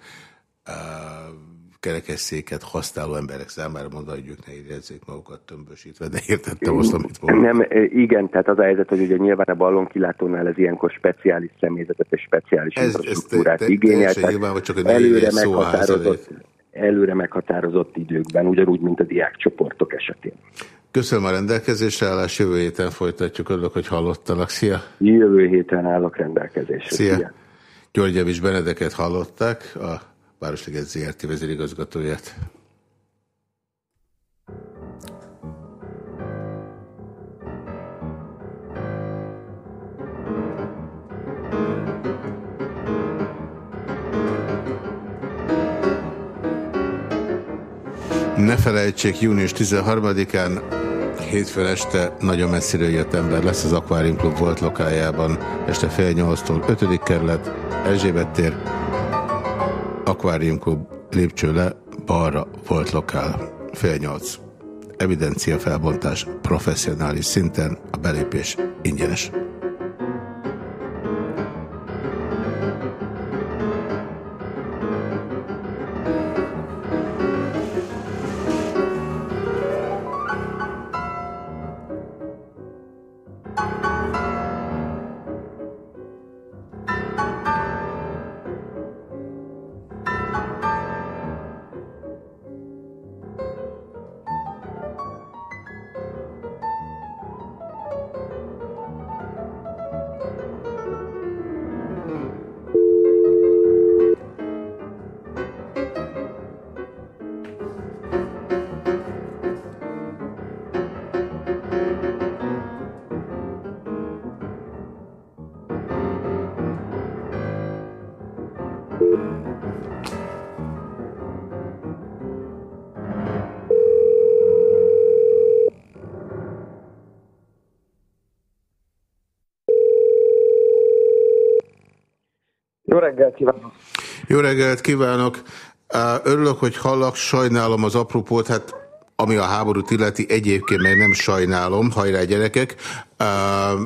kerekesszéket használó emberek számára mondani, hogy ők ne érezzék magukat tömbösítve, de értettem azt, amit mondtam. Nem, igen, tehát az a helyzet, hogy ugye nyilván a ballonkilátónál ez ilyenkor speciális személyzetet és speciális ez, infrastruktúrát ez te, igényel, tehát csak előre meghatározott, előre meghatározott időkben, ugyanúgy, mint a diákcsoportok esetén. Köszönöm a rendelkezésre állás, jövő héten folytatjuk, örülök, hogy hallottalak. Szia! Jövő héten állok rendelkezésre. Szia! Szia. György Javis Benedeket hallották, a Városliget ZRT vezérigazgatóját. Ne felejtsék, június 13-án hétfőn este nagyon messziről jött ember lesz az Aquarium Club volt lokájában, este fél nyolctól 5. kerület, Erzsébet tér, Aquarium Club lépcső le, balra volt lokál. Fél nyolc. Evidencia felbontás professzionális szinten, a belépés ingyenes. Reggelt kívánok! Jó reggelt kívánok! Örülök, hogy hallak, sajnálom az apropót, hát ami a háborút illeti, egyébként meg nem sajnálom, hajrá gyerekek,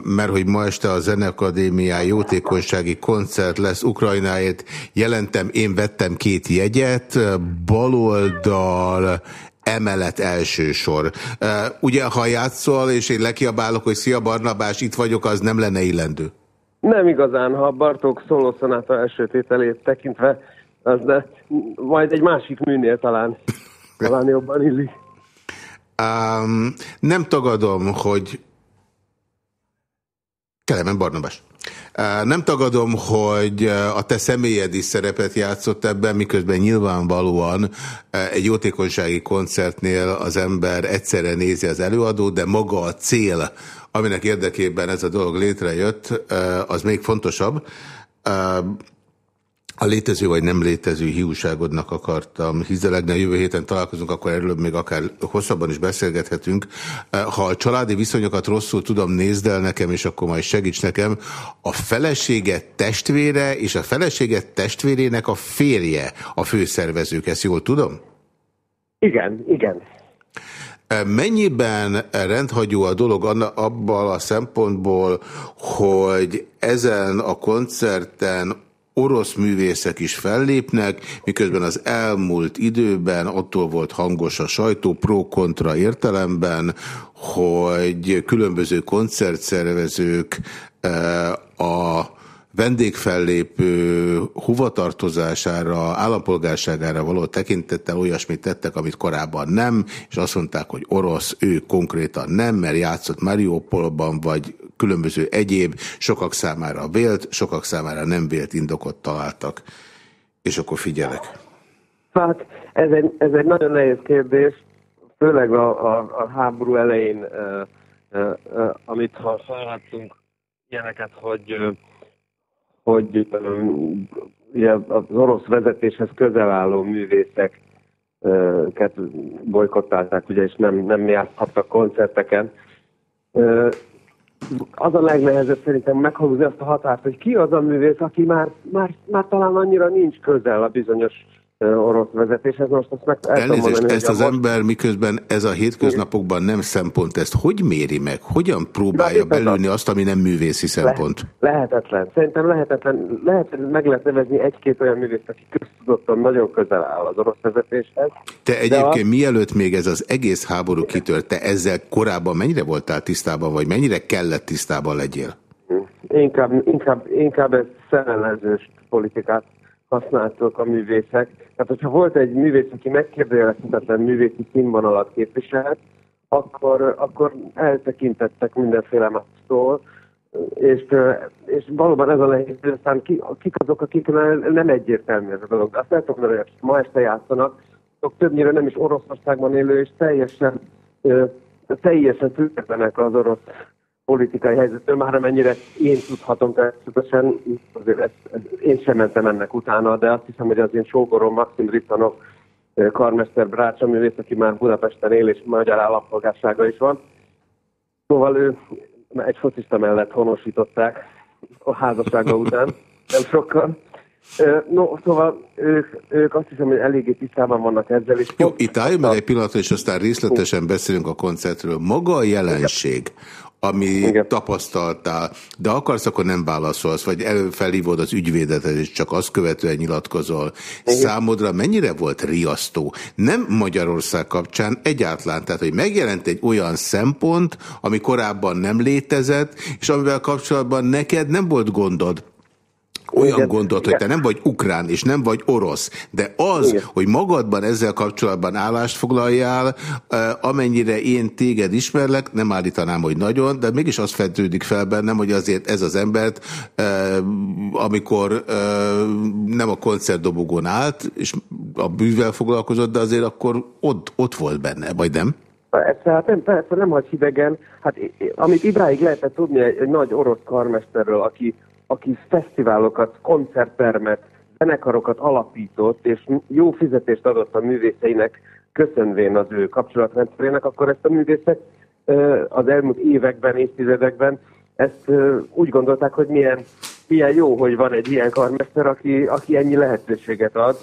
mert hogy ma este a Zenekadémián jótékonysági koncert lesz Ukrajnáért. Jelentem, én vettem két jegyet, baloldal, emelet első sor. Ugye, ha játszol, és én lekiabálok, hogy szia Barnabás, itt vagyok, az nem lenne illendő? Nem igazán, ha Bartók szólószonáta első tételét tekintve, az de majd egy másik műnél talán, talán jobban illik. Um, nem tagadom, hogy Kelemen Barnabás. Nem tagadom, hogy a te személyed is szerepet játszott ebben, miközben nyilvánvalóan egy jótékonysági koncertnél az ember egyszerre nézi az előadót, de maga a cél, aminek érdekében ez a dolog létrejött, az még fontosabb. A létező vagy nem létező hiúságodnak akartam hízelegni. A jövő héten találkozunk, akkor erről még akár hosszabban is beszélgethetünk. Ha a családi viszonyokat rosszul tudom, nézd el nekem, és akkor majd segíts nekem. A feleséget testvére és a feleséget testvérének a férje a főszervezők, ezt jól tudom? Igen, igen. Mennyiben rendhagyó a dolog abban a szempontból, hogy ezen a koncerten orosz művészek is fellépnek, miközben az elmúlt időben attól volt hangos a sajtó pro-kontra értelemben, hogy különböző koncertszervezők a vendégfellépő hovatartozására, állampolgárságára való tekintettel olyasmit tettek, amit korábban nem, és azt mondták, hogy orosz, ő konkrétan nem, mert játszott Mariupolban, vagy különböző egyéb, sokak számára vélt, sokak számára nem vélt indokot találtak. És akkor figyelek. Hát ez egy, ez egy nagyon nehéz kérdés, főleg a, a, a háború elején, uh, uh, uh, amit ha hallhattunk ilyeneket, hogy hogy um, ugye az orosz vezetéshez közel álló művészeket bolykottálták, ugye, és nem, nem játszhattak koncerteken. Az a legnehezebb szerintem meghúzni azt a határt, hogy ki az a művész, aki már, már, már talán annyira nincs közel a bizonyos orosz vezetéshez. Most azt meg Elnézést, mondani, ezt az most... ember miközben ez a hétköznapokban nem szempont, ezt hogy méri meg? Hogyan próbálja belülni azt, ami nem művészi szempont? Le lehetetlen. Szerintem lehetetlen. Lehet, meg lehet nevezni egy-két olyan művészt, aki köztudottan nagyon közel áll az orosz vezetéshez. Te egyébként a... mielőtt még ez az egész háború kitört, te ezzel korábban mennyire voltál tisztában, vagy mennyire kellett tisztában legyél? Inkább, inkább, inkább ez szemellenzős politikát használtak a művészek. Tehát, hogyha volt egy művész, aki megkérdőjelezhetetlen művészi színvonalat képviselt, akkor, akkor eltekintettek mindenféle mástól, és, és valóban ez a nehéz, hogy aztán ki, kik azok, akik nem egyértelmű ez a dolog. Azt el tudom hogy ma este játszanak, azok többnyire nem is Oroszországban élő, és teljesen, teljesen függetlenek az orosz politikai helyzetről, már amennyire én tudhatom természetesen, azért ezt, ezt, én sem mentem ennek utána, de azt hiszem, hogy az én sógorom Maxim Ritanov, karmester Brácsa művész, aki már Budapesten él, és magyar állampolgársága is van. Szóval ő egy focista mellett honosították a házassága után, (laughs) nem sokkal. No, szóval ők, ők azt hiszem, hogy eléggé tisztában vannak ezzel. És Jó, itt álljunk meg egy pillanatra, és aztán részletesen beszélünk a koncertről. Maga a jelenség, ami Igen. tapasztaltál, de akarsz, akkor nem válaszolsz, vagy felhívod az ügyvédetet, és csak azt követően nyilatkozol. Igen. Számodra mennyire volt riasztó? Nem Magyarország kapcsán egyáltalán, tehát, hogy megjelent egy olyan szempont, ami korábban nem létezett, és amivel kapcsolatban neked nem volt gondod, olyan Igen. gondolt, hogy te nem vagy ukrán, és nem vagy orosz, de az, Igen. hogy magadban ezzel kapcsolatban állást foglaljál, amennyire én téged ismerlek, nem állítanám, hogy nagyon, de mégis az fedődik fel bennem, hogy azért ez az embert, amikor nem a koncertdobogón állt, és a bűvel foglalkozott, de azért akkor ott, ott volt benne, vagy nem? Persze, hát nem, persze nem hagy hidegen. Hát amit idáig lehetett tudni egy, egy nagy orosz karmesterről, aki aki fesztiválokat, koncerttermet, zenekarokat alapított, és jó fizetést adott a művészeinek, köszönvén az ő kapcsolatrendszerének, akkor ezt a művészek az elmúlt években, évtizedekben ezt úgy gondolták, hogy milyen, milyen jó, hogy van egy ilyen karmester, aki, aki ennyi lehetőséget ad,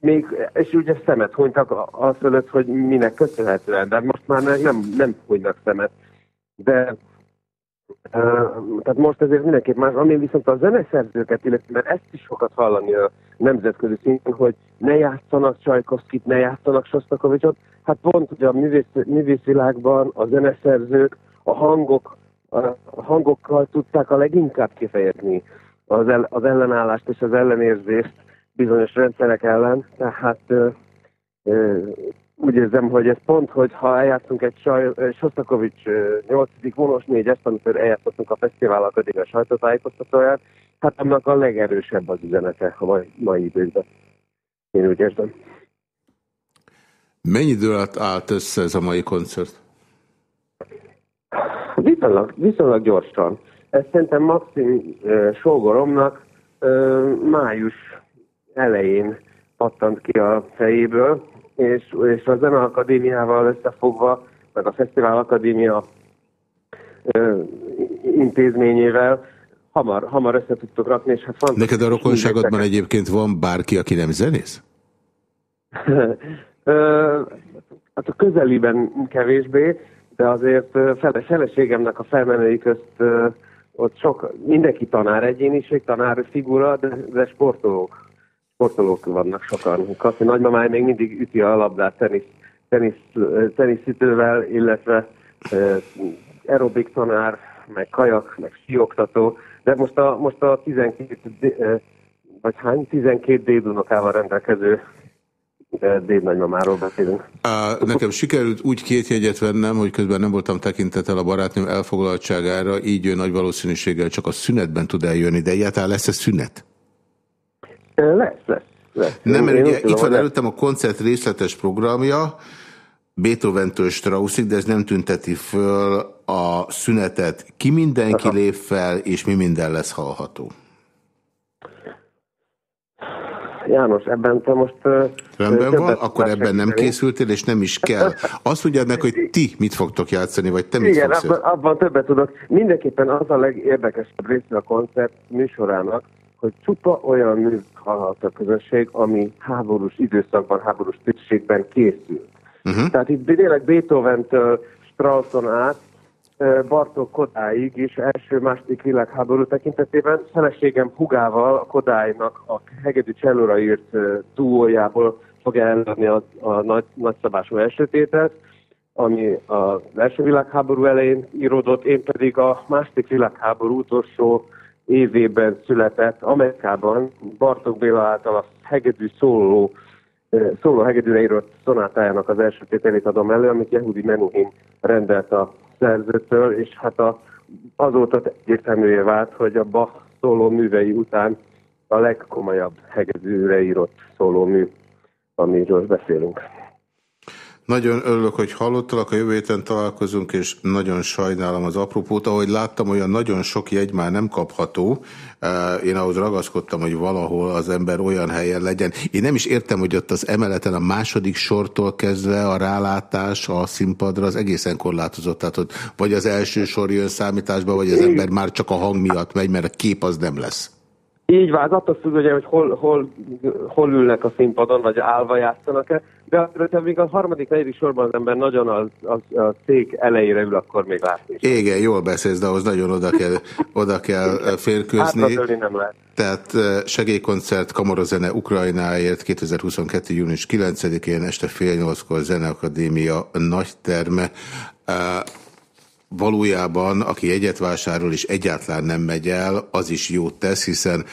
még, és ugye szemet hunytak az fölött, hogy minek köszönhetően, de most már nem, nem hunynak szemet. De tehát most ezért mindenképp más, ami viszont a zeneszerzőket illeti, mert ezt is sokat hallani a nemzetközi szinten, hogy ne játszanak Csajkovszkit, ne játszanak Sostakovicsot. Hát pont ugye a művész, művészvilágban a zeneszerzők a hangok, a hangokkal tudták a leginkább kifejezni az, el, az ellenállást és az ellenérzést bizonyos rendszerek ellen. Tehát úgy érzem, hogy ez pont, hogy ha eljátszunk egy Sostakovics 8. vonos 4 amikor eljátszottunk a Fesztivál Akadémia sajtótájékoztatóját, hát annak a legerősebb az üzenete a mai, mai időkben. Én úgy érzem. Mennyi idő alatt állt össze ez a mai koncert? Viszonylag, viszonylag gyorsan. Ez szerintem Maxim uh, sógoromnak uh, május elején pattant ki a fejéből, és, és a Zeneakadémiával összefogva, meg a Fesztivál Akadémia ö, intézményével hamar, hamar össze tudtuk rakni, és hát Neked a rokonságodban egyébként van bárki, aki nem zenész? (laughs) hát a közeliben kevésbé, de azért fele, feleségemnek a felmenői közt ott sok, mindenki tanár egyéniség, tanár figura, de, de sportolók sportolók vannak sokan. Kaszi nagymamáj még mindig üti a labdát tenisz, tenisz, teniszütővel, illetve aerobik tanár meg kajak, meg sioktató, de most a, most a 12, d- eh, vagy hány, 12 dédunokával rendelkező eh, dédnagymamáról beszélünk. Á, Nekem sikerült úgy két jegyet vennem, hogy közben nem voltam tekintettel a barátnőm elfoglaltságára, így ő nagy valószínűséggel csak a szünetben tud eljönni, de egyáltalán lesz-e szünet? Lesz, lesz. lesz. Nem, mert ugye itt van előttem a koncert részletes programja, Beethoven-től Straussig, de ez nem tünteti föl a szünetet. Ki mindenki lép fel, és mi minden lesz hallható? János, ebben te most... Rendben van, akkor ebben nem készültél, és nem is kell. Azt tudjad meg, hogy ti mit fogtok játszani, vagy te mit Igen, fogsz abban, abban többet tudok. Mindenképpen az a legérdekesebb része a koncert műsorának, hogy csupa olyan mű hallhat a közösség, ami háborús időszakban, háborús térségben készült. Uh-huh. Tehát itt tényleg Beethoven-től Strausson át Bartók Kodályig is első-második világháború tekintetében feleségem Hugával a Kodálynak a hegedű csellóra írt duójából fogja előadni a, a nagy, nagyszabású elsőtételt, ami az első világháború elején íródott, én pedig a második világháború utolsó évében született Amerikában Bartók Béla által a hegedű szóló szóló hegedűre írott szonátájának az első tételét adom elő, amit Yehudi Menuhin rendelt a szerzőtől, és hát a, azóta egyértelművé vált, hogy a Bach szóló művei után a legkomolyabb hegedűre írott szóló mű, amiről beszélünk. Nagyon örülök, hogy hallottalak, a jövő héten találkozunk, és nagyon sajnálom az apropót. Ahogy láttam, olyan nagyon sok jegy már nem kapható. Én ahhoz ragaszkodtam, hogy valahol az ember olyan helyen legyen. Én nem is értem, hogy ott az emeleten a második sortól kezdve a rálátás a színpadra az egészen korlátozott. Tehát ott vagy az első sor jön számításba, vagy az ember már csak a hang miatt megy, mert a kép az nem lesz. Így az attól függ, ugye, hogy hol, hol, hol ülnek a színpadon, vagy állva játszanak-e, de akkor, hogyha még a harmadik, negyedik sorban az ember nagyon az, az, a szék elejére ül, akkor még látni. is. Igen, jól beszélsz, de ahhoz nagyon oda kell, oda kell eh, férkőzni. Nem lehet. Tehát eh, segélykoncert Kamarozene Ukrajnáért 2022. június 9-én este fél nyolckor Zeneakadémia nagy terme. Eh, Valójában, aki egyet vásárol és egyáltalán nem megy el, az is jót tesz, hiszen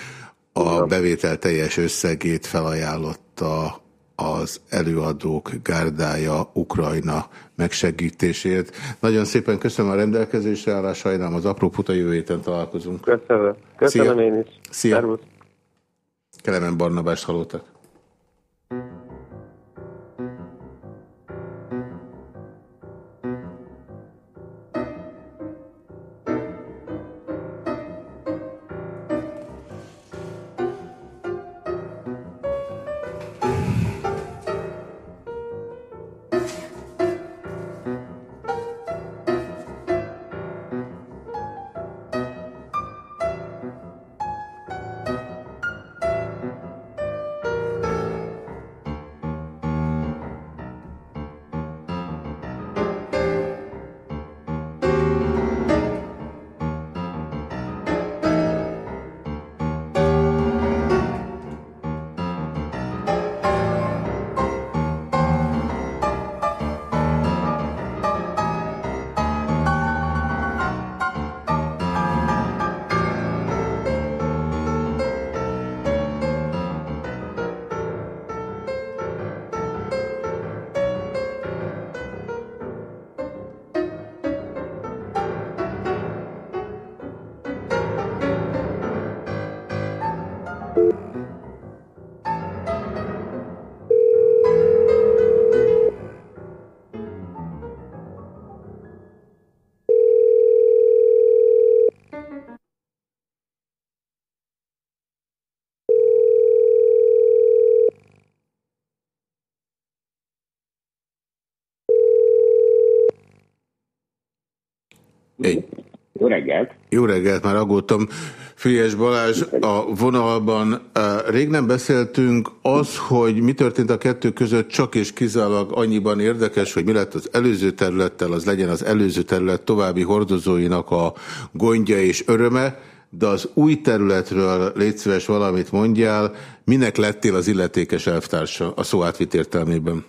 a bevétel teljes összegét felajánlotta az előadók gárdája Ukrajna megsegítésért. Nagyon szépen köszönöm a rendelkezésre állás, sajnálom az apró puta, jövő héten találkozunk. Köszönöm. Köszönöm Szia. én is. Szia. Szervusz. Kelemen Barnabást hallottak. Egy. Reggelt! Jó reggelt, már aggódtam. Fülyes Balázs, a vonalban rég nem beszéltünk, az, hogy mi történt a kettő között, csak és kizárólag annyiban érdekes, hogy mi lett az előző területtel, az legyen az előző terület további hordozóinak a gondja és öröme, de az új területről légy szíves valamit mondjál, minek lettél az illetékes elvtársa a szó átvit értelmében?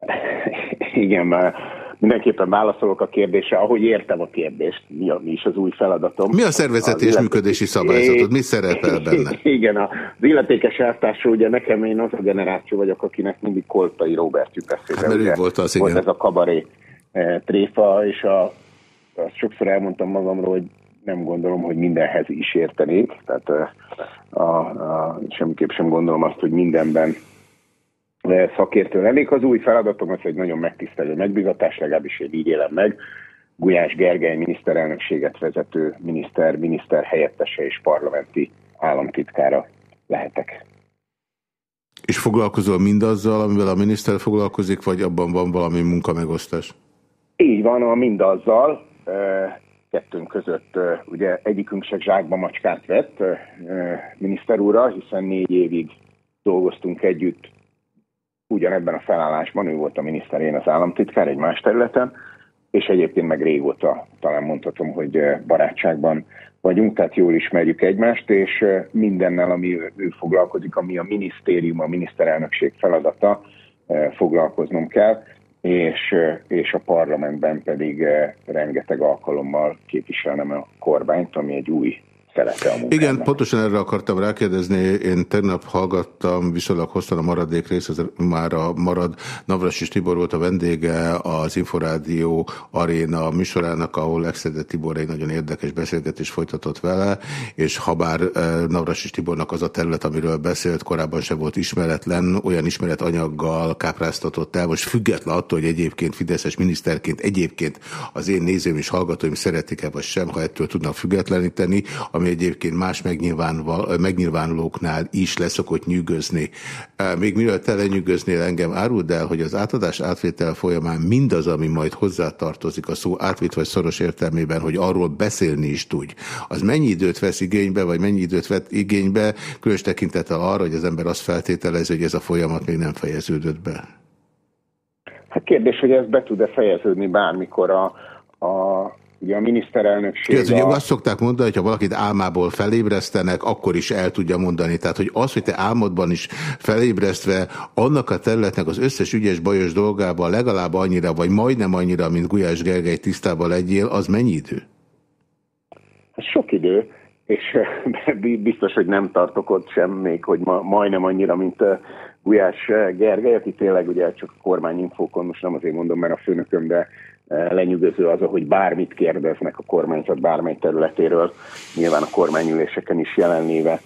(laughs) Igen, már mindenképpen válaszolok a kérdésre, ahogy értem a kérdést, mi, a, mi is az új feladatom. Mi a szervezeti és működési szabályzatod? Mi szerepel (laughs) benne? Igen, az illetékes elvtársról ugye nekem én az a generáció vagyok, akinek mindig Koltai Robert jut eszébe. Hát, ugye, volt az, igen. Volt ez a kabaré e, tréfa, és a, azt sokszor elmondtam magamról, hogy nem gondolom, hogy mindenhez is értenék, tehát a, a, a, semmiképp sem gondolom azt, hogy mindenben szakértő lennék. Az új feladatom az egy nagyon megtisztelő megbizatás, legalábbis én így élem meg. Gulyás Gergely miniszterelnökséget vezető miniszter, miniszter helyettese és parlamenti államtitkára lehetek. És foglalkozol mindazzal, amivel a miniszter foglalkozik, vagy abban van valami munkamegosztás? Így van, a mindazzal. Kettőnk között ugye egyikünk se zsákba macskát vett miniszter úrra, hiszen négy évig dolgoztunk együtt ugyanebben a felállásban, ő volt a miniszter, én az államtitkár egy más területen, és egyébként meg régóta talán mondhatom, hogy barátságban vagyunk, tehát jól ismerjük egymást, és mindennel, ami ő foglalkozik, ami a minisztérium, a miniszterelnökség feladata, foglalkoznom kell, és, és a parlamentben pedig rengeteg alkalommal képviselnem a kormányt, ami egy új szerepe a Igen, pontosan erre akartam rákérdezni. Én tegnap hallgattam viszonylag hosszan a maradék rész, az már a marad Navras Tibor volt a vendége az Inforádió aréna műsorának, ahol Exede Tibor egy nagyon érdekes beszélgetés folytatott vele, és ha bár eh, Navras Tibornak az a terület, amiről beszélt, korábban sem volt ismeretlen, olyan ismeretanyaggal kápráztatott el, most független attól, hogy egyébként Fideszes miniszterként egyébként az én nézőm és hallgatóim szeretik-e vagy sem, ha ettől tudnak függetleníteni, ami ami egyébként más megnyilvánulóknál is leszokott nyűgözni. Még mielőtt te lenyűgöznél engem, áruld el, hogy az átadás átvétel folyamán mindaz, ami majd hozzátartozik a szó átvitt vagy szoros értelmében, hogy arról beszélni is tudj, az mennyi időt vesz igénybe, vagy mennyi időt vett igénybe, különös tekintettel arra, hogy az ember azt feltételezi, hogy ez a folyamat még nem fejeződött be? Hát kérdés, hogy ez be tud-e fejeződni bármikor a, a Ugye a miniszterelnökség... Ez ugye azt szokták mondani, hogy ha valakit álmából felébresztenek, akkor is el tudja mondani. Tehát, hogy az, hogy te álmodban is felébresztve annak a területnek az összes ügyes bajos dolgában legalább annyira, vagy majdnem annyira, mint Gulyás Gergely tisztában legyél, az mennyi idő? Sok idő, és (laughs) biztos, hogy nem tartok ott sem, még hogy ma, majdnem annyira, mint Gulyás Gergely, aki tényleg ugye csak a kormányinfókon, most nem azért mondom, mert a főnököm, de lenyűgöző az, hogy bármit kérdeznek a kormányzat bármely területéről, nyilván a kormányüléseken is jelenléve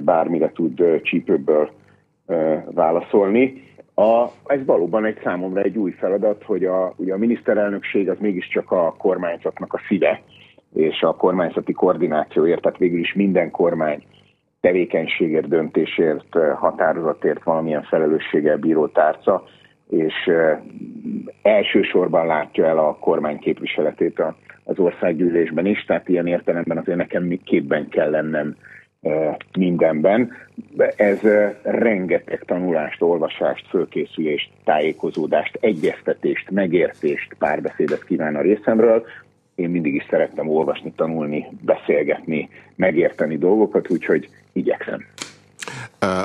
bármire tud csípőbből válaszolni. A, ez valóban egy számomra egy új feladat, hogy a, ugye a miniszterelnökség az mégiscsak a kormányzatnak a szíve, és a kormányzati koordinációért, tehát végül is minden kormány tevékenységért, döntésért, határozatért valamilyen felelősséggel bíró tárca, és elsősorban látja el a kormány képviseletét az országgyűlésben is, tehát ilyen értelemben azért nekem képben kell lennem mindenben. Ez rengeteg tanulást, olvasást, fölkészülést, tájékozódást, egyeztetést, megértést, párbeszédet kíván a részemről. Én mindig is szerettem olvasni, tanulni, beszélgetni, megérteni dolgokat, úgyhogy igyekszem.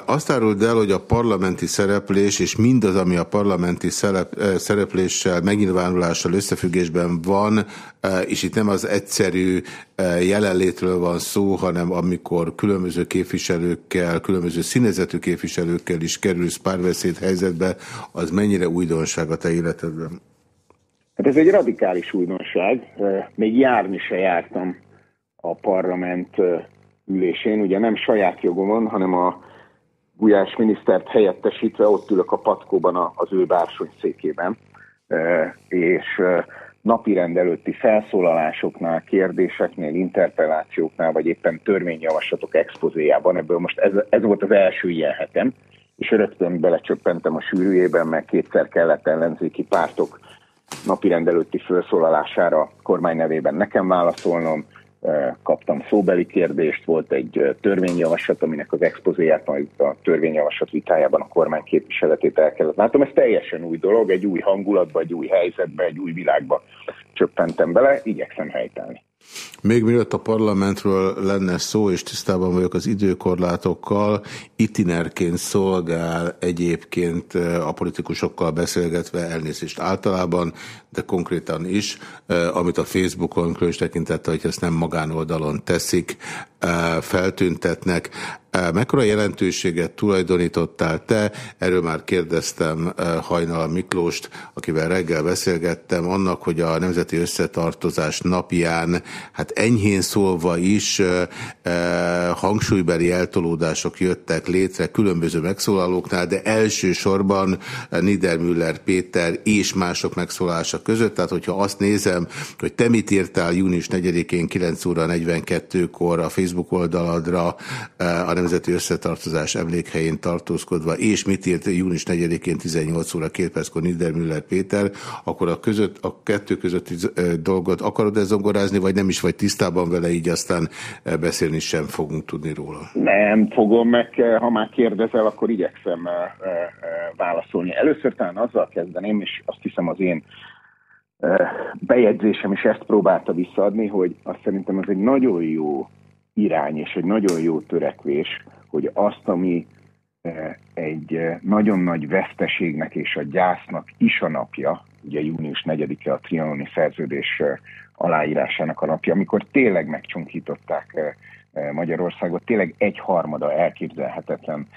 Azt áruld el, hogy a parlamenti szereplés és mindaz, ami a parlamenti szerepléssel, megnyilvánulással összefüggésben van, és itt nem az egyszerű jelenlétről van szó, hanem amikor különböző képviselőkkel, különböző színezetű képviselőkkel is kerülsz párbeszéd helyzetbe, az mennyire újdonság a te életedben? Hát ez egy radikális újdonság. Még járni se jártam a parlament ülésén. Ugye nem saját jogomon, hanem a Gulyás minisztert helyettesítve ott ülök a patkóban az ő bársony székében, és napi rendelőtti felszólalásoknál, kérdéseknél, interpellációknál, vagy éppen törvényjavaslatok expozéjában, ebből most ez, ez volt az első ilyen hetem, és rögtön belecsöppentem a sűrűjében, mert kétszer kellett ellenzéki pártok napi rendelőtti felszólalására kormány nevében nekem válaszolnom, kaptam szóbeli kérdést, volt egy törvényjavaslat, aminek az expozéját majd a törvényjavaslat vitájában a kormány képviseletét el kellett látom. Ez teljesen új dolog, egy új hangulatba, egy új helyzetbe, egy új világba csöppentem bele, igyekszem helytállni. Még mielőtt a parlamentről lenne szó, és tisztában vagyok az időkorlátokkal, itinerként szolgál egyébként a politikusokkal beszélgetve elnézést általában, de konkrétan is, amit a Facebookon különös tekintette, hogy ezt nem magánoldalon teszik, feltüntetnek. Mekkora jelentőséget tulajdonítottál te? Erről már kérdeztem Hajnal Miklóst, akivel reggel beszélgettem, annak, hogy a Nemzeti Összetartozás napján, hát enyhén szólva is hangsúlybeli eltolódások jöttek létre különböző megszólalóknál, de elsősorban Niedermüller Péter és mások megszólása között. Tehát, hogyha azt nézem, hogy te mit írtál június 4-én 9 óra 42-kor a Facebook oldaladra a Nemzeti Összetartozás emlékhelyén tartózkodva, és mit írt június 4-én 18 óra 2 perckor Niedermüller Péter, akkor a, között, a kettő közötti dolgot akarod-e zongorázni, vagy nem is vagy tisztában vele, így aztán beszélni sem fogunk tudni róla? Nem fogom meg, ha már kérdezel, akkor igyekszem válaszolni. Először talán azzal kezdeném, és azt hiszem az én bejegyzésem is ezt próbálta visszaadni, hogy azt szerintem ez egy nagyon jó irány és egy nagyon jó törekvés, hogy azt, ami egy nagyon nagy veszteségnek és a gyásznak is a napja, ugye június 4-e a trianoni szerződés aláírásának a napja, amikor tényleg megcsonkították Magyarországot, tényleg egy harmada elképzelhetetlen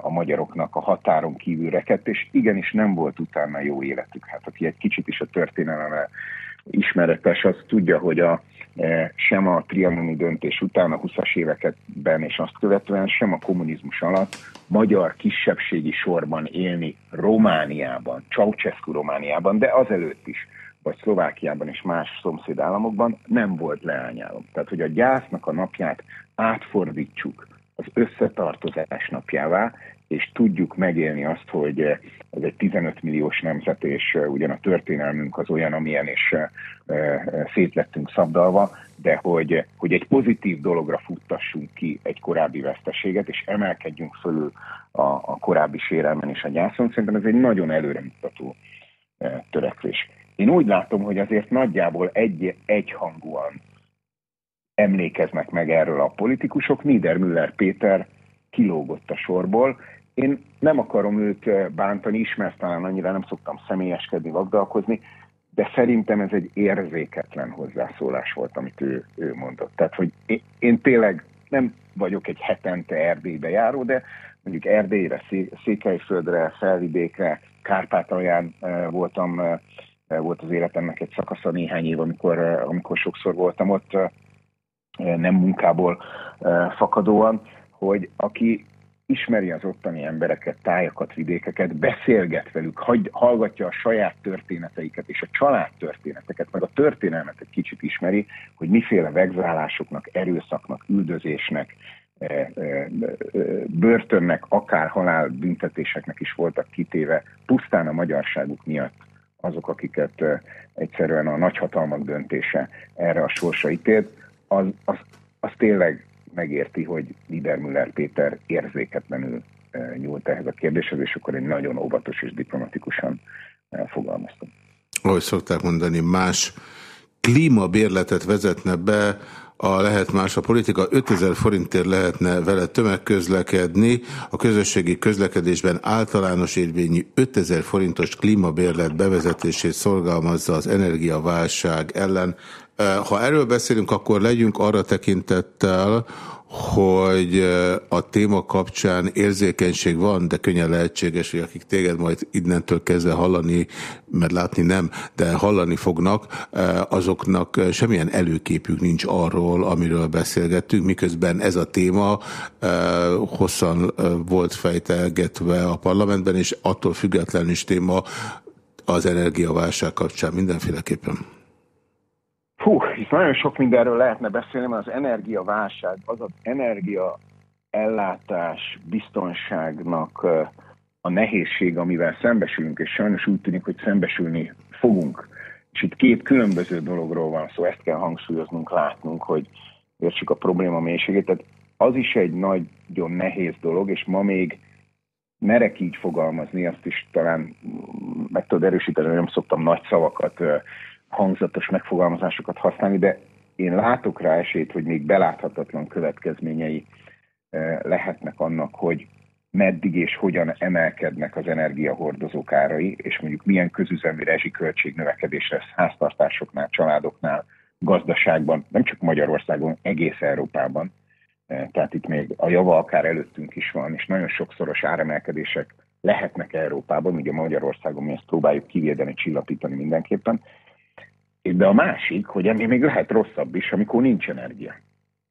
a magyaroknak a határon kívül rekedt, és igenis nem volt utána jó életük. Hát aki egy kicsit is a történelme ismeretes, az tudja, hogy a, sem a trianoni döntés után a 20-as években és azt követően, sem a kommunizmus alatt magyar kisebbségi sorban élni Romániában, Ceausescu Romániában, de azelőtt is vagy Szlovákiában és más szomszédállamokban nem volt leányálom. Tehát, hogy a gyásznak a napját átfordítsuk az összetartozás napjává, és tudjuk megélni azt, hogy ez egy 15 milliós nemzet, és ugyan a történelmünk az olyan, amilyen, és szét lettünk szabdalva, de hogy, hogy egy pozitív dologra futtassunk ki egy korábbi veszteséget, és emelkedjünk fölül a, a korábbi sérelmen és a gyászon, szerintem ez egy nagyon előremutató törekvés. Én úgy látom, hogy azért nagyjából egy, egyhangúan emlékeznek meg erről a politikusok. Niedermüller Péter kilógott a sorból. Én nem akarom őt bántani, ismersz talán annyira nem szoktam személyeskedni, vagdalkozni, de szerintem ez egy érzéketlen hozzászólás volt, amit ő, ő mondott. Tehát, hogy én, én tényleg nem vagyok egy hetente Erdélybe járó, de mondjuk Erdélyre, Székelyföldre, Felvidékre, Kárpátalján voltam volt az életemnek egy szakasza néhány év, amikor, amikor sokszor voltam ott, nem munkából fakadóan, hogy aki ismeri az ottani embereket, tájakat, vidékeket, beszélget velük, hagy, hallgatja a saját történeteiket és a család történeteket, meg a történelmet egy kicsit ismeri, hogy miféle vegzálásoknak, erőszaknak, üldözésnek, börtönnek, akár halálbüntetéseknek is voltak kitéve, pusztán a magyarságuk miatt azok, akiket egyszerűen a nagyhatalmak döntése erre a sorsa ítélt, az, az, az tényleg megérti, hogy Niedermüller Péter érzéketlenül nyúlt ehhez a kérdéshez, és akkor egy nagyon óvatos és diplomatikusan fogalmaztam. Ahogy szokták mondani, más klímabérletet vezetne be a lehet más a politika, 5000 forintért lehetne vele tömegközlekedni, a közösségi közlekedésben általános érvényű 5000 forintos klímabérlet bevezetését szorgalmazza az energiaválság ellen. Ha erről beszélünk, akkor legyünk arra tekintettel, hogy a téma kapcsán érzékenység van, de könnyen lehetséges, hogy akik téged majd innentől kezdve hallani, mert látni nem, de hallani fognak, azoknak semmilyen előképük nincs arról, amiről beszélgettünk, miközben ez a téma hosszan volt fejtelgetve a parlamentben, és attól független is téma az energiaválság kapcsán mindenféleképpen. Hú, itt nagyon sok mindenről lehetne beszélni, mert az energiaválság, az az energia ellátás biztonságnak a nehézség, amivel szembesülünk, és sajnos úgy tűnik, hogy szembesülni fogunk. És itt két különböző dologról van szó, ezt kell hangsúlyoznunk, látnunk, hogy értsük a probléma mélységét. Tehát az is egy nagyon nehéz dolog, és ma még merek így fogalmazni, azt is talán meg tudod erősíteni, nem szoktam nagy szavakat hangzatos megfogalmazásokat használni, de én látok rá esélyt, hogy még beláthatatlan következményei lehetnek annak, hogy meddig és hogyan emelkednek az energiahordozók árai, és mondjuk milyen közüzemi rezsiköltség növekedés lesz háztartásoknál, családoknál, gazdaságban, nem csak Magyarországon, egész Európában. Tehát itt még a java akár előttünk is van, és nagyon sokszoros áremelkedések lehetnek Európában, ugye Magyarországon mi ezt próbáljuk kivédeni, csillapítani mindenképpen. De a másik, hogy ennél még lehet rosszabb is, amikor nincs energia.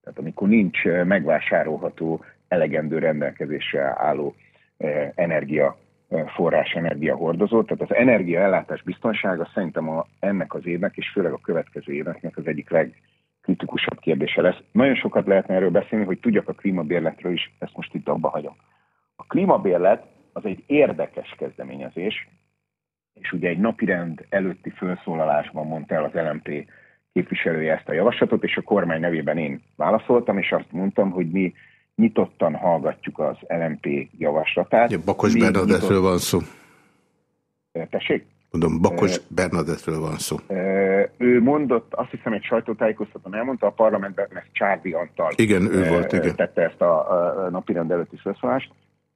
Tehát amikor nincs megvásárolható, elegendő rendelkezésre álló energia forrás, energiahordozó. Tehát az energiaellátás biztonsága szerintem a, ennek az évnek, és főleg a következő éveknek az egyik legkritikusabb kérdése lesz. Nagyon sokat lehetne erről beszélni, hogy tudjak a klímabérletről is, ezt most itt abba hagyom. A klímabérlet az egy érdekes kezdeményezés, és ugye egy napirend előtti felszólalásban mondta el az LMP képviselője ezt a javaslatot, és a kormány nevében én válaszoltam, és azt mondtam, hogy mi nyitottan hallgatjuk az LMP javaslatát. Ja, Bakos Bernadettről van szó. Tessék? Mondom, Bakos Bernadettről van szó. Ő mondott, azt hiszem egy sajtótájékoztatón elmondta, a parlamentben ezt Csárdi Antal igen, ő volt, igen. tette ezt a napirend előtti felszólást.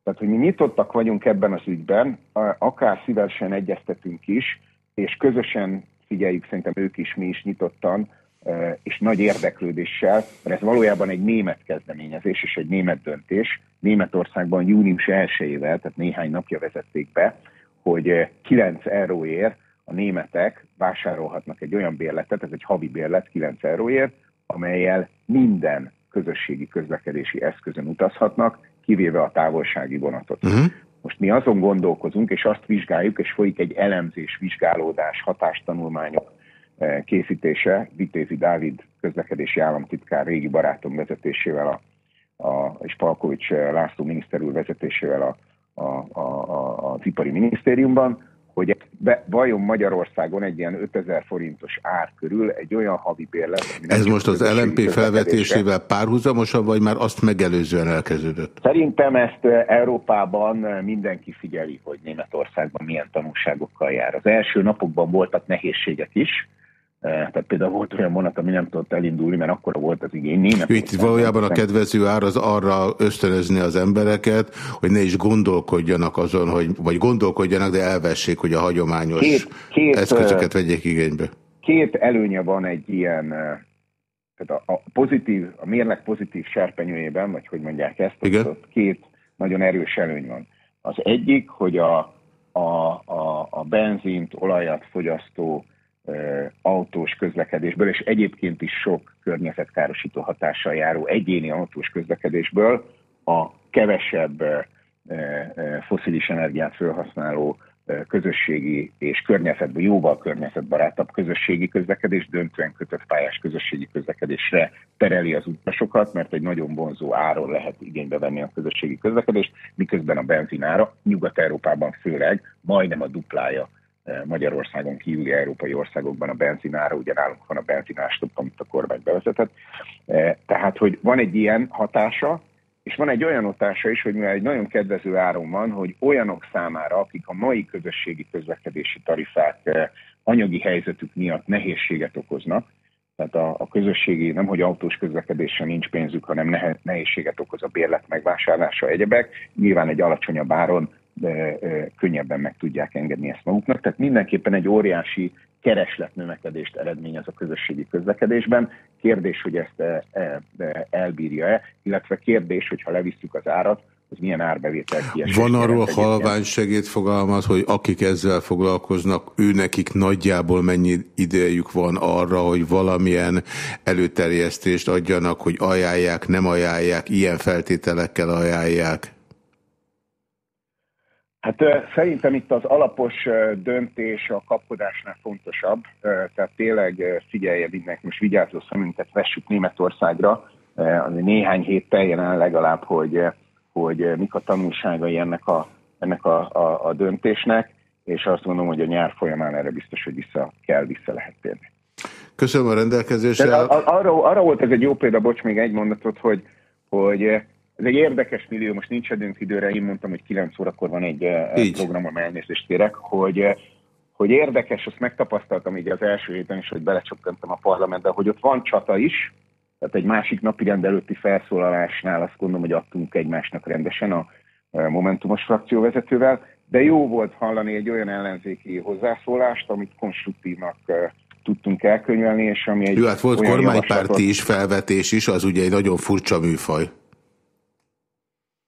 Tehát, hogy mi nyitottak vagyunk ebben az ügyben, akár szívesen egyeztetünk is, és közösen figyeljük, szerintem ők is, mi is nyitottan, és nagy érdeklődéssel, mert ez valójában egy német kezdeményezés és egy német döntés. Németországban június 1-ével, tehát néhány napja vezették be, hogy 9 euróért a németek vásárolhatnak egy olyan bérletet, ez egy havi bérlet 9 euróért, amelyel minden közösségi közlekedési eszközön utazhatnak, kivéve a távolsági vonatot. Uh-huh. Most mi azon gondolkozunk, és azt vizsgáljuk, és folyik egy elemzés, vizsgálódás, hatástanulmányok eh, készítése, Vitézi Dávid közlekedési államtitkár régi barátom vezetésével, a, a, és Palkovics eh, László miniszter úr vezetésével a, a, a, a, az ipari minisztériumban, hogy be, vajon Magyarországon egy ilyen 5000 forintos ár körül egy olyan havi bérlet... Ez most az LMP felvetésével párhuzamosan, vagy már azt megelőzően elkezdődött? Szerintem ezt Európában mindenki figyeli, hogy Németországban milyen tanulságokkal jár. Az első napokban voltak nehézségek is, tehát például volt olyan vonat, ami nem tudott elindulni, mert akkor volt az igény. Német Itt valójában a kedvező ár az arra ösztönözni az embereket, hogy ne is gondolkodjanak azon, hogy, vagy gondolkodjanak, de elvessék, hogy a hagyományos két, két, eszközöket vegyék igénybe. Két előnye van egy ilyen, tehát a, a pozitív, a mérleg pozitív serpenyőjében, vagy hogy mondják ezt, Igen? ott két nagyon erős előny van. Az egyik, hogy a, a, a, a benzint, olajat fogyasztó autós közlekedésből, és egyébként is sok környezetkárosító hatással járó egyéni autós közlekedésből a kevesebb foszilis energiát felhasználó közösségi és környezetben jóval környezetbarátabb közösségi közlekedés, döntően kötött pályás közösségi közlekedésre tereli az utasokat, mert egy nagyon vonzó áron lehet igénybe venni a közösségi közlekedést, miközben a benzinára Nyugat-Európában főleg majdnem a duplája Magyarországon kívüli európai országokban a benzinára, ugye nálunk van a benzinástop, amit a kormány bevezetett. E, tehát, hogy van egy ilyen hatása, és van egy olyan hatása is, hogy mivel egy nagyon kedvező áron van, hogy olyanok számára, akik a mai közösségi közlekedési tarifák e, anyagi helyzetük miatt nehézséget okoznak, tehát a, a közösségi, nem hogy autós közlekedésre nincs pénzük, hanem nehézséget okoz a bérlet megvásárlása egyebek, nyilván egy alacsonyabb áron könnyebben meg tudják engedni ezt maguknak. Tehát mindenképpen egy óriási keresletnövekedést eredményez a közösségi közlekedésben. Kérdés, hogy ezt elbírja-e, illetve kérdés, hogy ha levisszük az árat, az milyen árbevétel kiesés. Van arról halvány segédfogalmat, hogy akik ezzel foglalkoznak, ő nekik nagyjából mennyi idejük van arra, hogy valamilyen előterjesztést adjanak, hogy ajánlják, nem ajánlják, ilyen feltételekkel ajánlják? Hát szerintem itt az alapos döntés a kapkodásnál fontosabb, tehát tényleg figyelje mindenki, most vigyázó szemünket vessük Németországra, néhány hét teljen el legalább, hogy, hogy mik a tanulságai ennek a, ennek a, a, a döntésnek, és azt gondolom, hogy a nyár folyamán erre biztos, hogy vissza kell, vissza lehet térni. Köszönöm a rendelkezésre. Arra, arra volt ez egy jó példa, bocs, még egy mondatot, hogy, hogy ez egy érdekes millió, most nincs időnk időre, én mondtam, hogy 9 órakor van egy Így. program, elnézést kérek, hogy, hogy érdekes, azt megtapasztaltam így az első héten is, hogy belecsökkentem a parlamentbe, hogy ott van csata is, tehát egy másik napi rendelőtti felszólalásnál azt gondolom, hogy adtunk egymásnak rendesen a Momentumos frakcióvezetővel, de jó volt hallani egy olyan ellenzéki hozzászólást, amit konstruktívnak tudtunk elkönyvelni, és ami egy Jó, hát volt kormánypárti javaslatot- is, felvetés is, az ugye egy nagyon furcsa műfaj.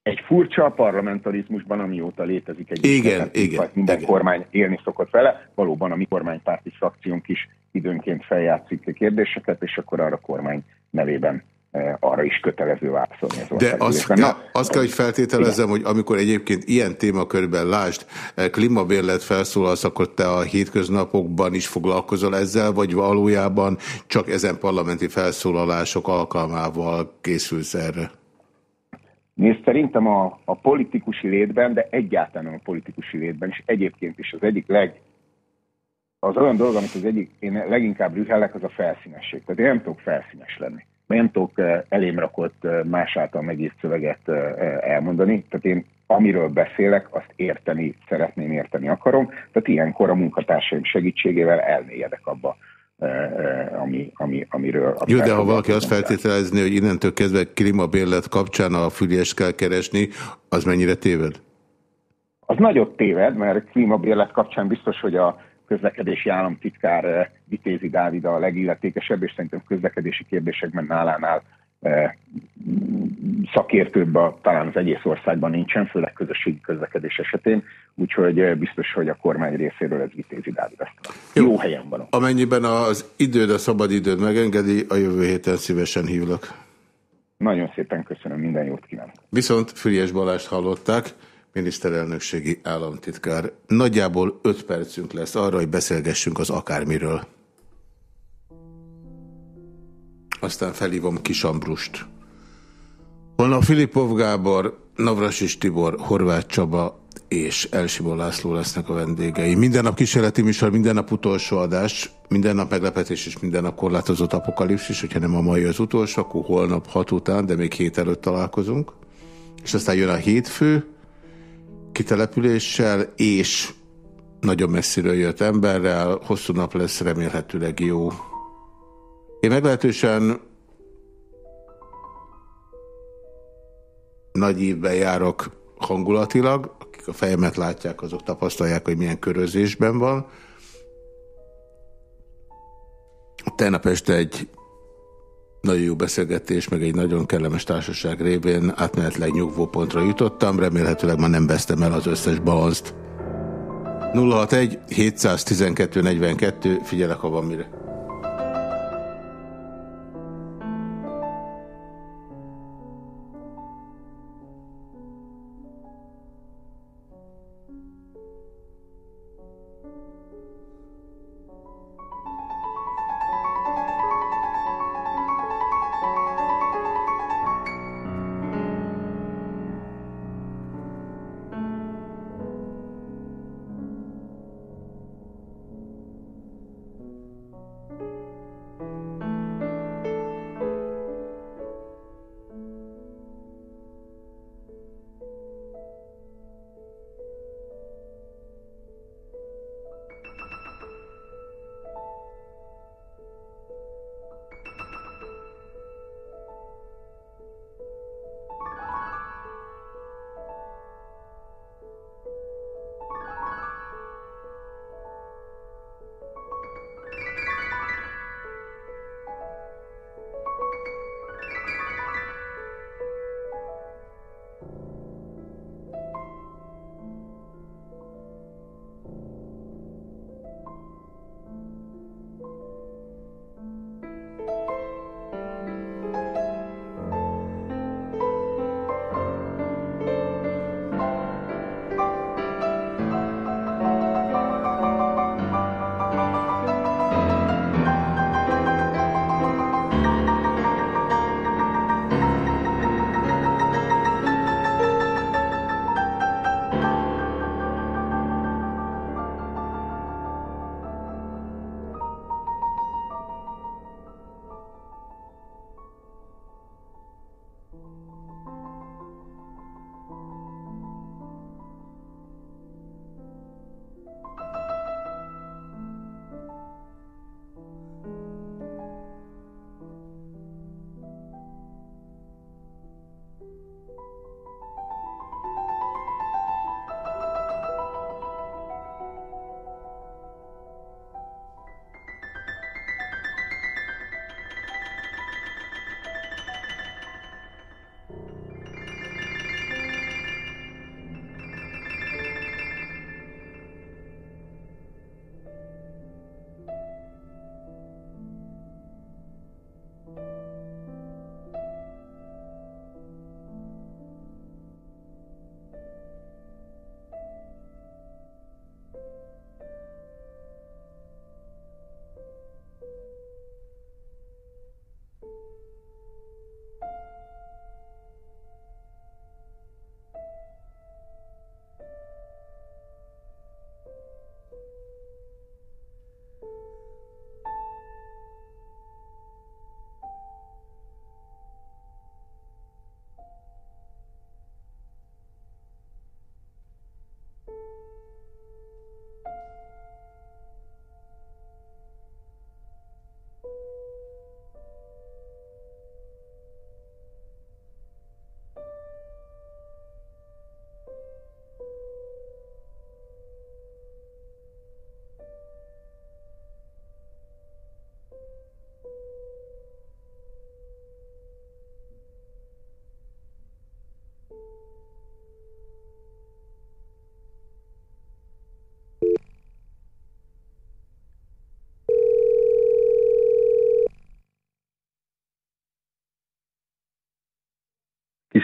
Egy furcsa parlamentarizmusban, amióta létezik egy Igen, igen, minden igen. kormány élni szokott vele, valóban a mi kormánypárti frakciónk is időnként feljátszik kérdéseket, és akkor arra a kormány nevében eh, arra is kötelező válaszolni az De azt, Na, kell, azt kell, hogy feltételezzem, hogy amikor egyébként ilyen témakörben lásd, eh, klímabérlet felszólalsz, akkor te a hétköznapokban is foglalkozol ezzel, vagy valójában csak ezen parlamenti felszólalások alkalmával készülsz erre? Nézd, szerintem a, a politikusi létben, de egyáltalán a politikusi létben, és egyébként is az egyik leg, az olyan dolog, amit az egyik, én leginkább rühellek, az a felszínesség. Tehát én nem tudok felszínes lenni. Nem tudok eh, elém rakott eh, más által megírt szöveget eh, elmondani. Tehát én amiről beszélek, azt érteni, szeretném érteni akarom. Tehát ilyenkor a munkatársaim segítségével elmélyedek abba, ami, ami, amiről... Jó, de ha valaki azt feltételezni, hogy innentől kezdve klímabérlet kapcsán a füliest kell keresni, az mennyire téved? Az nagyot téved, mert klímabérlet kapcsán biztos, hogy a közlekedési államtitkár eh, Vitézi Dávid a legilletékesebb, és szerintem közlekedési kérdésekben nálánál szakértőbb a, talán az egész országban nincsen, főleg közösségi közlekedés esetén, úgyhogy eh, biztos, hogy a kormány részéről ez Vitézi Dávid ezt jó, jó helyen van. Amennyiben az időd, a szabadidőd megengedi, a jövő héten szívesen hívlak. Nagyon szépen köszönöm, minden jót kívánok. Viszont Füriás Balást hallották, miniszterelnökségi államtitkár. Nagyjából öt percünk lesz arra, hogy beszélgessünk az akármiről. Aztán felhívom Kis Ambrust. Holnap Filipov Gábor, Navrasis Tibor, Horváth Csaba és Elsimon László lesznek a vendégei. Minden nap kísérleti műsor, minden nap utolsó adás, minden nap meglepetés és minden nap korlátozott apokalipszis, hogyha nem a mai az utolsó, akkor holnap hat után, de még hét előtt találkozunk. És aztán jön a hétfő, kitelepüléssel és nagyon messziről jött emberrel, hosszú nap lesz, remélhetőleg jó. Én meglehetősen nagy évben járok hangulatilag, akik a fejemet látják, azok tapasztalják, hogy milyen körözésben van. Tegnap este egy nagyon jó beszélgetés, meg egy nagyon kellemes társaság révén átmenetleg nyugvópontra jutottam, remélhetőleg már nem vesztem el az összes balanszt. 061 712 42, figyelek, ha van mire.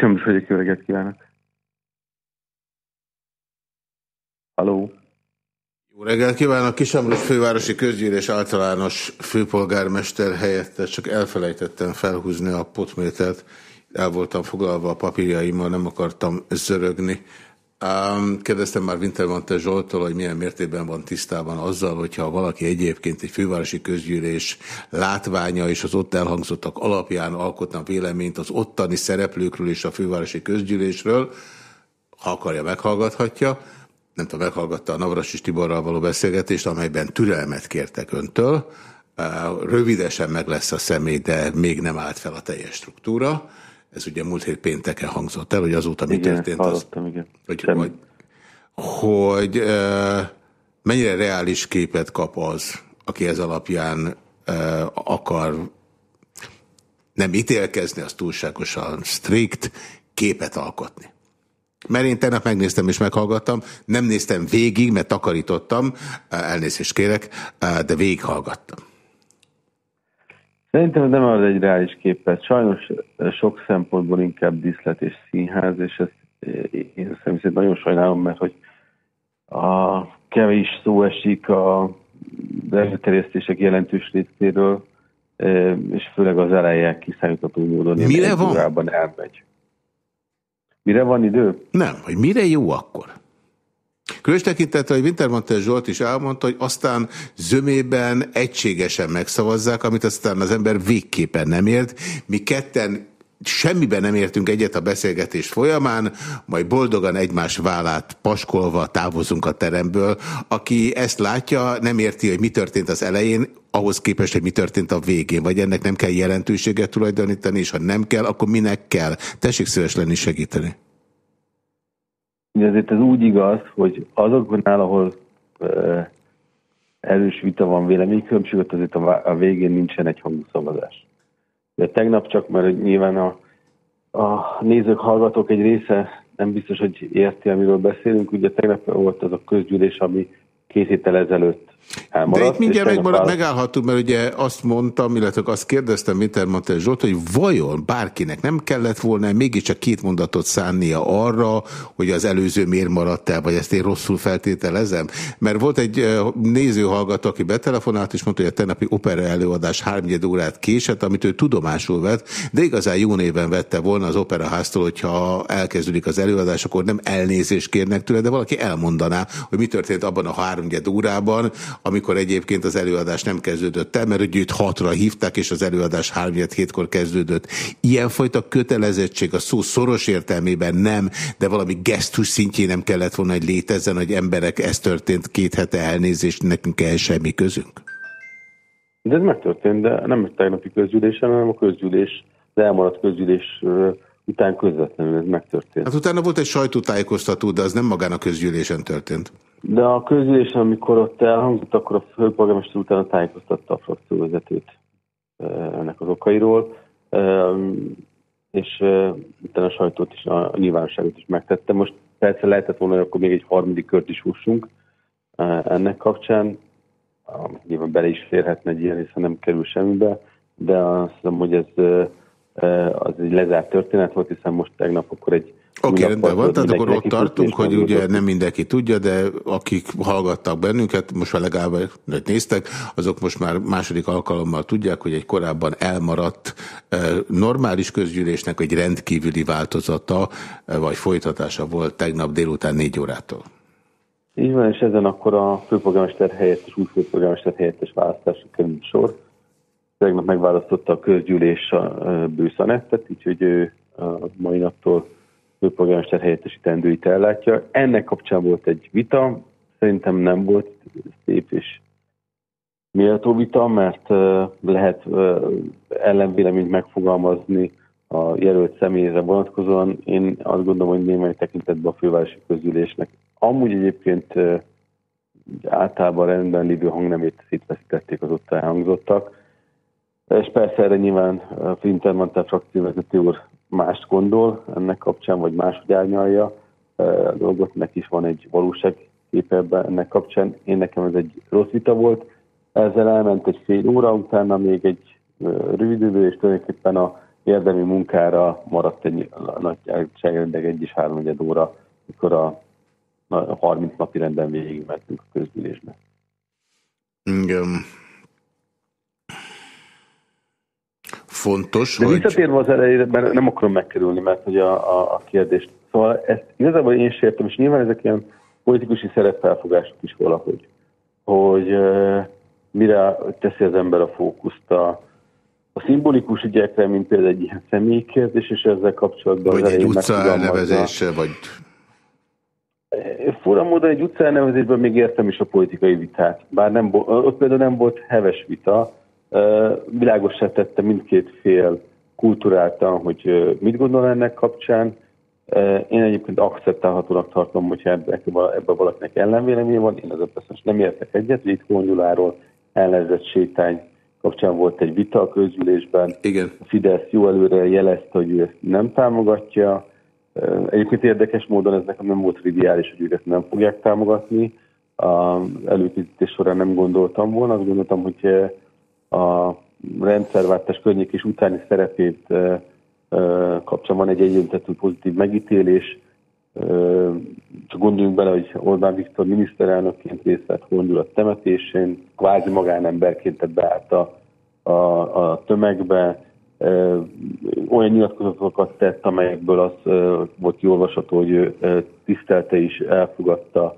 Kisemlős vagyok, jó reggelt kívánok. Halló. Jó reggelt kívánok! Kisamrus fővárosi közgyűlés általános főpolgármester helyette csak elfelejtettem felhúzni a potmétert. El voltam foglalva a papírjaimmal, nem akartam zörögni. Kérdeztem már Wintermantel Zsoltól, hogy milyen mértékben van tisztában azzal, hogyha valaki egyébként egy fővárosi közgyűlés látványa és az ott elhangzottak alapján alkotna véleményt az ottani szereplőkről és a fővárosi közgyűlésről, ha akarja, meghallgathatja. Nem tudom, meghallgatta a Navras és Tiborral való beszélgetést, amelyben türelmet kértek öntől. Rövidesen meg lesz a személy, de még nem állt fel a teljes struktúra ez ugye múlt hét pénteken hangzott el, hogy azóta mi igen, történt. Az, igen. Hogy, hogy, hogy uh, mennyire reális képet kap az, aki ez alapján uh, akar nem ítélkezni, az túlságosan strikt, képet alkotni. Mert én tegnap megnéztem és meghallgattam, nem néztem végig, mert takarítottam, elnézést kérek, de végighallgattam. Szerintem nem az egy reális képet. Sajnos sok szempontból inkább diszlet és színház, és ezt én szerint nagyon sajnálom, mert hogy a kevés szó esik a előterjesztések jelentős részéről, és főleg az eleje kiszámítható módon mire van? elmegy. Mire van idő? Nem, hogy mire jó akkor? Különös tekintettel, hogy Wintermantel Zsolt is elmondta, hogy aztán zömében egységesen megszavazzák, amit aztán az ember végképpen nem ért. Mi ketten semmiben nem értünk egyet a beszélgetés folyamán, majd boldogan egymás vállát paskolva távozunk a teremből. Aki ezt látja, nem érti, hogy mi történt az elején, ahhoz képest, hogy mi történt a végén, vagy ennek nem kell jelentőséget tulajdonítani, és ha nem kell, akkor minek kell? Tessék szíves lenni segíteni. Ugye ezért ez úgy igaz, hogy azoknál, ahol erős vita van véleménykülönbség, ott azért a, a végén nincsen egy hangú szavazás. De tegnap csak, mert nyilván a, a nézők, hallgatók egy része nem biztos, hogy érti, amiről beszélünk. Ugye tegnap volt az a közgyűlés, ami két héttel ezelőtt elmaradt. De itt mindjárt megmarad, megállhatunk, mert ugye azt mondtam, illetve azt kérdeztem Wintermantel Zsolt, hogy vajon bárkinek nem kellett volna mégiscsak két mondatot szánnia arra, hogy az előző miért maradt el, vagy ezt én rosszul feltételezem? Mert volt egy nézőhallgató, aki betelefonált, és mondta, hogy a tegnapi opera előadás háromnyed órát késett, amit ő tudomásul vett, de igazán jó néven vette volna az operaháztól, hogyha elkezdődik az előadás, akkor nem elnézést kérnek tőle, de valaki elmondaná, hogy mi történt abban a háromnyed órában, amikor egyébként az előadás nem kezdődött el, mert őt hatra hívták, és az előadás három hétkor kezdődött. Ilyenfajta kötelezettség a szó szoros értelmében nem, de valami gesztus szintjén nem kellett volna, hogy létezzen, hogy emberek, ez történt két hete elnézést, nekünk el semmi közünk. De ez megtörtént, de nem egy tegnapi közgyűlésen, hanem a közgyűlés, az elmaradt közgyűlés után közvetlenül ez megtörtént. Hát utána volt egy sajtótájékoztató, de az nem magán a közgyűlésen történt. De a közülésen, amikor ott elhangzott, akkor a főpolgármester utána tájékoztatta a frakcióvezetőt ennek az okairól, és utána a sajtót is, a nyilvánosságot is megtette. Most persze lehetett volna, hogy akkor még egy harmadik kört is hússunk ennek kapcsán. Nyilván bele is férhetne egy ilyen, hiszen nem kerül semmibe, de azt hiszem, hogy ez az egy lezárt történet volt, hiszen most tegnap akkor egy Oké, okay, rendben van, tehát akkor ott tartunk, hogy ugye nem mindenki tudja, de akik hallgattak bennünket, most már legalább néztek, azok most már második alkalommal tudják, hogy egy korábban elmaradt normális közgyűlésnek egy rendkívüli változata, vagy folytatása volt tegnap délután négy órától. Így van, és ezen akkor a főpolgármester helyettes, új főpolgármester helyettes választásra került sor. Tegnap megválasztotta a közgyűlés a bőszanettet, úgyhogy ő a mai naptól főpolgármester helyettesítendőit ellátja. Ennek kapcsán volt egy vita, szerintem nem volt szép és méltó vita, mert lehet ellenvéleményt megfogalmazni a jelölt személyre vonatkozóan. Én azt gondolom, hogy némely tekintetben a fővárosi közülésnek amúgy egyébként általában rendben lévő hangnemét szétveszítették az ott elhangzottak. És persze erre nyilván Fintermantel frakcióvezető úr mást gondol ennek kapcsán, vagy máshogy árnyalja a dolgot, neki is van egy valóságképe ebben ennek kapcsán. Én nekem ez egy rossz vita volt, ezzel elment egy fél óra, utána még egy rövid idő, és tulajdonképpen a érdemi munkára maradt egy nagyságrendileg egy és háromnegyed óra, mikor a 30 napi renden végigmentünk a közgyűlésbe. Igen. Fontos, De hogy... visszatérve az elejére, mert nem akarom megkerülni, mert hogy a, a, a kérdést. Szóval ezt igazából én sem értem, és nyilván ezek ilyen politikusi szerepfelfogások is valahogy, hogy uh, mire teszi az ember a fókuszt. A, a szimbolikus ügyekre, mint például egy ilyen személyi kérdés, és ezzel kapcsolatban... Vagy egy utca elnevezése, vagy... Fura módon egy utca elnevezésben még értem is a politikai vitát, bár nem, ott például nem volt heves vita, világosá tette mindkét fél kulturáltan, hogy mit gondol ennek kapcsán. Én egyébként akceptálhatónak tartom, hogyha ebben ebbe valakinek ellenvéleménye van, én ezzel persze nem értek egyet, Litkó Gyuláról elnevezett sétány kapcsán volt egy vita a közgyűlésben. Igen. A Fidesz jó előre jelezte, hogy ő ezt nem támogatja. Egyébként érdekes módon ez nekem nem volt triviális, hogy ők ezt nem fogják támogatni. A előkészítés során nem gondoltam volna, azt gondoltam, hogy a rendszerváltás környék és utáni szerepét kapcsán van egy egyöntetű pozitív megítélés. Csak gondoljunk bele, hogy Orbán Viktor miniszterelnökként részt vett Hondurat temetésén, kvázi magánemberként beállt a, a, a tömegbe, olyan nyilatkozatokat tett, amelyekből az volt kiolvasható, hogy ő tisztelte és elfogadta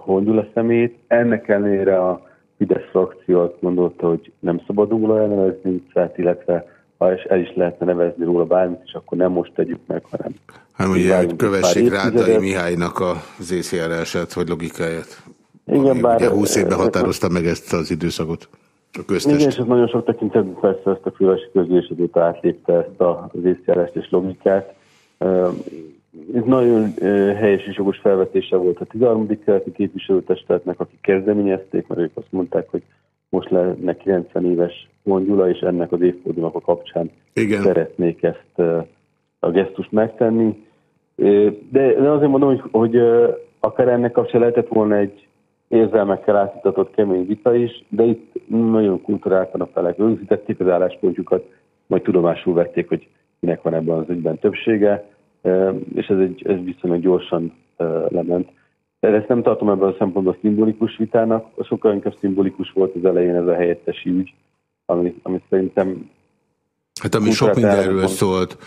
Honduras szemét. Ennek ellenére a Fidesz frakció azt gondolta, hogy nem szabad róla elnevezni utcát, illetve ha el is lehetne nevezni róla bármit, és akkor nem most tegyük meg, hanem... Hát ugye, hogy kövessék Rádai Mihálynak az észjárását, vagy logikáját. Igen, bár... Ugye 20 évben határozta meg ezt az időszakot. A köztest. Igen, és ez nagyon sok tekintetben persze ezt a fővárosi közgyűlés átlépte ezt az észjárást és logikát. Ez nagyon helyes és jogos felvetése volt a 13. keleti képviselőtestetnek, akik kezdeményezték, mert ők azt mondták, hogy most lenne 90 éves Gyula, és ennek az évfordulónak a kapcsán Igen. szeretnék ezt a gesztust megtenni. De, azért mondom, hogy, hogy akár ennek kapcsán lehetett volna egy érzelmekkel átitatott kemény vita is, de itt nagyon kulturáltan a felek rögzítették az álláspontjukat, majd tudomásul vették, hogy kinek van ebben az ügyben többsége és ez, egy, ez viszonylag gyorsan lement. De ezt nem tartom ebben a szempontból szimbolikus vitának, sokkal inkább szimbolikus volt az elején ez a helyettesi ügy, ami, ami szerintem... Hát ami sok mindenről szólt.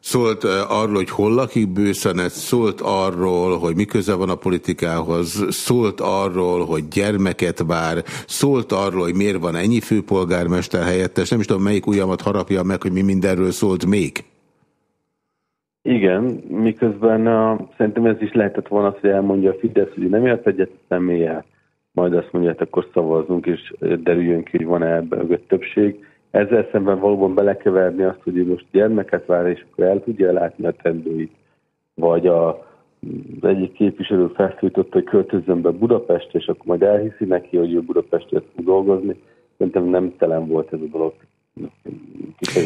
Szólt arról, hogy hol lakik bőszenet, szólt arról, hogy mi köze van a politikához, szólt arról, hogy gyermeket vár, szólt arról, hogy miért van ennyi főpolgármester helyettes, nem is tudom melyik ujjamat harapja meg, hogy mi mindenről szólt még. Igen, miközben uh, szerintem ez is lehetett volna az, hogy elmondja a Fidesz, hogy nem ért egyet személlyel, majd azt mondja, hogy akkor szavazzunk, és derüljön ki, hogy van-e ebben többség. Ezzel szemben valóban belekeverni azt, hogy most gyermeket vár, és akkor el tudja látni a tendőit, vagy a, az egyik képviselő felszólította, hogy költözzön be Budapest, és akkor majd elhiszi neki, hogy ő Budapestet fog dolgozni. Szerintem nem telen volt ez a dolog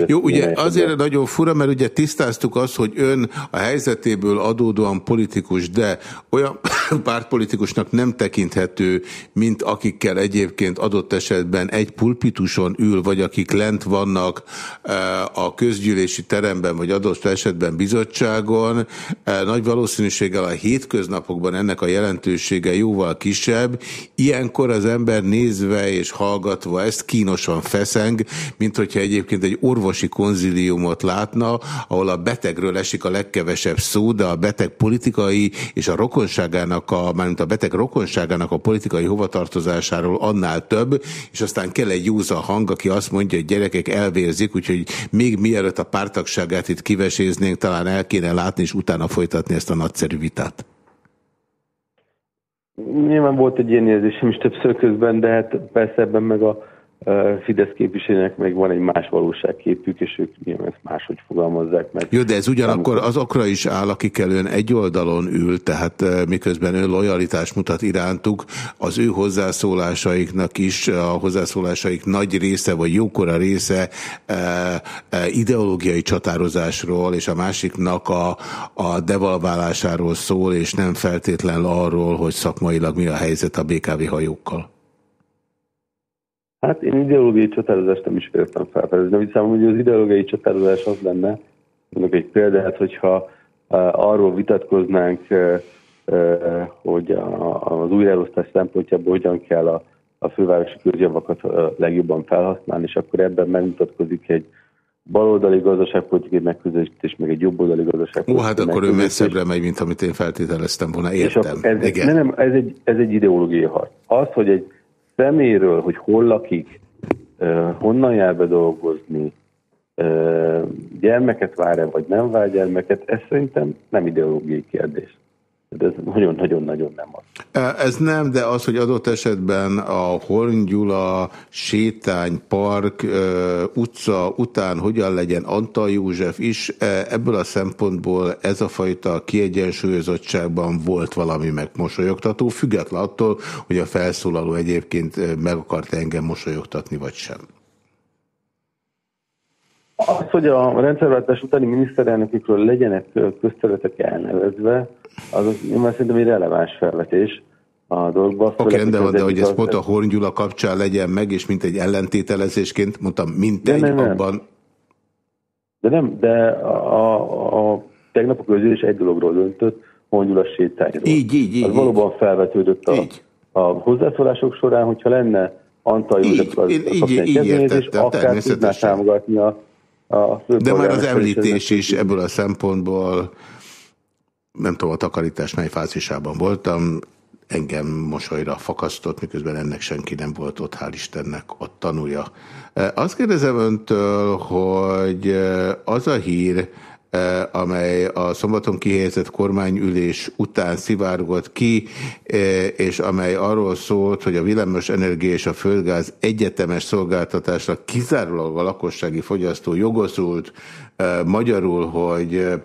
jó, ugye azért nagyon fura, mert ugye tisztáztuk azt, hogy ön a helyzetéből adódóan politikus, de olyan (coughs) pártpolitikusnak nem tekinthető, mint akikkel egyébként adott esetben egy pulpituson ül, vagy akik lent vannak eh, a közgyűlési teremben, vagy adott esetben bizottságon. Eh, nagy valószínűséggel a hétköznapokban ennek a jelentősége jóval kisebb. Ilyenkor az ember nézve és hallgatva ezt kínosan feszeng, mint hogyha egyébként egy orvosi konziliumot látna, ahol a betegről esik a legkevesebb szó, de a beteg politikai és a rokonságának, a, mármint a beteg rokonságának a politikai hovatartozásáról annál több, és aztán kell egy józa hang, aki azt mondja, hogy gyerekek elvérzik, úgyhogy még mielőtt a pártagságát itt kiveséznénk, talán el kéne látni, és utána folytatni ezt a nagyszerű vitát. Nyilván volt egy ilyen érzésem is többször közben, de hát persze ebben meg a Fidesz képviselőnek meg van egy más valóságképük, és ők nyilván ezt máshogy fogalmazzák meg. Jó, de ez ugyanakkor azokra is áll, akikkel ön egy oldalon ül, tehát miközben ön lojalitás mutat irántuk, az ő hozzászólásaiknak is, a hozzászólásaik nagy része, vagy jókora része ideológiai csatározásról, és a másiknak a, a devalválásáról szól, és nem feltétlenül arról, hogy szakmailag mi a helyzet a BKV hajókkal. Hát én ideológiai csatározást nem is féltem felfedezni. Úgy számomra, hogy az ideológiai csatározás az lenne, mondok egy példát, hogyha arról vitatkoznánk, hogy az újraelosztás szempontjából hogyan kell a, a fővárosi közjavakat legjobban felhasználni, és akkor ebben megmutatkozik egy baloldali gazdaságpolitikai megközelítés, meg egy jobboldali gazdaságpolitikai Ó, hát akkor ő messzebbre megy, mint amit én feltételeztem volna, értem. Ez, Igen. Nem, ez egy, ez egy ideológiai harc. Az, hogy egy szeméről, hogy hol lakik, honnan jár be dolgozni, gyermeket vár-e, vagy nem vár gyermeket, ez szerintem nem ideológiai kérdés. De ez nagyon-nagyon-nagyon nem az. Ez nem, de az, hogy adott esetben a Horn Gyula sétánypark utca után hogyan legyen Antal József is, ebből a szempontból ez a fajta kiegyensúlyozottságban volt valami megmosolyogtató, független attól, hogy a felszólaló egyébként meg akart engem mosolyogtatni, vagy sem. Az, hogy a rendszerváltás utáni miniszterelnökükről legyenek közterületek elnevezve, az, az én már szerintem egy releváns felvetés a dolgban. Oké, okay, rendben van, de hogy ez pont a Horn Gyula kapcsán legyen meg, és mint egy ellentételezésként, mondtam, mint egy abban... De nem, de a, a, a tegnap a közülés egy dologról döntött, Horn Gyula sétányról. Így, így, így. Az így. valóban felvetődött a, a hozzászólások során, hogyha lenne Antal József az, így, így, így, így értettem, akár tudná támogatni a a De már az említés is ebből a szempontból, nem tudom a takarítás mely fázisában voltam, engem mosolyra fakasztott, miközben ennek senki nem volt ott, hál' Istennek ott tanulja. Azt kérdezem öntől, hogy az a hír, amely a szombaton kihelyezett kormányülés után szivárgott ki, eh, és amely arról szólt, hogy a villamos energia és a földgáz egyetemes szolgáltatásra kizárólag a lakossági fogyasztó jogosult, eh, magyarul, hogy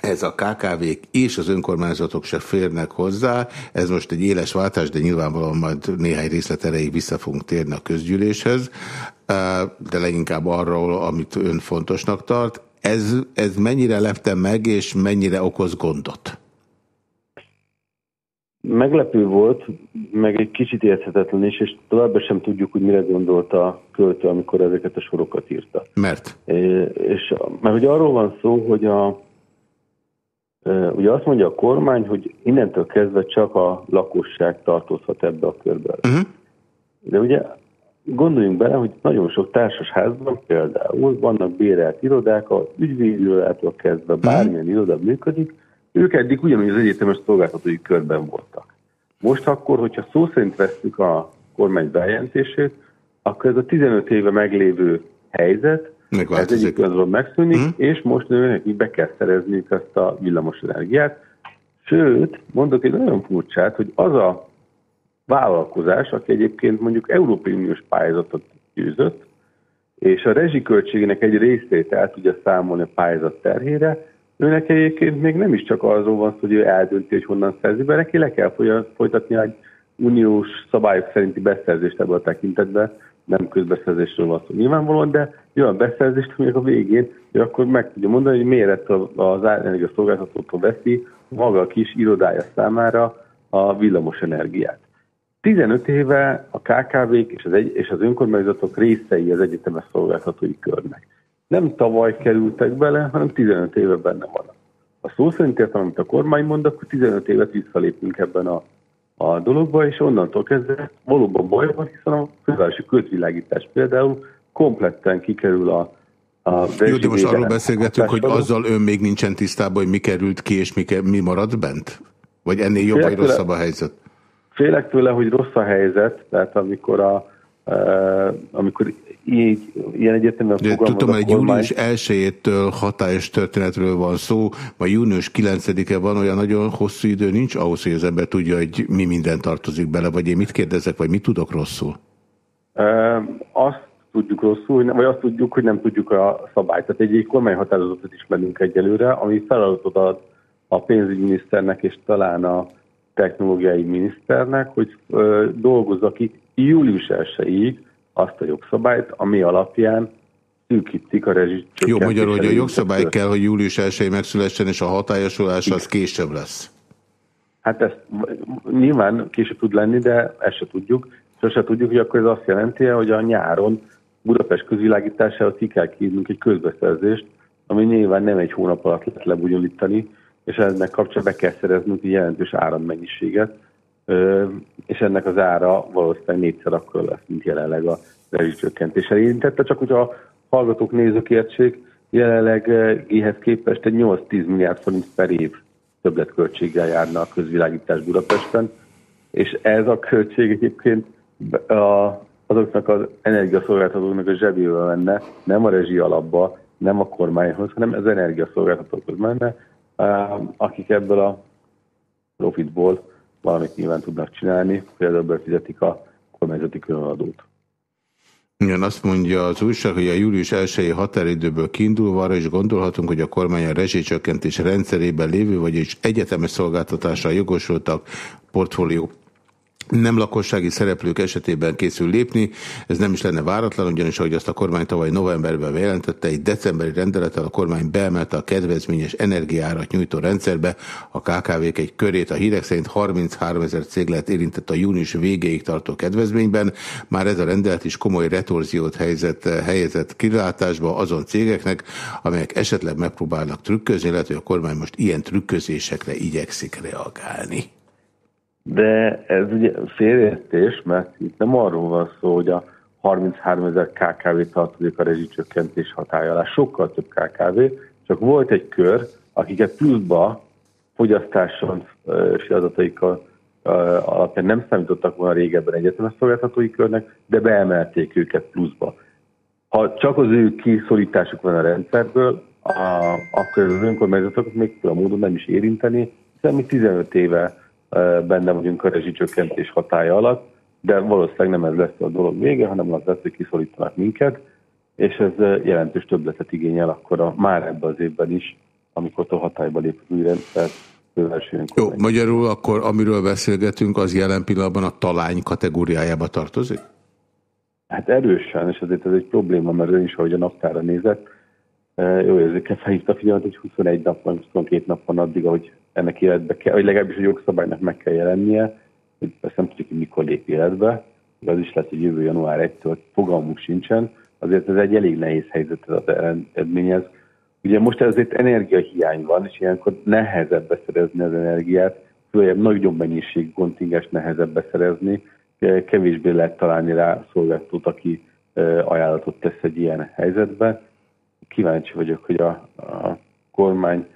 ez a KKV-k és az önkormányzatok se férnek hozzá. Ez most egy éles váltás, de nyilvánvalóan majd néhány részlet erejéig vissza fogunk térni a közgyűléshez, de leginkább arról, amit ön fontosnak tart. Ez, ez mennyire lepte meg, és mennyire okoz gondot? Meglepő volt, meg egy kicsit érthetetlen is, és továbbra sem tudjuk, hogy mire gondolt a költő, amikor ezeket a sorokat írta. Mert? É, és, mert hogy arról van szó, hogy a, ugye azt mondja a kormány, hogy innentől kezdve csak a lakosság tartozhat ebbe a körbe. Uh-huh. De ugye Gondoljunk bele, hogy nagyon sok társasházban például vannak bérelt irodák, az ügyvédirodától kezdve mhm. bármilyen iroda működik, ők eddig ugyanúgy az egyetemes szolgáltatói körben voltak. Most akkor, hogyha szó szerint vesztük a kormány bejelentését, akkor ez a 15 éve meglévő helyzet, ez egyik azon megszűnik, mm. és most nekik be kell szerezniük ezt a villamos energiát. Sőt, mondok egy nagyon furcsát, hogy az a vállalkozás, aki egyébként mondjuk Európai Uniós pályázatot győzött, és a rezsiköltségének egy részét el tudja számolni a pályázat terhére, őnek egyébként még nem is csak arról van szó, hogy ő eldönti, hogy honnan szerzi be, neki le kell folytatni egy uniós szabályok szerinti beszerzést ebből a tekintetben, nem közbeszerzésről van szó nyilvánvalóan, de olyan beszerzést, hogy a végén, hogy akkor meg tudja mondani, hogy miért az szolgáltatótól veszi maga a kis irodája számára a villamos energiát. 15 éve a KKV-k és az, egy, és az önkormányzatok részei az egyetemes szolgáltatói körnek. Nem tavaly kerültek bele, hanem 15 éve benne vannak. A szó szerint értem, amit a kormány mond, akkor 15 évet visszalépünk ebben a, a dologba, és onnantól kezdve valóban baj van, hiszen a fővárosi közvilágítás például kompletten kikerül a, a Jó, de most arról beszélgetünk, hogy azzal ön még nincsen tisztában, hogy mi került ki, és mi, mi maradt bent? Vagy ennél jobb vagy rosszabb a helyzet? Félek tőle, hogy rossz a helyzet, tehát amikor a Uh, amikor így, ilyen egyetemben fogalmaz Tudom, hogy július 1-től hatályos történetről van szó, ma június 9-e van, olyan nagyon hosszú idő nincs ahhoz, hogy az ember tudja, hogy mi minden tartozik bele, vagy én mit kérdezek, vagy mit tudok rosszul? Uh, azt tudjuk rosszul, vagy azt tudjuk, hogy nem tudjuk a szabályt. Tehát egy, egy kormányhatározatot ismerünk egyelőre, ami feladatot ad a pénzügyminiszternek és talán a technológiai miniszternek, hogy dolgozza ki július 1 azt a jogszabályt, ami alapján szűkítik a rezsit. Jó, magyarul, hogy a jogszabály kell, hogy július 1 megszülessen, és a hatályosulás az később lesz. Hát ezt nyilván később tud lenni, de ezt se tudjuk. sose tudjuk, hogy akkor ez azt jelenti, hogy a nyáron Budapest közvilágításához ki kell kérnünk egy közbeszerzést, ami nyilván nem egy hónap alatt lehet lebonyolítani, és ennek kapcsán be kell szereznünk egy jelentős árammennyiséget, és ennek az ára valószínűleg négyszer akkor lesz, mint jelenleg a rezsicsökkentéssel érintette, csak hogy a hallgatók nézők értsék, jelenleg éhez képest egy 8-10 milliárd forint per év többletköltséggel járna a közvilágítás Budapesten, és ez a költség egyébként a, azoknak az energiaszolgáltatóknak a zsebébe menne, nem a rezsi alapba, nem a kormányhoz, hanem az energiaszolgáltatókhoz menne, akik ebből a profitból valamit nyilván tudnak csinálni, például befizetik a kormányzati különadót. Igen, azt mondja az újság, hogy a július 1 határidőből kiindulva arra is gondolhatunk, hogy a kormány a rezsicsökkentés rendszerében lévő, vagyis egyetemes szolgáltatásra jogosultak portfólió nem lakossági szereplők esetében készül lépni. Ez nem is lenne váratlan, ugyanis ahogy azt a kormány tavaly novemberben bejelentette, egy decemberi rendelettel a kormány beemelte a kedvezményes energiárat nyújtó rendszerbe a KKV-k egy körét. A hírek szerint 33 ezer cég lett érintett a június végéig tartó kedvezményben. Már ez a rendelet is komoly retorziót helyezett, helyezett kilátásba azon cégeknek, amelyek esetleg megpróbálnak trükközni, illetve a kormány most ilyen trükközésekre igyekszik reagálni. De ez ugye félértés, mert itt nem arról van szó, hogy a 33 ezer KKV tartozik a rezsicsökkentés hatája alá, sokkal több KKV, csak volt egy kör, akiket pluszba fogyasztáson és adataikkal alapján nem számítottak volna régebben egyetemes szolgáltatói körnek, de beemelték őket pluszba. Ha csak az ő kiszorításuk van a rendszerből, a, akkor az önkormányzatokat még a módon nem is érinteni, hiszen mi 15 éve benne vagyunk a rezsicsökkentés hatája alatt, de valószínűleg nem ez lesz a dolog vége, hanem az lesz, hogy kiszorítanak minket, és ez jelentős többletet igényel akkor a, már ebben az évben is, amikor a hatályba lép az új rendszer, Jó, magyarul akkor amiről beszélgetünk, az jelen pillanatban a talány kategóriájába tartozik? Hát erősen, és azért ez egy probléma, mert ön is, ahogy a naptára nézett, jó érzékel felhívta a figyelmet, hogy 21 nap van, 22 nap van addig, ahogy ennek életbe kell, vagy legalábbis a jogszabálynak meg kell jelennie, hogy ezt nem tudjuk, hogy mikor lép életbe, az is lehet, hogy jövő január 1-től fogalmunk sincsen, azért ez egy elég nehéz helyzet az eredményez. Ugye most ezért energiahiány van, és ilyenkor nehezebb beszerezni az energiát, főleg nagyobb mennyiség kontingens nehezebb beszerezni, kevésbé lehet találni rá szolgáltatót, aki ajánlatot tesz egy ilyen helyzetbe. Kíváncsi vagyok, hogy a, a kormány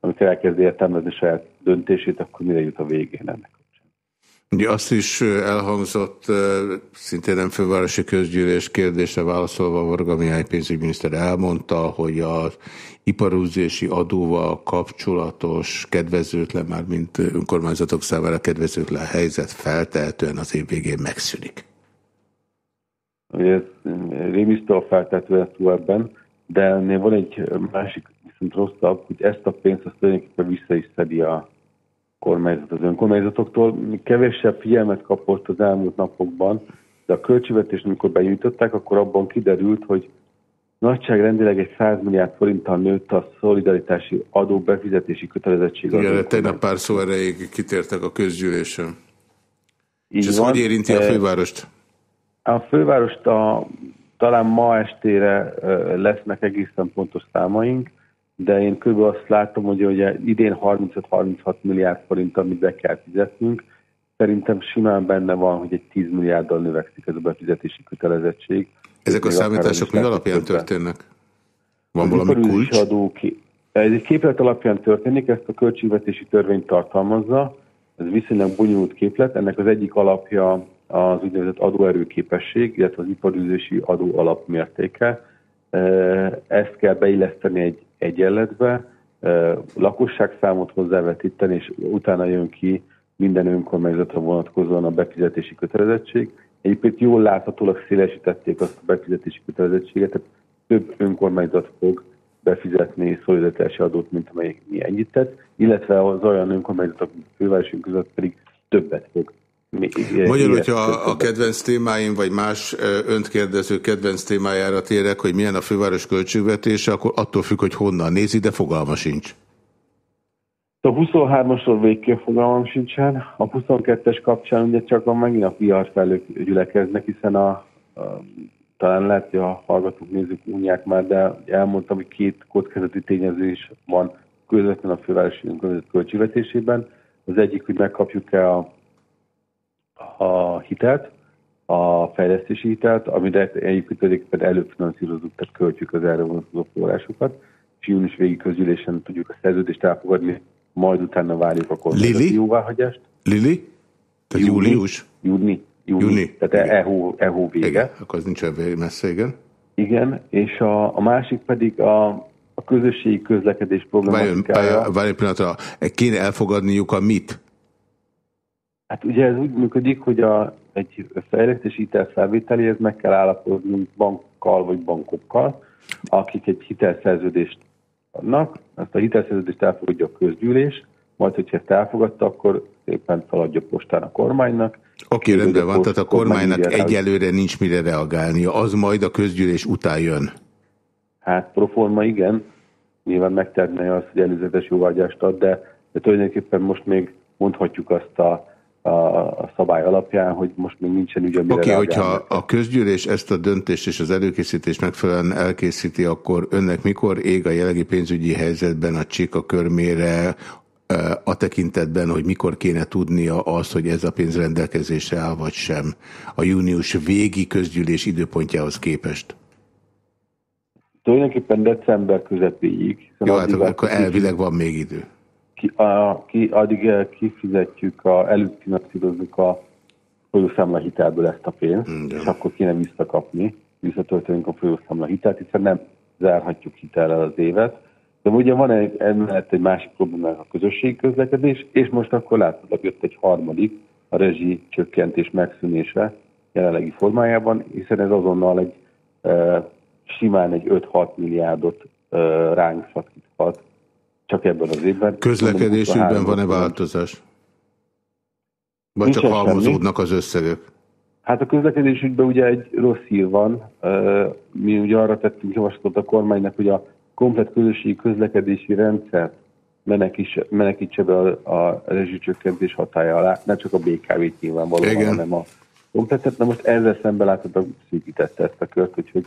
amikor elkezdi értelmezni saját döntését, akkor mire jut a végén ennek. Ugye azt is elhangzott, szintén nem fővárosi közgyűlés kérdése válaszolva Varga Mihály pénzügyminiszter elmondta, hogy az iparúzési adóval kapcsolatos kedvezőtlen, már mint önkormányzatok számára kedvezőtlen helyzet feltehetően az év végén megszűnik. Ugye rémisztő a feltető ebben, de ennél van egy másik viszont rosszabb, hogy ezt a pénzt azt tulajdonképpen vissza is szedi a kormányzat az önkormányzatoktól. Kevesebb figyelmet kapott az elmúlt napokban, de a költségvetést, amikor benyújtották, akkor abban kiderült, hogy nagyságrendileg egy 100 milliárd forinttal nőtt a szolidaritási adó befizetési kötelezettség. Igen, tegnap pár szó erejéig kitértek a közgyűlésen. Így És ez van. hogy érinti a fővárost? A fővárost a, talán ma estére lesznek egészen pontos számaink de én kb. azt látom, hogy ugye idén 35-36 milliárd forint, amit be kell fizetnünk, szerintem simán benne van, hogy egy 10 milliárddal növekszik ez a befizetési kötelezettség. Ezek a számítások mi alapján történnek? Van valami kulcs? Adó ki. Ez egy képlet alapján történik, ezt a költségvetési törvény tartalmazza, ez viszonylag bonyolult képlet, ennek az egyik alapja az úgynevezett adóerőképesség, illetve az iparűzési adó alapmértéke. Ezt kell beilleszteni egy egyenletbe, lakosságszámot hozzávetíteni, és utána jön ki minden önkormányzatra vonatkozóan a befizetési kötelezettség. Egyébként jól láthatólag szélesítették azt a befizetési kötelezettséget, tehát több önkormányzat fog befizetni szolidaritási adót, mint amelyik mi ennyit tett, illetve az olyan önkormányzatok, fővárosunk között pedig többet fog Magyarul, hogyha a kedvenc témáim, vagy más önt kérdező kedvenc témájára térek, hogy milyen a főváros költségvetése, akkor attól függ, hogy honnan nézi, de fogalma sincs. A 23-asról végképp fogalmam sincsen. A 22-es kapcsán ugye csak a megint a PR felők gyülekeznek, hiszen a, a talán lehet, hogy a hallgatók nézők unják már, de elmondtam, hogy két kockázati tényező is van közvetlenül a fővárosi önkormányzat költségvetésében. Az egyik, hogy megkapjuk-e a, a hitelt, a fejlesztési hitelt, amire egyébként tulajdonképpen előfinanszírozunk, tehát költjük az erre vonatkozó forrásokat, és június végi közülésen tudjuk a szerződést elfogadni, majd utána várjuk a kormányzati jóváhagyást. Lili? Tehát Júni. július? Júni. Júni. Júni. Tehát e hó, e vége. Igen, akkor az nincs messze, igen. Igen, és a, a másik pedig a, a közösségi közlekedés problematikája. várjon várjon egy pillanatra, kéne elfogadniuk a mit? Hát ugye ez úgy működik, hogy a, egy fejlesztési hitel felvételéhez meg kell állapodnunk bankkal vagy bankokkal, akik egy hitelszerződést adnak, ezt a hitelszerződést elfogadja a közgyűlés, majd, hogyha ezt elfogadta, akkor szépen feladja postán a kormánynak. Oké, Kérjük, rendben van, tehát a kormány kormánynak egyelőre nincs mire reagálnia, az majd a közgyűlés után jön. Hát proforma igen, nyilván megterne az, hogy előzetes jóvágyást ad, de, de tulajdonképpen most még mondhatjuk azt a, a, a szabály alapján, hogy most még nincsen ügy, amire Oké, okay, hogyha a közgyűlés ezt a döntést és az előkészítést megfelelően elkészíti, akkor önnek mikor ég a jelenlegi pénzügyi helyzetben a csík a körmére a tekintetben, hogy mikor kéne tudnia azt, hogy ez a pénz rendelkezésre áll, vagy sem, a június végi közgyűlés időpontjához képest? Tulajdonképpen december közepéig. Jó, hát addig akkor elvileg van még idő. Ki, a, ki, addig eh, kifizetjük, a, előfinanszírozzuk a folyószámla hitelből ezt a pénzt, és akkor kéne visszakapni, visszatöltenünk a folyószámla hitelt, hiszen nem zárhatjuk hitellel az évet. De ugye van egy, emellett egy másik probléma, a közösségi közlekedés, és most akkor látod, jött egy harmadik, a rezsi csökkentés megszűnése jelenlegi formájában, hiszen ez azonnal egy e, simán egy 5-6 milliárdot e, ránk szakíthat csak ebben az évben. Közlekedésükben van-e változás? Vagy csak halmozódnak az összegek? Hát a közlekedésügyben ugye egy rossz hír van. Mi ugye arra tettünk javaslatot a kormánynak, hogy a komplet közösségi közlekedési rendszert menekítse, be a, a rezsicsökkentés hatája alá, ne csak a BKV-t nyilvánvalóan, Igen. hanem a kompletet. Na most ezzel szemben láthatóan szűkítette ezt a kört, úgyhogy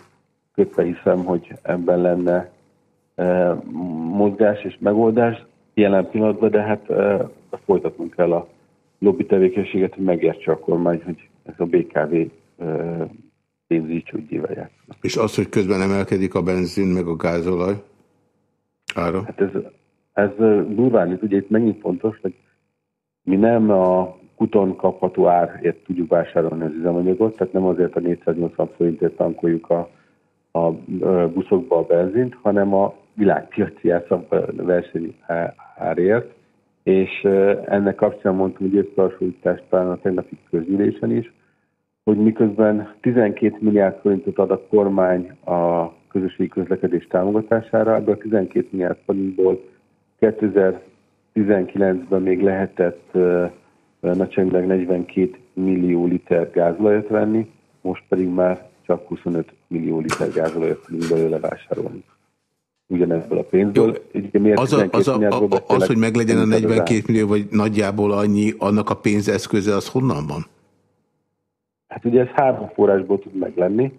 kötve hiszem, hogy ebben lenne mozgás és megoldás jelen pillanatban, de hát folytatnunk kell a lobby tevékenységet, hogy megértse a kormány, hogy ez a BKV pénzügyi csődjével. És az, hogy közben emelkedik a benzin meg a gázolaj ára? Hát ez, ez durván, itt ugye itt megint fontos, hogy mi nem a kuton kapható árért tudjuk vásárolni az üzemanyagot, tehát nem azért a 480 forintért tankoljuk a, a buszokba a benzint, hanem a világpiaci verseny árért, és ennek kapcsán mondtam egy összehasonlítást talán a tegnapi közgyűlésen is, hogy miközben 12 milliárd forintot ad a kormány a közösségi közlekedés támogatására, ebből a 12 milliárd forintból 2019-ben még lehetett uh, nagyságrendileg 42 millió liter gázolajat venni, most pedig már csak 25 millió liter gázolajat tudunk belőle vásárolni. Ugyanebből a pénzből. Ugye miért Az, a, 12 az, a, milliárdról a, az, hogy meglegyen a Mint az 42 ár. millió, vagy nagyjából annyi, annak a pénzeszköze, az honnan van? Hát ugye ez három forrásból tud meglenni.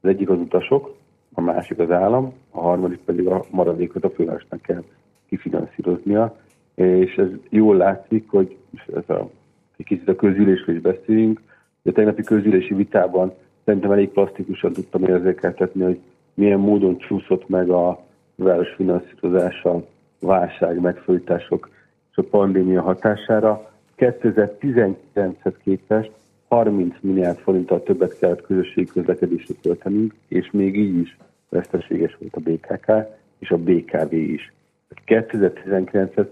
Az egyik az utasok, a másik az állam, a harmadik pedig a maradékot a fővárosnak kell kifinanszíroznia. És ez jól látszik, hogy ez a, egy kicsit a közülésről is beszélünk, de a tegnapi közülési vitában szerintem elég plastikusan tudtam érzékeltetni, hogy milyen módon csúszott meg a város finanszírozása, válság, megszorítások és a pandémia hatására. 2019-hez képest 30 milliárd forinttal többet kellett közösségi közlekedésre költenünk, és még így is veszteséges volt a BKK és a BKV is. 2019-hez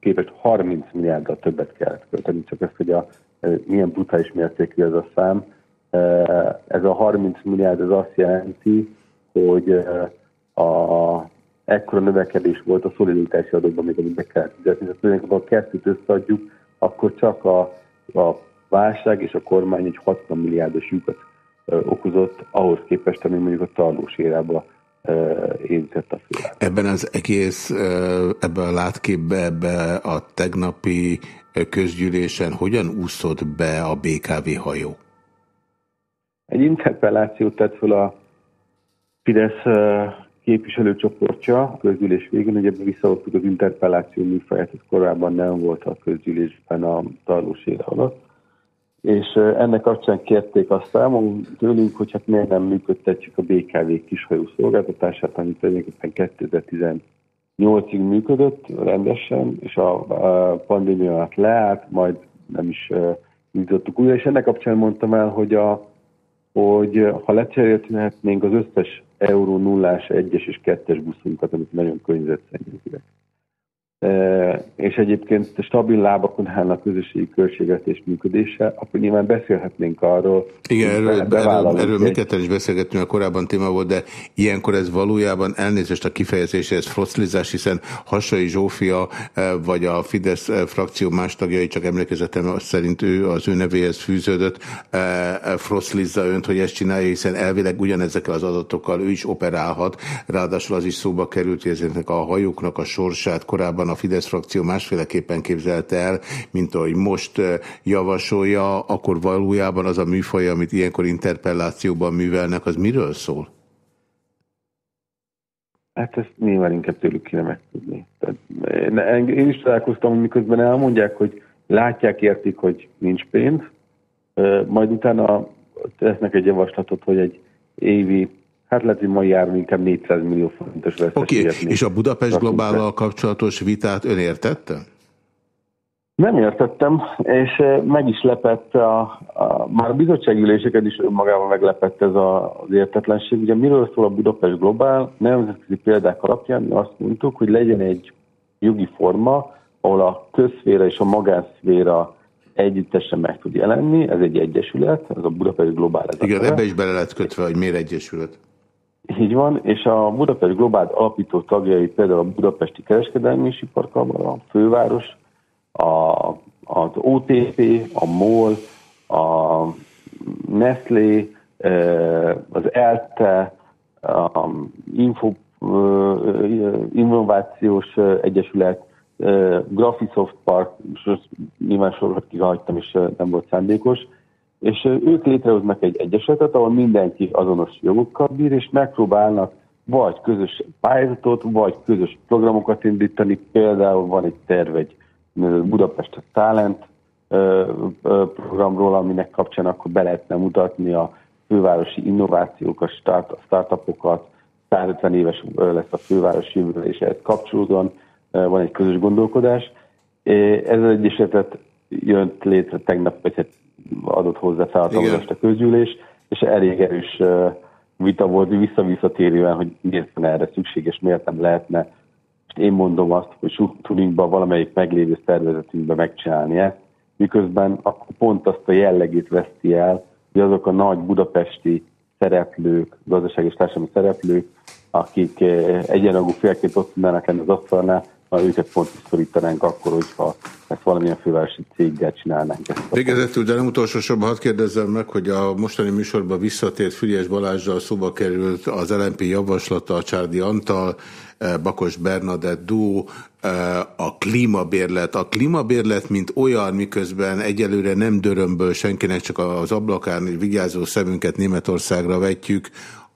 képest 30 milliárddal többet kellett költeni, csak ezt, hogy a, eh, milyen brutális mértékű ez a szám. Eh, Ez a 30 milliárd ez azt jelenti, hogy eh, a, ekkora növekedés volt a szolidaritási adókban, még amit be kellett fizetni. Tehát tulajdonképpen, ha a kettőt összeadjuk, akkor csak a, a válság és a kormány egy 60 milliárdos lyukat okozott ahhoz képest, ami mondjuk a tarlós érában érintett a főváros. Ebben az egész, ebben a látképbe, ebbe a tegnapi közgyűlésen hogyan úszott be a BKV hajó? Egy interpellációt tett fel a Fidesz képviselőcsoportja közgyűlés végén, hogy ebben visszahoztuk az interpelláció műfaját, ez korábban nem volt a közgyűlésben a tarlós alatt. És ennek kapcsán kérték azt számon tőlünk, hogy hát miért nem működtetjük a BKV kishajó szolgáltatását, ami tulajdonképpen 2018-ig működött rendesen, és a pandémia alatt leállt, majd nem is nyitottuk újra, és ennek kapcsán mondtam el, hogy a hogy ha lecserélhetnénk az összes euró nullás, egyes és kettes buszunkat, amit nagyon környezetszennyezőek. És egyébként stabil lábakon állna a közösségi költségvetés működése, akkor nyilván beszélhetnénk arról. Igen, erről, erről, erről mi ketten is beszélgettünk, a korábban téma volt, de ilyenkor ez valójában elnézést a kifejezésre, ez froszlizás, hiszen Hassai Zsófia vagy a Fidesz frakció más tagjai, csak emlékezetem szerint ő az ő nevéhez fűződött, froszlizza önt, hogy ezt csinálja, hiszen elvileg ugyanezekkel az adatokkal ő is operálhat, ráadásul az is szóba került, hogy ezeknek a hajóknak a sorsát korábban a Fidesz frakció másféleképpen képzelte el, mint ahogy most javasolja, akkor valójában az a műfaj, amit ilyenkor interpellációban művelnek, az miről szól? Hát ezt nyilván inkább tőlük kéne megtudni. Tehát én is találkoztam, miközben elmondják, hogy látják, értik, hogy nincs pénz, majd utána tesznek egy javaslatot, hogy egy évi Hát lehet, hogy mai járunk inkább 400 millió forintos veszteséget. Okay. És a Budapest Globállal kapcsolatos vitát ön értette? Nem értettem, és meg is lepett, a, a, már a bizottságüléseket is önmagában meglepett ez a, az értetlenség. Ugye miről szól a Budapest Globál? Nemzetközi példák alapján mi azt mondtuk, hogy legyen egy jogi forma, ahol a közszféra és a magánszféra együttesen meg tud jelenni, ez egy egyesület, ez a Budapest Globál. Ez Igen, ebbe is bele lehet kötve, hogy miért egyesület. Így van, és a Budapest Globál alapító tagjai például a Budapesti Kereskedelmi és Iparkamara, a Főváros, a, az OTP, a MOL, a Nestlé, az ELTE, a Info, Innovációs Egyesület, Graphisoft Park, és nyilván sorokat kihagytam, és nem volt szándékos, és ők létrehoznak egy egyesetet, ahol mindenki azonos jogokkal bír, és megpróbálnak vagy közös pályázatot, vagy közös programokat indítani. Például van egy terv egy Budapest Talent programról, aminek kapcsán akkor be lehetne mutatni a fővárosi innovációkat, start, startupokat, 150 éves lesz a főváros jövőre, és ehhez kapcsolódóan van egy közös gondolkodás. Ez az egyesetet jött létre tegnap, vagy hát adott hozzá felhatalmazást a közgyűlés, és elég erős vita volt vissza-visszatérően, hogy miért van erre szükséges, miért nem lehetne. És én mondom azt, hogy tudunk valamelyik meglévő szervezetünkben megcsinálni ezt, miközben akkor pont azt a jellegét veszti el, hogy azok a nagy budapesti szereplők, gazdasági és társadalmi szereplők, akik egyenlagú félként ott tudnának lenni az asztalnál, ha őket pont szorítanánk akkor, hogyha ezt valamilyen fővárosi céggel csinálnánk. Végezetül, de nem utolsó sorban hadd kérdezzem meg, hogy a mostani műsorban visszatért Füriás Balázsral szóba került az LNP javaslata, a Csárdi Antal, eh, Bakos Bernadett Dó, eh, a klímabérlet. A klímabérlet, mint olyan, miközben egyelőre nem dörömből senkinek, csak az ablakán vigyázó szemünket Németországra vetjük,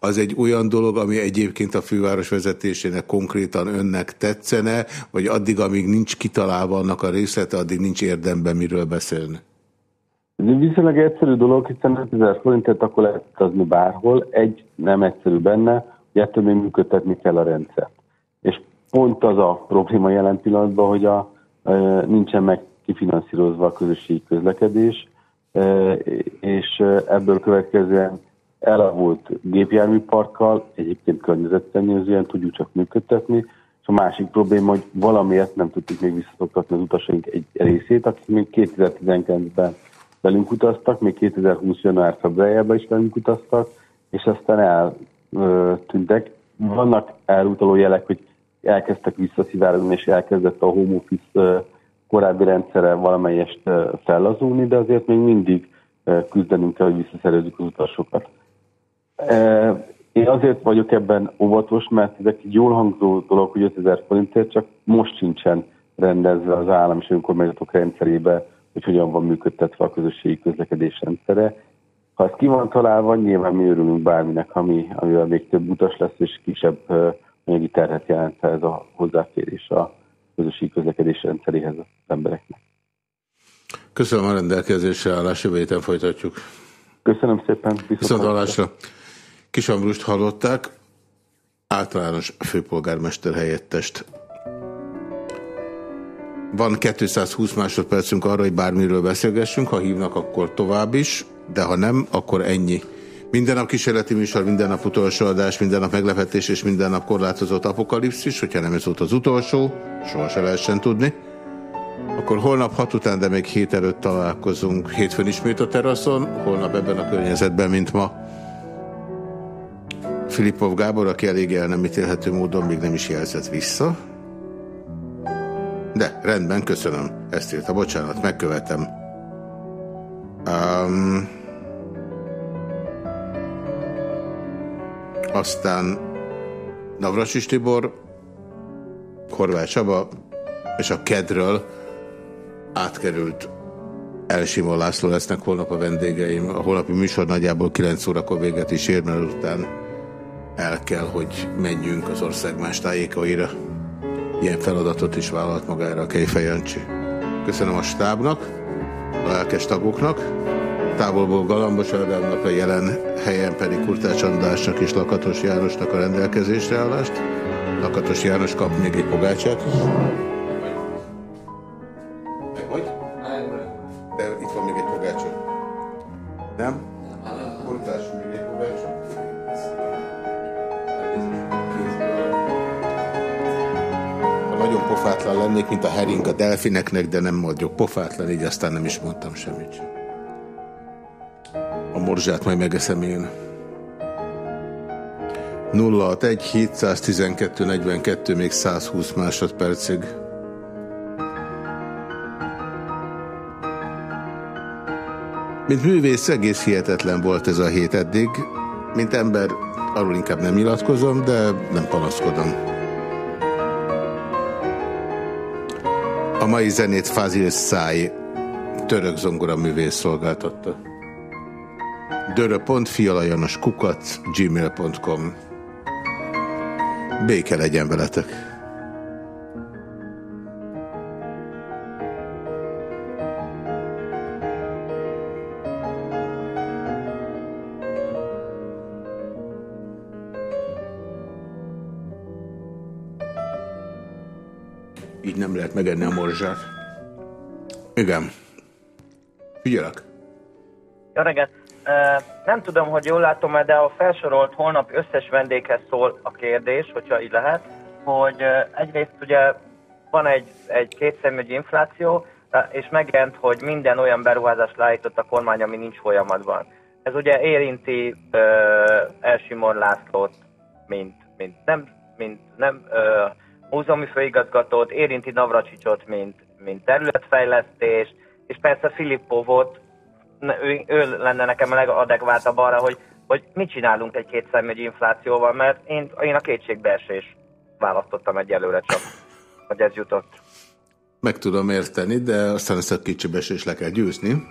az egy olyan dolog, ami egyébként a főváros vezetésének konkrétan önnek tetszene, vagy addig, amíg nincs kitalálva annak a részlete, addig nincs érdemben miről beszélni? Ez egy viszonylag egyszerű dolog, hiszen 5000 forintet akkor lehet utazni bárhol. Egy nem egyszerű benne, hogy ettől még működtetni kell a rendszert. És pont az a probléma jelen pillanatban, hogy a, e, nincsen meg kifinanszírozva a közösségi közlekedés, és ebből következően elavult gépjárműparkkal, egyébként környezetszennyezően tudjuk csak működtetni, és a másik probléma, hogy valamiért nem tudtuk még visszaszoktatni az utasaink egy részét, akik még 2019-ben velünk utaztak, még 2020 január februárjában is velünk utaztak, és aztán eltűntek. Vannak elutaló jelek, hogy elkezdtek visszaszivárogni, és elkezdett a home office korábbi rendszere valamelyest fellazulni, de azért még mindig küzdenünk kell, hogy visszaszerezzük az utasokat. Én azért vagyok ebben óvatos, mert ezek egy jól hangzó dolog, hogy 5000 forintért, csak most sincsen rendezve az állam és önkormányzatok rendszerébe, hogy hogyan van működtetve a közösségi közlekedés rendszere. Ha ez ki van találva, nyilván mi örülünk bárminek, ami, amivel még több utas lesz, és kisebb anyagi terhet jelent ez a hozzáférés a közösségi közlekedés rendszeréhez az embereknek. Köszönöm a rendelkezésre állás, jövő folytatjuk. Köszönöm szépen. Viszont hallásra. Kis Ambrust hallották, általános főpolgármester helyettest. Van 220 másodpercünk arra, hogy bármiről beszélgessünk, ha hívnak, akkor tovább is, de ha nem, akkor ennyi. Minden nap kísérleti műsor, minden nap utolsó adás, minden nap meglepetés és minden nap korlátozott apokalipszis, hogyha nem ez volt az utolsó, soha se lehessen tudni. Akkor holnap hat után, de még hét előtt találkozunk. Hétfőn ismét a teraszon, holnap ebben a környezetben, mint ma. Filipov Gábor, aki elég el nem ítélhető módon még nem is jelzett vissza. De, rendben, köszönöm. Ezt írta, bocsánat, megkövetem. Um, aztán Navracsis Tibor, Horváth Csaba, és a Kedről átkerült Elsimon László lesznek holnap a vendégeim. A holnapi műsor nagyjából 9 órakor véget is ér, mert után el kell, hogy menjünk az ország más tájékaira. Ilyen feladatot is vállalt magára a Kejfej Jancsi. Köszönöm a stábnak, a lelkes tagoknak, távolból Galambos Ádámnak, a jelen helyen pedig Kurtács Andrásnak és Lakatos Jánosnak a rendelkezésre állást. Lakatos János kap még egy pogácsát. Lennék, mint a hering a delfineknek, de nem mondjuk pofátlan, így aztán nem is mondtam semmit sem. A morzsát majd megeszem én. 061 712 42 még 120 másodpercig. Mint művész egész hihetetlen volt ez a hét eddig. Mint ember arról inkább nem nyilatkozom, de nem panaszkodom. A mai zenét Fazil Száj török zongora művész szolgáltatta. dörö.fialajanos kukat gmail.com Béke legyen veletek! Így nem lehet megenni a morzsát. Igen. Figyelek. Jó reggelt! Nem tudom, hogy jól látom-e, de a felsorolt holnap összes vendéghez szól a kérdés, hogyha így lehet, hogy egyrészt ugye van egy, egy kétszemügyi infláció, és megjelent, hogy minden olyan beruházást leállított a kormány, ami nincs folyamatban. Ez ugye érinti ö, Elsimon Lászlót, mint, mint nem, mint nem ö, múzeumi főigazgatót, érinti Navracsicsot, mint, mint területfejlesztés, és persze Filippovot, ő, ő lenne nekem a legadekváltabb arra, hogy, hogy mit csinálunk egy kétszemügyi inflációval, mert én, én a kétségbeesés választottam egyelőre csak, hogy ez jutott. Meg tudom érteni, de aztán ezt a kicsibesés le kell győzni.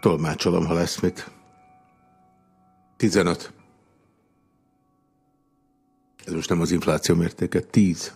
Tolmácsolom, ha lesz mit. 15. Ez most nem az infláció mértéke, 10.